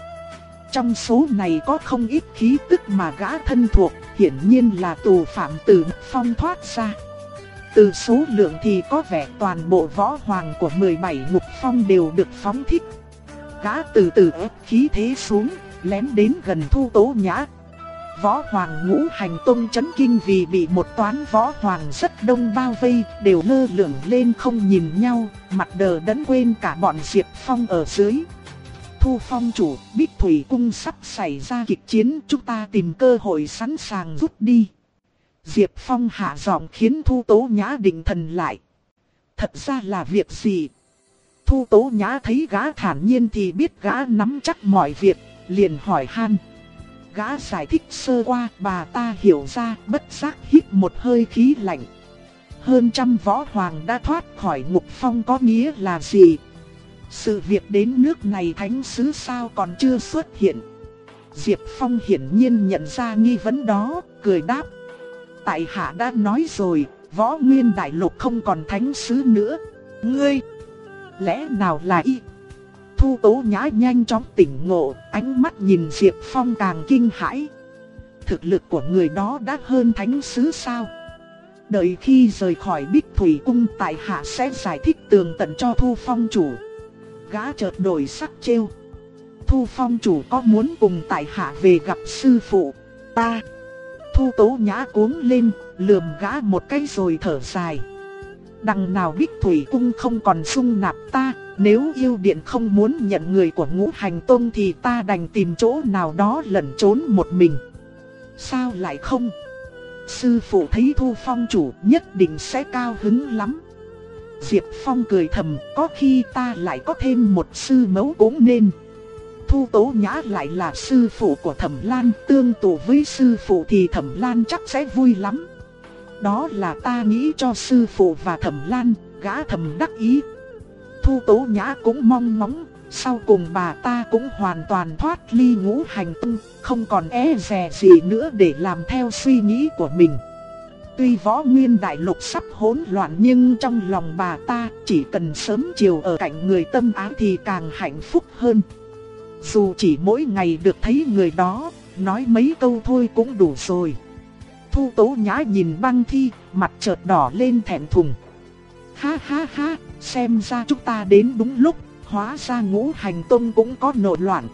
Trong số này có không ít khí tức mà gã thân thuộc, hiển nhiên là tù phạm từ phong thoát ra. Từ số lượng thì có vẻ toàn bộ võ hoàng của 17 ngục phong đều được phóng thích. Gã từ từ ép khí thế xuống, lén đến gần thu tố nhã. Võ hoàng ngũ hành tông chấn kinh vì bị một toán võ hoàng rất đông bao vây, đều ngơ lửng lên không nhìn nhau, mặt đờ đẫn quên cả bọn Diệp Phong ở dưới. Thu Phong chủ, Bích Thủy Cung sắp xảy ra kịch chiến, chúng ta tìm cơ hội sẵn sàng rút đi. Diệp Phong hạ giọng khiến Thu Tố Nhã định thần lại. Thật ra là việc gì? Thu Tố Nhã thấy gã thản nhiên thì biết gã nắm chắc mọi việc, liền hỏi han. Gã giải thích sơ qua, bà ta hiểu ra, bất giác hít một hơi khí lạnh. Hơn trăm võ hoàng đã thoát khỏi ngục phong có nghĩa là gì? Sự việc đến nước này thánh sứ sao còn chưa xuất hiện. Diệp Phong hiển nhiên nhận ra nghi vấn đó, cười đáp. Tại hạ đã nói rồi, võ nguyên đại lục không còn thánh sứ nữa. Ngươi, lẽ nào là y? Thu tố nhã nhanh chóng tỉnh ngộ, ánh mắt nhìn Diệp Phong càng kinh hãi. Thực lực của người đó đã hơn thánh sứ sao? Đợi khi rời khỏi Bích Thủy Cung tại hạ sẽ giải thích tường tận cho Thu Phong chủ gã chợt đổi sắc trêu. Thu phong chủ có muốn cùng tại hạ về gặp sư phụ, ta. Thu tố nhã cuống lên, lườm gã một cái rồi thở dài. Đằng nào bích thủy cung không còn sung nạp ta, nếu yêu điện không muốn nhận người của ngũ hành tôn thì ta đành tìm chỗ nào đó lẩn trốn một mình. Sao lại không? Sư phụ thấy thu phong chủ nhất định sẽ cao hứng lắm. Diệp Phong cười thầm, có khi ta lại có thêm một sư mẫu cũng nên. Thu Tố Nhã lại là sư phụ của Thẩm Lan, tương tụ với sư phụ thì Thẩm Lan chắc sẽ vui lắm. Đó là ta nghĩ cho sư phụ và Thẩm Lan, gã thầm đắc ý. Thu Tố Nhã cũng mong ngóng, Sau cùng bà ta cũng hoàn toàn thoát ly ngũ hành tung, không còn e dè gì nữa để làm theo suy nghĩ của mình. Tuy võ nguyên đại lục sắp hỗn loạn nhưng trong lòng bà ta chỉ cần sớm chiều ở cạnh người tâm ái thì càng hạnh phúc hơn. Dù chỉ mỗi ngày được thấy người đó, nói mấy câu thôi cũng đủ rồi. Thu tố nhã nhìn băng thi, mặt chợt đỏ lên thẹn thùng. Ha ha ha, xem ra chúng ta đến đúng lúc, hóa ra ngũ hành tôn cũng có nội loạn.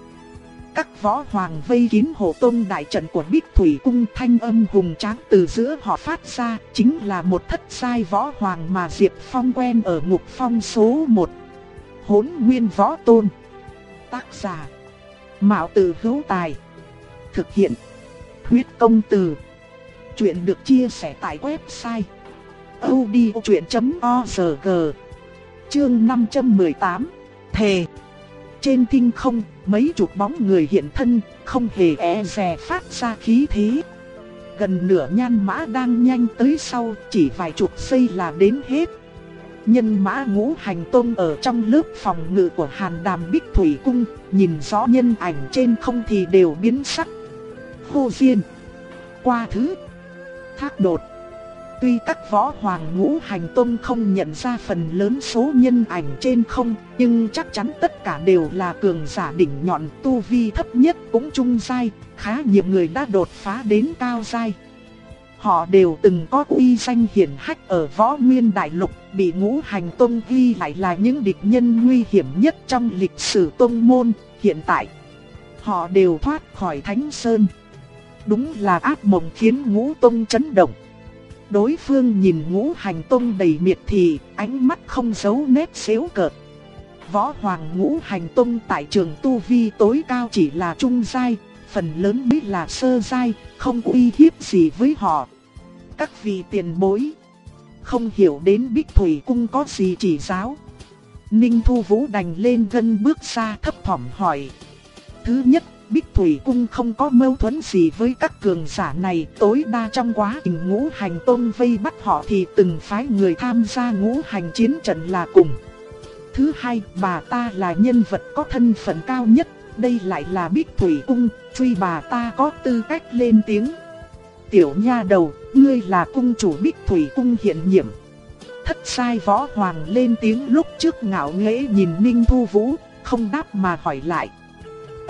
Các võ hoàng vây kín hộ tôn đại trận của Bích Thủy Cung thanh âm hùng tráng từ giữa họ phát ra, chính là một thất sai võ hoàng mà Diệp Phong quen ở ngục phong số 1. Hốn Nguyên Võ Tôn. Tác giả Mạo Tử Hữu Tài. Thực hiện Huyết Công Từ. Chuyện được chia sẻ tại website odchuyện.org Chương 518 Thề. Trên tinh không, mấy chục bóng người hiện thân, không hề e rè phát ra khí thế. Gần nửa nhan mã đang nhanh tới sau, chỉ vài chục giây là đến hết. Nhân mã ngũ hành tôn ở trong lớp phòng ngự của hàn đàm bích thủy cung, nhìn rõ nhân ảnh trên không thì đều biến sắc. khô Diên, qua thứ, thác đột. Tuy các võ hoàng ngũ hành tôn không nhận ra phần lớn số nhân ảnh trên không, nhưng chắc chắn tất cả đều là cường giả đỉnh nhọn tu vi thấp nhất cũng trung giai, khá nhiều người đã đột phá đến cao giai. Họ đều từng có uy danh hiển hách ở võ nguyên đại lục, bị ngũ hành tôn ghi lại là những địch nhân nguy hiểm nhất trong lịch sử tôn môn, hiện tại. Họ đều thoát khỏi Thánh Sơn. Đúng là ác mộng khiến ngũ tôn chấn động. Đối phương nhìn ngũ hành tông đầy miệt thì ánh mắt không giấu nét xéo cợt. Võ hoàng ngũ hành tông tại trường tu vi tối cao chỉ là trung giai, phần lớn mới là sơ giai, không uy hiếp gì với họ. Các vị tiền bối, không hiểu đến Bích Thủy Cung có gì chỉ giáo. Ninh Thu Vũ đành lên gân bước xa thấp thỏm hỏi. Thứ nhất, Bích Thủy Cung không có mâu thuẫn gì với các cường giả này, tối đa trong quá trình ngũ hành tôn vây bắt họ thì từng phái người tham gia ngũ hành chiến trận là cùng. Thứ hai, bà ta là nhân vật có thân phận cao nhất, đây lại là Bích Thủy Cung, truy bà ta có tư cách lên tiếng. Tiểu nha đầu, ngươi là cung chủ Bích Thủy Cung hiện nhiệm. Thất sai võ hoàng lên tiếng lúc trước ngạo nghễ nhìn Ninh Thu Vũ, không đáp mà hỏi lại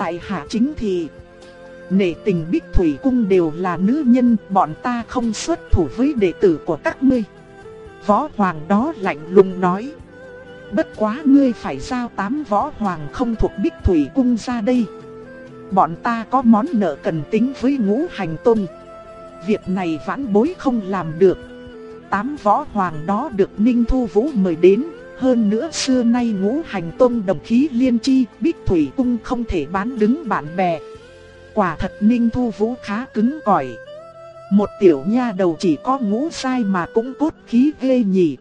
tại hạ chính thì. Nể tình Bích Thủy Cung đều là nữ nhân, Bọn ta không xuất thủ với đệ tử của các ngươi. Võ Hoàng đó lạnh lùng nói. Bất quá ngươi phải giao tám võ hoàng không thuộc Bích Thủy Cung ra đây. Bọn ta có món nợ cần tính với ngũ hành tôn. Việc này vãn bối không làm được. Tám võ hoàng đó được Ninh Thu Vũ mời đến hơn nữa xưa nay ngũ hành tông đồng khí liên chi, Bích Thủy Cung không thể bán đứng bạn bè. Quả thật Ninh Thu Vũ khá cứng cỏi. Một tiểu nha đầu chỉ có ngũ sai mà cũng cốt khí ghê nhỉ.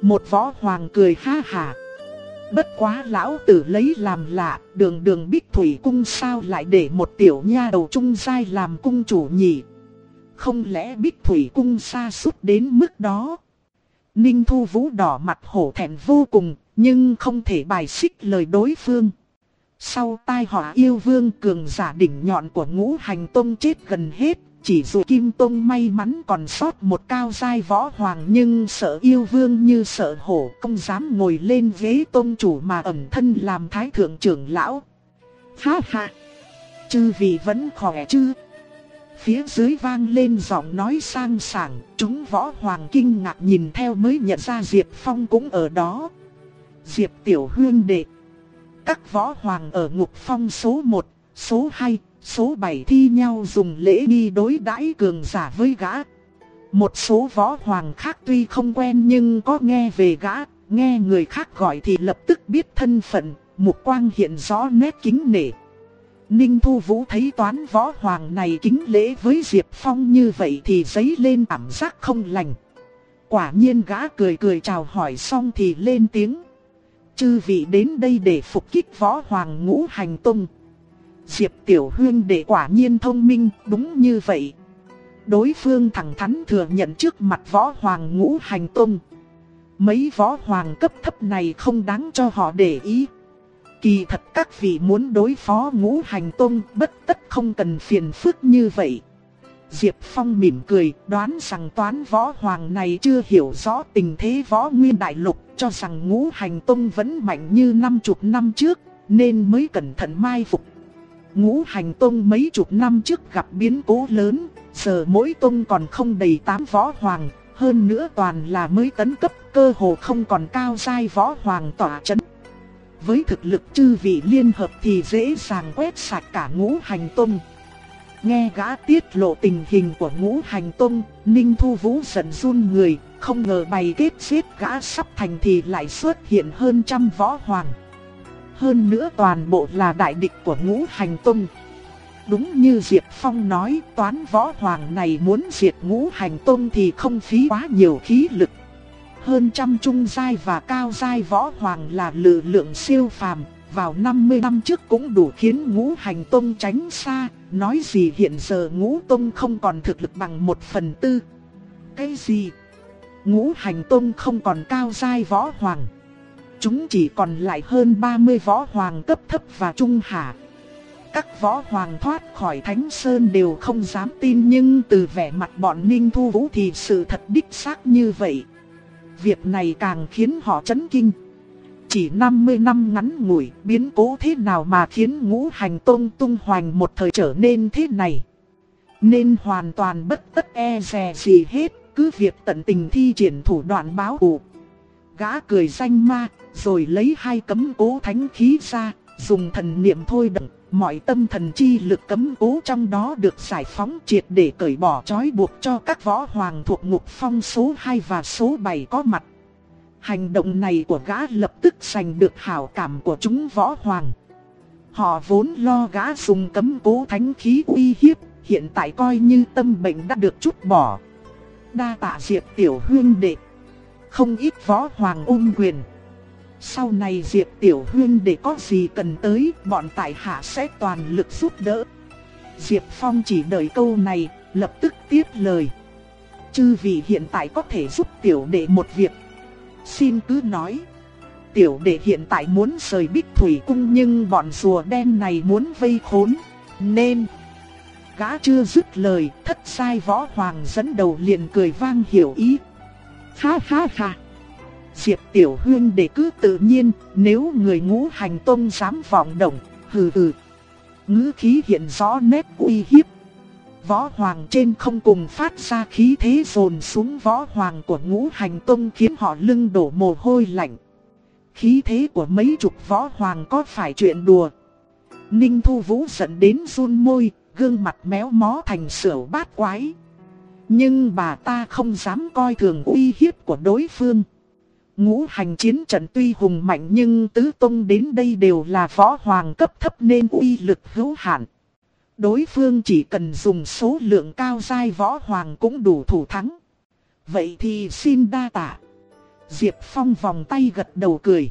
Một võ hoàng cười ha hà. Bất quá lão tử lấy làm lạ, đường đường Bích Thủy Cung sao lại để một tiểu nha đầu trung giai làm cung chủ nhỉ? Không lẽ Bích Thủy Cung xa suốt đến mức đó? Ninh Thu Vũ đỏ mặt hổ thẹn vô cùng, nhưng không thể bài xích lời đối phương. Sau tai họa yêu vương cường giả đỉnh nhọn của ngũ hành tông chết gần hết, chỉ dù Kim Tông may mắn còn sót một cao giai võ hoàng nhưng sợ yêu vương như sợ hổ không dám ngồi lên ghế tôn chủ mà ẩn thân làm thái thượng trưởng lão. Ha ha! Chư vị vẫn khỏe chứ? Phía dưới vang lên giọng nói sang sảng, chúng võ hoàng kinh ngạc nhìn theo mới nhận ra Diệp Phong cũng ở đó. Diệp Tiểu Hương Đệ Các võ hoàng ở ngục phong số 1, số 2, số 7 thi nhau dùng lễ nghi đối đãi cường giả với gã. Một số võ hoàng khác tuy không quen nhưng có nghe về gã, nghe người khác gọi thì lập tức biết thân phận, mục quang hiện rõ nét kính nể. Ninh Thu Vũ thấy toán võ hoàng này kính lễ với Diệp Phong như vậy thì giấy lên cảm giác không lành. Quả nhiên gã cười cười chào hỏi xong thì lên tiếng. Chư vị đến đây để phục kích võ hoàng ngũ hành tung. Diệp Tiểu Hương để quả nhiên thông minh, đúng như vậy. Đối phương thẳng thắn thừa nhận trước mặt võ hoàng ngũ hành tung. Mấy võ hoàng cấp thấp này không đáng cho họ để ý. Kỳ thật các vị muốn đối phó ngũ hành tông bất tất không cần phiền phức như vậy. Diệp Phong mỉm cười, đoán rằng toán võ hoàng này chưa hiểu rõ tình thế võ nguyên đại lục, cho rằng ngũ hành tông vẫn mạnh như năm chục năm trước, nên mới cẩn thận mai phục. Ngũ hành tông mấy chục năm trước gặp biến cố lớn, giờ mỗi tông còn không đầy tám võ hoàng, hơn nữa toàn là mới tấn cấp, cơ hồ không còn cao giai võ hoàng tỏa chấn. Với thực lực chư vị liên hợp thì dễ dàng quét sạch cả ngũ hành tông. Nghe gã tiết lộ tình hình của ngũ hành tông, Ninh Thu Vũ giận run người, không ngờ bày kết giết gã sắp thành thì lại xuất hiện hơn trăm võ hoàng. Hơn nữa toàn bộ là đại địch của ngũ hành tông. Đúng như Diệp Phong nói, toán võ hoàng này muốn diệt ngũ hành tông thì không phí quá nhiều khí lực. Hơn trăm trung giai và cao giai võ hoàng là lực lượng siêu phàm, vào 50 năm trước cũng đủ khiến ngũ hành tông tránh xa, nói gì hiện giờ ngũ tông không còn thực lực bằng một phần tư. Cái gì? Ngũ hành tông không còn cao giai võ hoàng. Chúng chỉ còn lại hơn 30 võ hoàng cấp thấp và trung hạ. Các võ hoàng thoát khỏi Thánh Sơn đều không dám tin nhưng từ vẻ mặt bọn Ninh Thu Vũ thì sự thật đích xác như vậy. Việc này càng khiến họ chấn kinh. Chỉ 50 năm ngắn ngủi, biến cố thế nào mà khiến ngũ hành tôn tung hoành một thời trở nên thế này. Nên hoàn toàn bất tất e dè gì hết, cứ việc tận tình thi triển thủ đoạn báo thù. Gã cười danh ma, rồi lấy hai cấm cố thánh khí ra, dùng thần niệm thôi động, mọi tâm thần chi lực cấm cố trong đó được giải phóng triệt để cởi bỏ trói buộc cho các võ hoàng thuộc ngục phong số 2 và số 7 có mặt. Hành động này của gã lập tức giành được hảo cảm của chúng võ hoàng. Họ vốn lo gã dùng cấm cố thánh khí uy hiếp, hiện tại coi như tâm bệnh đã được chút bỏ. Đa tạ diệp tiểu huyên đệ. Không ít võ hoàng ung quyền. Sau này Diệp Tiểu Hương để có gì cần tới, bọn tại hạ sẽ toàn lực giúp đỡ. Diệp Phong chỉ đợi câu này, lập tức tiếp lời. Chư vị hiện tại có thể giúp tiểu đệ một việc. Xin cứ nói. Tiểu đệ hiện tại muốn rời Bích Thủy Cung nhưng bọn rùa đen này muốn vây khốn. Nên... Gã chưa dứt lời, thất sai võ hoàng dẫn đầu liền cười vang hiểu ý. Ha ha ha! Diệp Tiểu Huyên để cứ tự nhiên, nếu người ngũ hành tông dám vọng động, hừ hừ. Ngữ khí hiện rõ nét uy hiếp. Võ hoàng trên không cùng phát ra khí thế dồn xuống võ hoàng của ngũ hành tông khiến họ lưng đổ mồ hôi lạnh. Khí thế của mấy chục võ hoàng có phải chuyện đùa. Ninh Thu Vũ giận đến run môi, gương mặt méo mó thành sửa bát quái. Nhưng bà ta không dám coi thường uy hiếp của đối phương. Ngũ hành chiến trận tuy hùng mạnh nhưng tứ tông đến đây đều là võ hoàng cấp thấp nên uy lực hữu hạn. Đối phương chỉ cần dùng số lượng cao dai võ hoàng cũng đủ thủ thắng. Vậy thì xin đa tạ. Diệp Phong vòng tay gật đầu cười.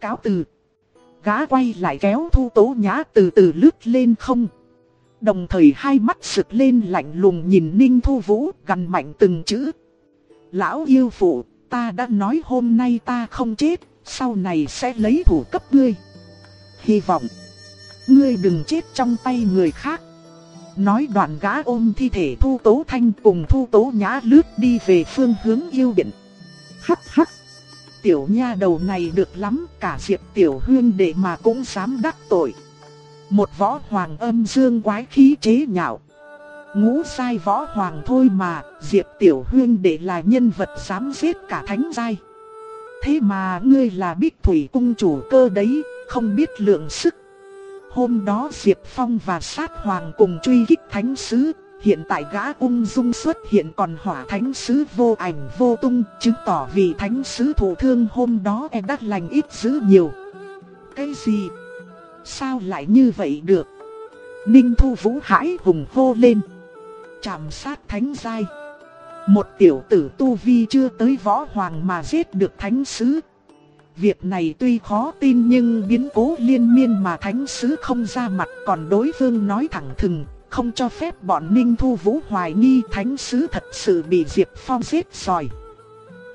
Cáo từ. Gã quay lại kéo thu tố nhã từ từ lướt lên không. Đồng thời hai mắt sực lên lạnh lùng nhìn Ninh Thu Vũ gần mạnh từng chữ. Lão yêu phụ, ta đã nói hôm nay ta không chết, sau này sẽ lấy thủ cấp ngươi. Hy vọng, ngươi đừng chết trong tay người khác. Nói đoạn gã ôm thi thể Thu Tố Thanh cùng Thu Tố Nhã lướt đi về phương hướng yêu điện. Hắc hắc, tiểu nha đầu này được lắm, cả diệp tiểu hương đệ mà cũng dám đắc tội. Một võ hoàng âm dương quái khí chế nhạo. Ngũ sai võ hoàng thôi mà, Diệp Tiểu Huyên để là nhân vật dám giết cả thánh giai. Thế mà ngươi là bích thủy cung chủ cơ đấy, không biết lượng sức. Hôm đó Diệp Phong và sát hoàng cùng truy kích thánh sứ, hiện tại gã ung dung xuất hiện còn hỏa thánh sứ vô ảnh vô tung, chứng tỏ vì thánh sứ thủ thương hôm đó em đắt lành ít dữ nhiều. Cái gì? Sao lại như vậy được? Ninh Thu Vũ hãi hùng hô lên chạm sát thánh giai. Một tiểu tử tu vi chưa tới võ hoàng mà giết được thánh sứ. Việc này tuy khó tin nhưng biến cố liên miên mà thánh sứ không ra mặt còn đối phương nói thẳng thừng, không cho phép bọn Ninh Thu Vũ hoài nghi thánh sứ thật sự bị Diệp Phong giết rồi.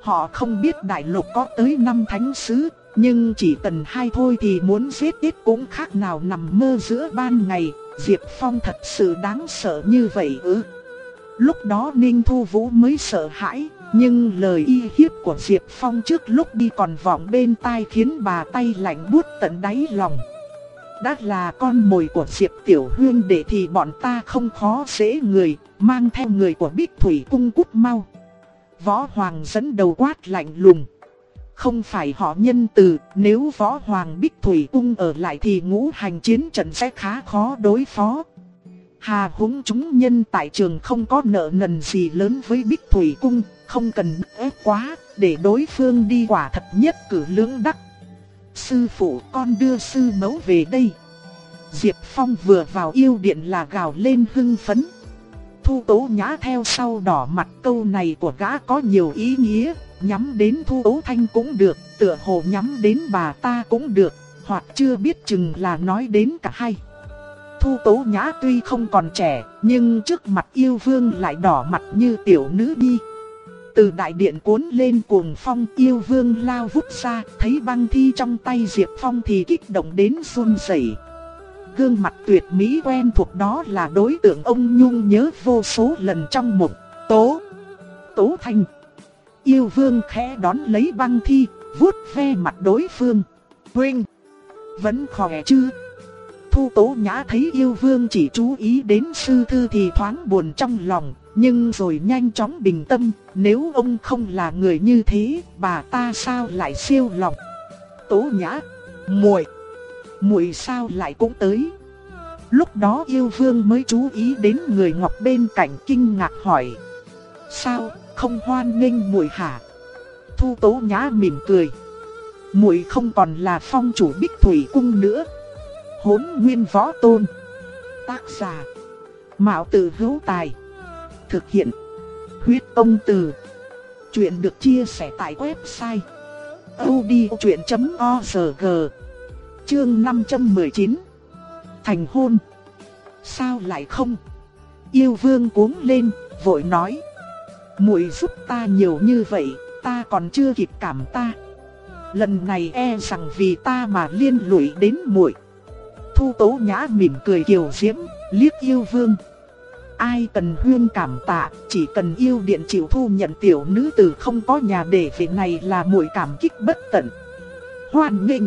Họ không biết đại lục có tới 5 thánh sứ, Nhưng chỉ tần hai thôi thì muốn giết ít cũng khác nào nằm mơ giữa ban ngày, Diệp Phong thật sự đáng sợ như vậy ư. Lúc đó Ninh Thu Vũ mới sợ hãi, nhưng lời y hiếp của Diệp Phong trước lúc đi còn vọng bên tai khiến bà tay lạnh buốt tận đáy lòng. Đã là con mồi của Diệp Tiểu Huyên để thì bọn ta không khó dễ người, mang theo người của Bích Thủy cung cút mau. Võ Hoàng dẫn đầu quát lạnh lùng. Không phải họ nhân từ, nếu Võ Hoàng Bích Thủy cung ở lại thì ngũ hành chiến trận sẽ khá khó đối phó. Hà húng chúng nhân tại trường không có nợ nần gì lớn với Bích Thủy cung, không cần ép quá, để đối phương đi quả thật nhất cử lưỡng đắc. Sư phụ con đưa sư mẫu về đây. Diệp Phong vừa vào yêu điện là gào lên hưng phấn. Thu Tố Nhã theo sau đỏ mặt câu này của gã có nhiều ý nghĩa, nhắm đến Thu Tố Thanh cũng được, tựa hồ nhắm đến bà ta cũng được, hoặc chưa biết chừng là nói đến cả hai. Thu Tố Nhã tuy không còn trẻ, nhưng trước mặt yêu vương lại đỏ mặt như tiểu nữ nhi. Từ đại điện cuốn lên cuồng phong yêu vương lao vút ra, thấy băng thi trong tay Diệp Phong thì kích động đến run rẩy. Gương mặt tuyệt mỹ quen thuộc đó là đối tượng ông Nhung nhớ vô số lần trong mộng. Tố, Tố Thanh. Yêu vương khẽ đón lấy băng thi, vuốt ve mặt đối phương. Huynh, vẫn khỏe chứ? Thu Tố Nhã thấy yêu vương chỉ chú ý đến sư thư thì thoáng buồn trong lòng, nhưng rồi nhanh chóng bình tâm, nếu ông không là người như thế, bà ta sao lại siêu lòng. Tố Nhã, muội, muội sao lại cũng tới? Lúc đó yêu vương mới chú ý đến người ngọc bên cạnh kinh ngạc hỏi. Sao, không hoan nghênh muội hả? Thu Tố Nhã mỉm cười. Muội không còn là phong chủ Bích Thủy cung nữa, hốn nguyên võ tôn. Tác giả. Mạo tử hữu tài. Thực hiện. Huyết công từ. Chuyện được chia sẻ tại website. odchuyện.org Chương 519 Thành hôn. Sao lại không? Yêu vương cuống lên, vội nói. muội giúp ta nhiều như vậy, ta còn chưa kịp cảm ta. Lần này e rằng vì ta mà liên lụy đến muội. Thu Tố Nhã mỉm cười kiều diễm, liếc yêu vương. Ai cần huyên cảm tạ, chỉ cần yêu điện chịu thu nhận tiểu nữ tử không có nhà để về này là muội cảm kích bất tận. Hoan nghênh!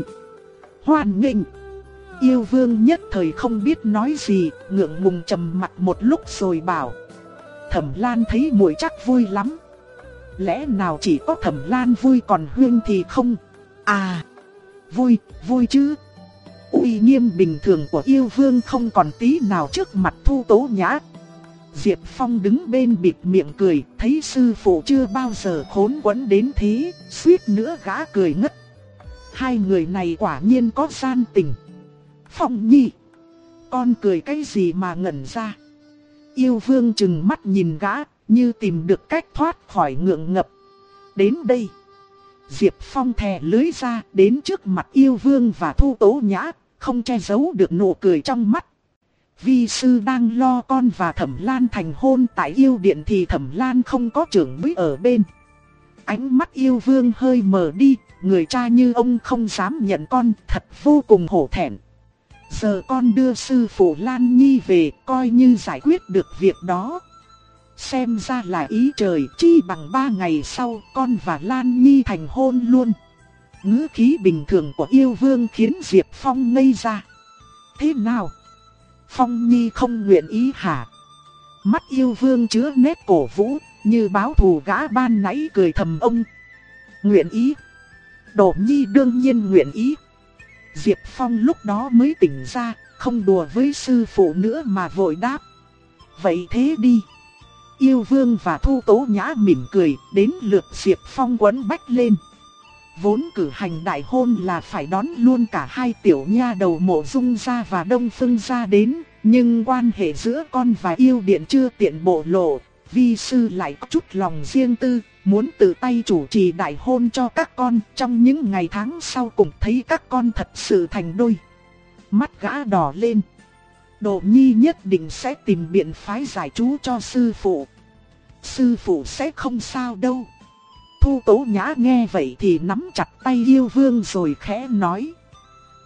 Hoan nghênh! Yêu vương nhất thời không biết nói gì, ngượng ngùng trầm mặt một lúc rồi bảo. Thẩm Lan thấy muội chắc vui lắm. Lẽ nào chỉ có Thẩm Lan vui còn huyên thì không? À! Vui, vui chứ! Uy nghiêm bình thường của yêu vương không còn tí nào trước mặt thu tố nhã. Diệp Phong đứng bên bịt miệng cười, thấy sư phụ chưa bao giờ khốn quẫn đến thế, suýt nữa gã cười ngất. Hai người này quả nhiên có gian tình. Phong nhi, con cười cái gì mà ngẩn ra. Yêu vương chừng mắt nhìn gã, như tìm được cách thoát khỏi ngượng ngập. Đến đây. Diệp Phong thè lưới ra đến trước mặt yêu vương và thu tố nhã, không che giấu được nụ cười trong mắt. Vi sư đang lo con và thẩm lan thành hôn tại yêu điện thì thẩm lan không có trưởng bối ở bên. Ánh mắt yêu vương hơi mờ đi, người cha như ông không dám nhận con thật vô cùng hổ thẹn. Giờ con đưa sư phụ Lan Nhi về coi như giải quyết được việc đó. Xem ra là ý trời chi bằng ba ngày sau con và Lan Nhi thành hôn luôn. Ngữ khí bình thường của yêu vương khiến Diệp Phong ngây ra. Thế nào? Phong Nhi không nguyện ý hả? Mắt yêu vương chứa nét cổ vũ, như báo thù gã ban nãy cười thầm ông. Nguyện ý. Đổ Nhi đương nhiên nguyện ý. Diệp Phong lúc đó mới tỉnh ra, không đùa với sư phụ nữa mà vội đáp. Vậy thế đi. Yêu vương và thu tố nhã mỉm cười, đến lượt Diệp Phong quấn bách lên. Vốn cử hành đại hôn là phải đón luôn cả hai tiểu nha đầu mộ dung gia và đông phương gia đến, nhưng quan hệ giữa con và yêu điện chưa tiện bộ lộ, vi sư lại có chút lòng riêng tư, muốn tự tay chủ trì đại hôn cho các con trong những ngày tháng sau cùng thấy các con thật sự thành đôi. Mắt gã đỏ lên. Độ nhi nhất định sẽ tìm biện phái giải chú cho sư phụ. Sư phụ sẽ không sao đâu. Thu Tố Nhã nghe vậy thì nắm chặt tay yêu vương rồi khẽ nói.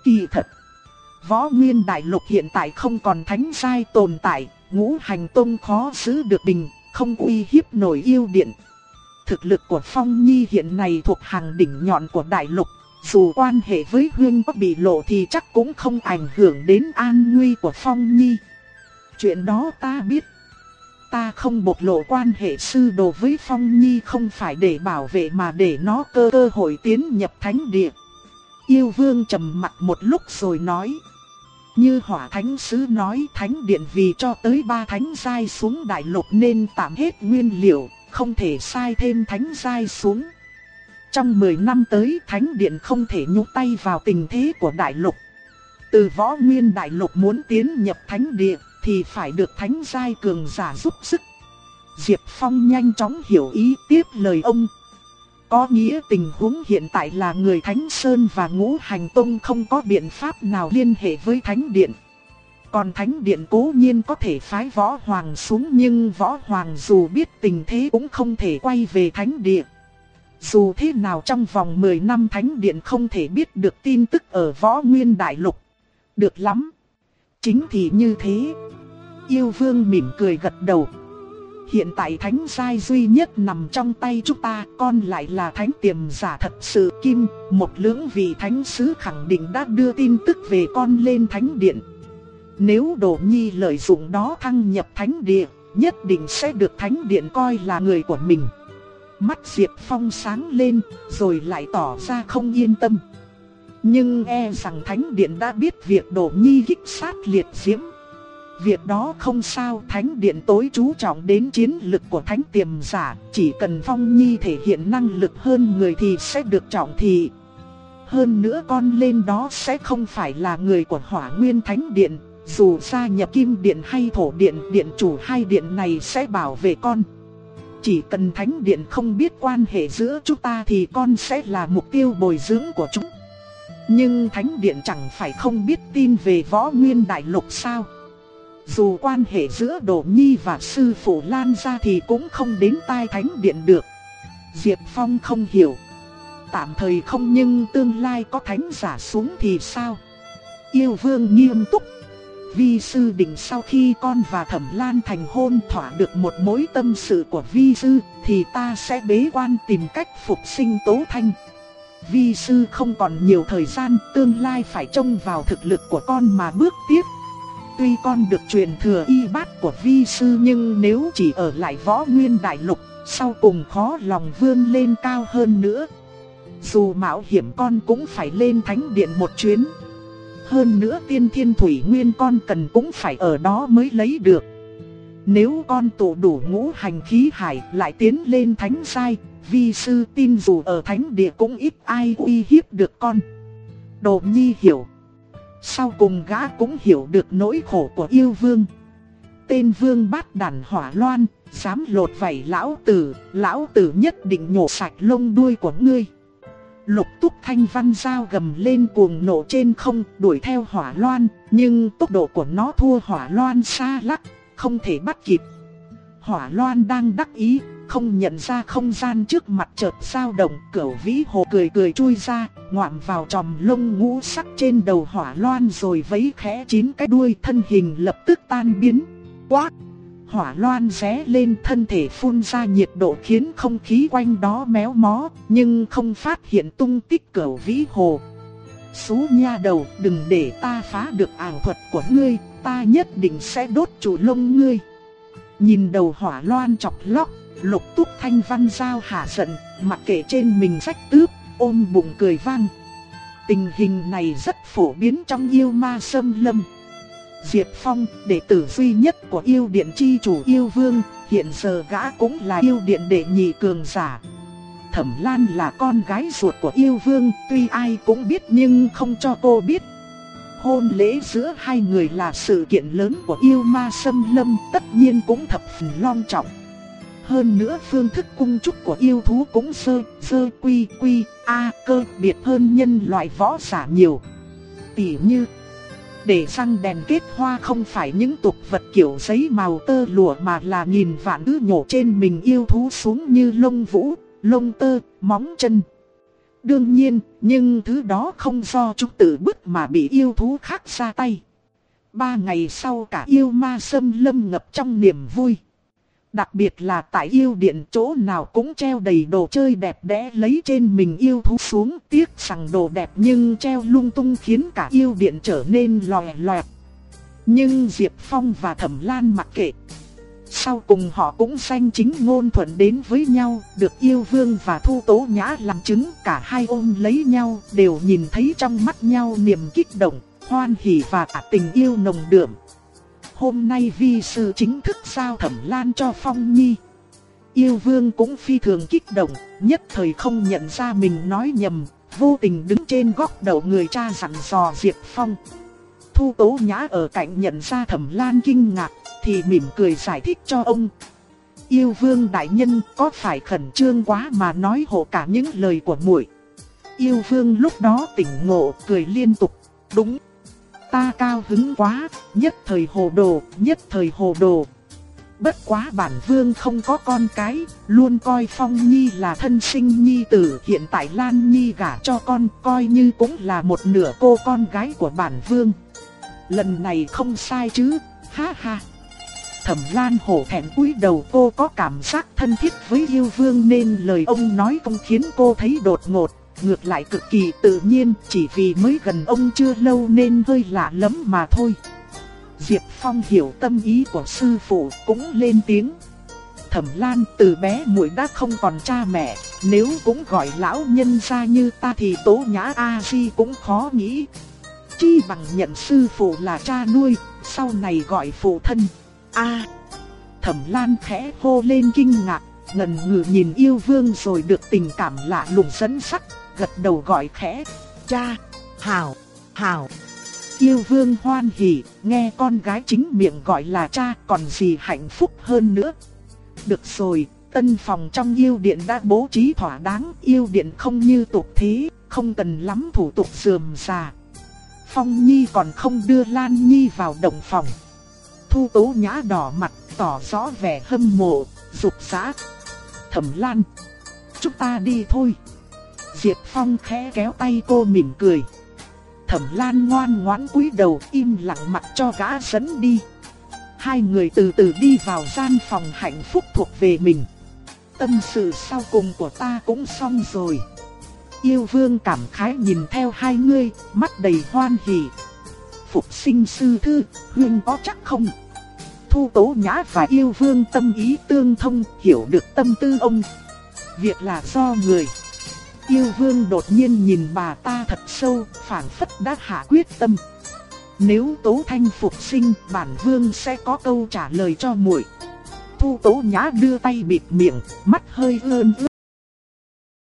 Kỳ thật, võ nguyên đại lục hiện tại không còn thánh sai tồn tại, ngũ hành tông khó giữ được bình, không uy hiếp nổi yêu điện. Thực lực của Phong Nhi hiện nay thuộc hàng đỉnh nhọn của đại lục, dù quan hệ với Huyên có bị lộ thì chắc cũng không ảnh hưởng đến an nguy của Phong Nhi. Chuyện đó ta biết. Ta không bộc lộ quan hệ sư đồ với Phong Nhi không phải để bảo vệ mà để nó cơ cơ hội tiến nhập thánh địa. Yêu vương trầm mặt một lúc rồi nói. Như hỏa thánh sứ nói thánh điện vì cho tới ba thánh giai xuống đại lục nên tạm hết nguyên liệu, không thể sai thêm thánh giai xuống. Trong 10 năm tới thánh điện không thể nhúc tay vào tình thế của đại lục. Từ võ nguyên đại lục muốn tiến nhập thánh địa thì phải được thánh giai cường giả giúp sức. Diệp Phong nhanh chóng hiểu ý tiếp lời ông. Có nghĩa tình huống hiện tại là người Thánh Sơn và Ngũ Hành Tông không có biện pháp nào liên hệ với Thánh Điện. Còn Thánh Điện cố nhiên có thể phái Võ Hoàng xuống nhưng Võ Hoàng dù biết tình thế cũng không thể quay về Thánh Điện. Dù thế nào trong vòng 10 năm Thánh Điện không thể biết được tin tức ở Võ Nguyên Đại Lục. Được lắm. Chính thì như thế. Yêu Vương mỉm cười gật đầu. Hiện tại thánh giai duy nhất nằm trong tay chúng ta, con lại là thánh tiềm giả thật sự kim, một lưỡng vị thánh sứ khẳng định đã đưa tin tức về con lên thánh điện. Nếu Đồ Nhi lợi dụng đó thăng nhập thánh địa, nhất định sẽ được thánh điện coi là người của mình. Mắt Diệp Phong sáng lên, rồi lại tỏ ra không yên tâm. Nhưng e rằng thánh điện đã biết việc đổ Nhi kích sát liệt diễm Việc đó không sao, Thánh Điện tối chú trọng đến chiến lực của Thánh Tiềm Giả, chỉ cần Phong Nhi thể hiện năng lực hơn người thì sẽ được trọng thị. Hơn nữa con lên đó sẽ không phải là người của Hỏa Nguyên Thánh Điện, dù gia nhập Kim Điện hay Thổ Điện, Điện chủ hai điện này sẽ bảo vệ con. Chỉ cần Thánh Điện không biết quan hệ giữa chúng ta thì con sẽ là mục tiêu bồi dưỡng của chúng. Nhưng Thánh Điện chẳng phải không biết tin về Võ Nguyên Đại Lục sao? Dù quan hệ giữa đồ Nhi và sư phụ lan ra thì cũng không đến tai thánh điện được. Diệp Phong không hiểu. Tạm thời không nhưng tương lai có thánh giả xuống thì sao? Yêu vương nghiêm túc. Vi sư định sau khi con và thẩm lan thành hôn thỏa được một mối tâm sự của vi sư, thì ta sẽ bế quan tìm cách phục sinh tố thanh. Vi sư không còn nhiều thời gian tương lai phải trông vào thực lực của con mà bước tiếp. Tuy con được truyền thừa y bát của vi sư nhưng nếu chỉ ở lại võ nguyên đại lục, sau cùng khó lòng vươn lên cao hơn nữa. Dù mạo hiểm con cũng phải lên thánh điện một chuyến. Hơn nữa tiên thiên thủy nguyên con cần cũng phải ở đó mới lấy được. Nếu con tụ đủ ngũ hành khí hải lại tiến lên thánh sai, vi sư tin dù ở thánh địa cũng ít ai uy hiếp được con. Đồ nhi hiểu. Sau cùng gã cũng hiểu được nỗi khổ của yêu vương. Tên vương bát đàn hỏa loan, dám lột vảy lão tử, lão tử nhất định nhổ sạch lông đuôi của ngươi. Lục túc thanh văn dao gầm lên cuồng nổ trên không đuổi theo hỏa loan, nhưng tốc độ của nó thua hỏa loan xa lắc, không thể bắt kịp. Hỏa loan đang đắc ý, không nhận ra không gian trước mặt chợt dao động, cửu vĩ hồ cười cười chui ra, ngoạm vào tròm lông ngũ sắc trên đầu hỏa loan rồi vấy khẽ chín cái đuôi thân hình lập tức tan biến. Quát! Hỏa loan ré lên thân thể phun ra nhiệt độ khiến không khí quanh đó méo mó, nhưng không phát hiện tung tích cửu vĩ hồ. Xú nha đầu, đừng để ta phá được ảo thuật của ngươi, ta nhất định sẽ đốt chủ lông ngươi. Nhìn đầu hỏa loan chọc lóc, Lục túc thanh văn giao hạ giận, mặc kệ trên mình rách tước, ôm bụng cười vang. Tình hình này rất phổ biến trong yêu ma sâm lâm. Diệp Phong, đệ tử duy nhất của yêu điện chi chủ yêu vương, hiện giờ gã cũng là yêu điện đệ nhị cường giả. Thẩm Lan là con gái ruột của yêu vương, tuy ai cũng biết nhưng không cho cô biết. Hôn lễ giữa hai người là sự kiện lớn của yêu ma sâm lâm, tất nhiên cũng thập phần long trọng. Hơn nữa phương thức cung trúc của yêu thú cũng sơ, sơ quy quy, a cơ biệt hơn nhân loại võ giả nhiều. Tỉ như, để răng đèn kết hoa không phải những tục vật kiểu giấy màu tơ lụa mà là nghìn vạn ư nhổ trên mình yêu thú xuống như lông vũ, lông tơ, móng chân. Đương nhiên, nhưng thứ đó không do chúng tự bức mà bị yêu thú khác ra tay. Ba ngày sau cả yêu ma sâm lâm ngập trong niềm vui. Đặc biệt là tại yêu điện chỗ nào cũng treo đầy đồ chơi đẹp đẽ lấy trên mình yêu thú xuống tiếc rằng đồ đẹp nhưng treo lung tung khiến cả yêu điện trở nên lòe loẹt. Nhưng Diệp Phong và Thẩm Lan mặc kệ. Sau cùng họ cũng sanh chính ngôn thuận đến với nhau, được yêu vương và thu tố nhã làm chứng cả hai ôm lấy nhau, đều nhìn thấy trong mắt nhau niềm kích động, hoan hỉ và cả tình yêu nồng đượm. Hôm nay vi sư chính thức giao thẩm lan cho Phong Nhi. Yêu vương cũng phi thường kích động, nhất thời không nhận ra mình nói nhầm, vô tình đứng trên góc đầu người cha dặn dò Diệp Phong. Thu Tố Nhã ở cạnh nhận ra Thẩm Lan kinh ngạc, thì mỉm cười giải thích cho ông. Yêu vương đại nhân có phải khẩn trương quá mà nói hộ cả những lời của muội. Yêu vương lúc đó tỉnh ngộ, cười liên tục. Đúng, ta cao hứng quá, nhất thời hồ đồ, nhất thời hồ đồ. Bất quá bản vương không có con cái, luôn coi Phong Nhi là thân sinh nhi tử, hiện tại Lan Nhi gả cho con, coi như cũng là một nửa cô con gái của bản vương. Lần này không sai chứ, ha ha. Thẩm Lan hổ thẹn cúi đầu cô có cảm giác thân thiết với yêu vương nên lời ông nói không khiến cô thấy đột ngột, ngược lại cực kỳ tự nhiên chỉ vì mới gần ông chưa lâu nên hơi lạ lắm mà thôi. Diệp Phong hiểu tâm ý của sư phụ cũng lên tiếng. Thẩm Lan từ bé muội đã không còn cha mẹ, nếu cũng gọi lão nhân ra như ta thì tố nhã A-di cũng khó nghĩ. Chi bằng nhận sư phụ là cha nuôi, sau này gọi phụ thân. A. Thẩm Lan khẽ hô lên kinh ngạc, ngần ngừ nhìn yêu vương rồi được tình cảm lạ lùng dẫn sắc, gật đầu gọi khẽ, cha, hào, hào. Yêu vương hoan hỉ, nghe con gái chính miệng gọi là cha còn gì hạnh phúc hơn nữa. Được rồi, tân phòng trong yêu điện đã bố trí thỏa đáng, yêu điện không như tục thế, không cần lắm thủ tục dườm già. Phong Nhi còn không đưa Lan Nhi vào động phòng. Thu tố nhã đỏ mặt, tỏ rõ vẻ hâm mộ, dục xã. Thẩm Lan, chúng ta đi thôi. Diệp Phong khẽ kéo tay cô mỉm cười. Thẩm Lan ngoan ngoãn cúi đầu im lặng mặc cho gã dẫn đi. Hai người từ từ đi vào gian phòng hạnh phúc thuộc về mình. Tâm sự sau cùng của ta cũng xong rồi. Yêu vương cảm khái nhìn theo hai người, mắt đầy hoan hỉ. Phục sinh sư thư, huyên có chắc không? Thu tố nhã và yêu vương tâm ý tương thông, hiểu được tâm tư ông. Việc là do người. Yêu vương đột nhiên nhìn bà ta thật sâu, phảng phất đã hạ quyết tâm. Nếu Tố Thanh phục sinh, bản vương sẽ có câu trả lời cho muội. Thu Tố Nhã đưa tay bịt miệng, mắt hơi ươn ướt.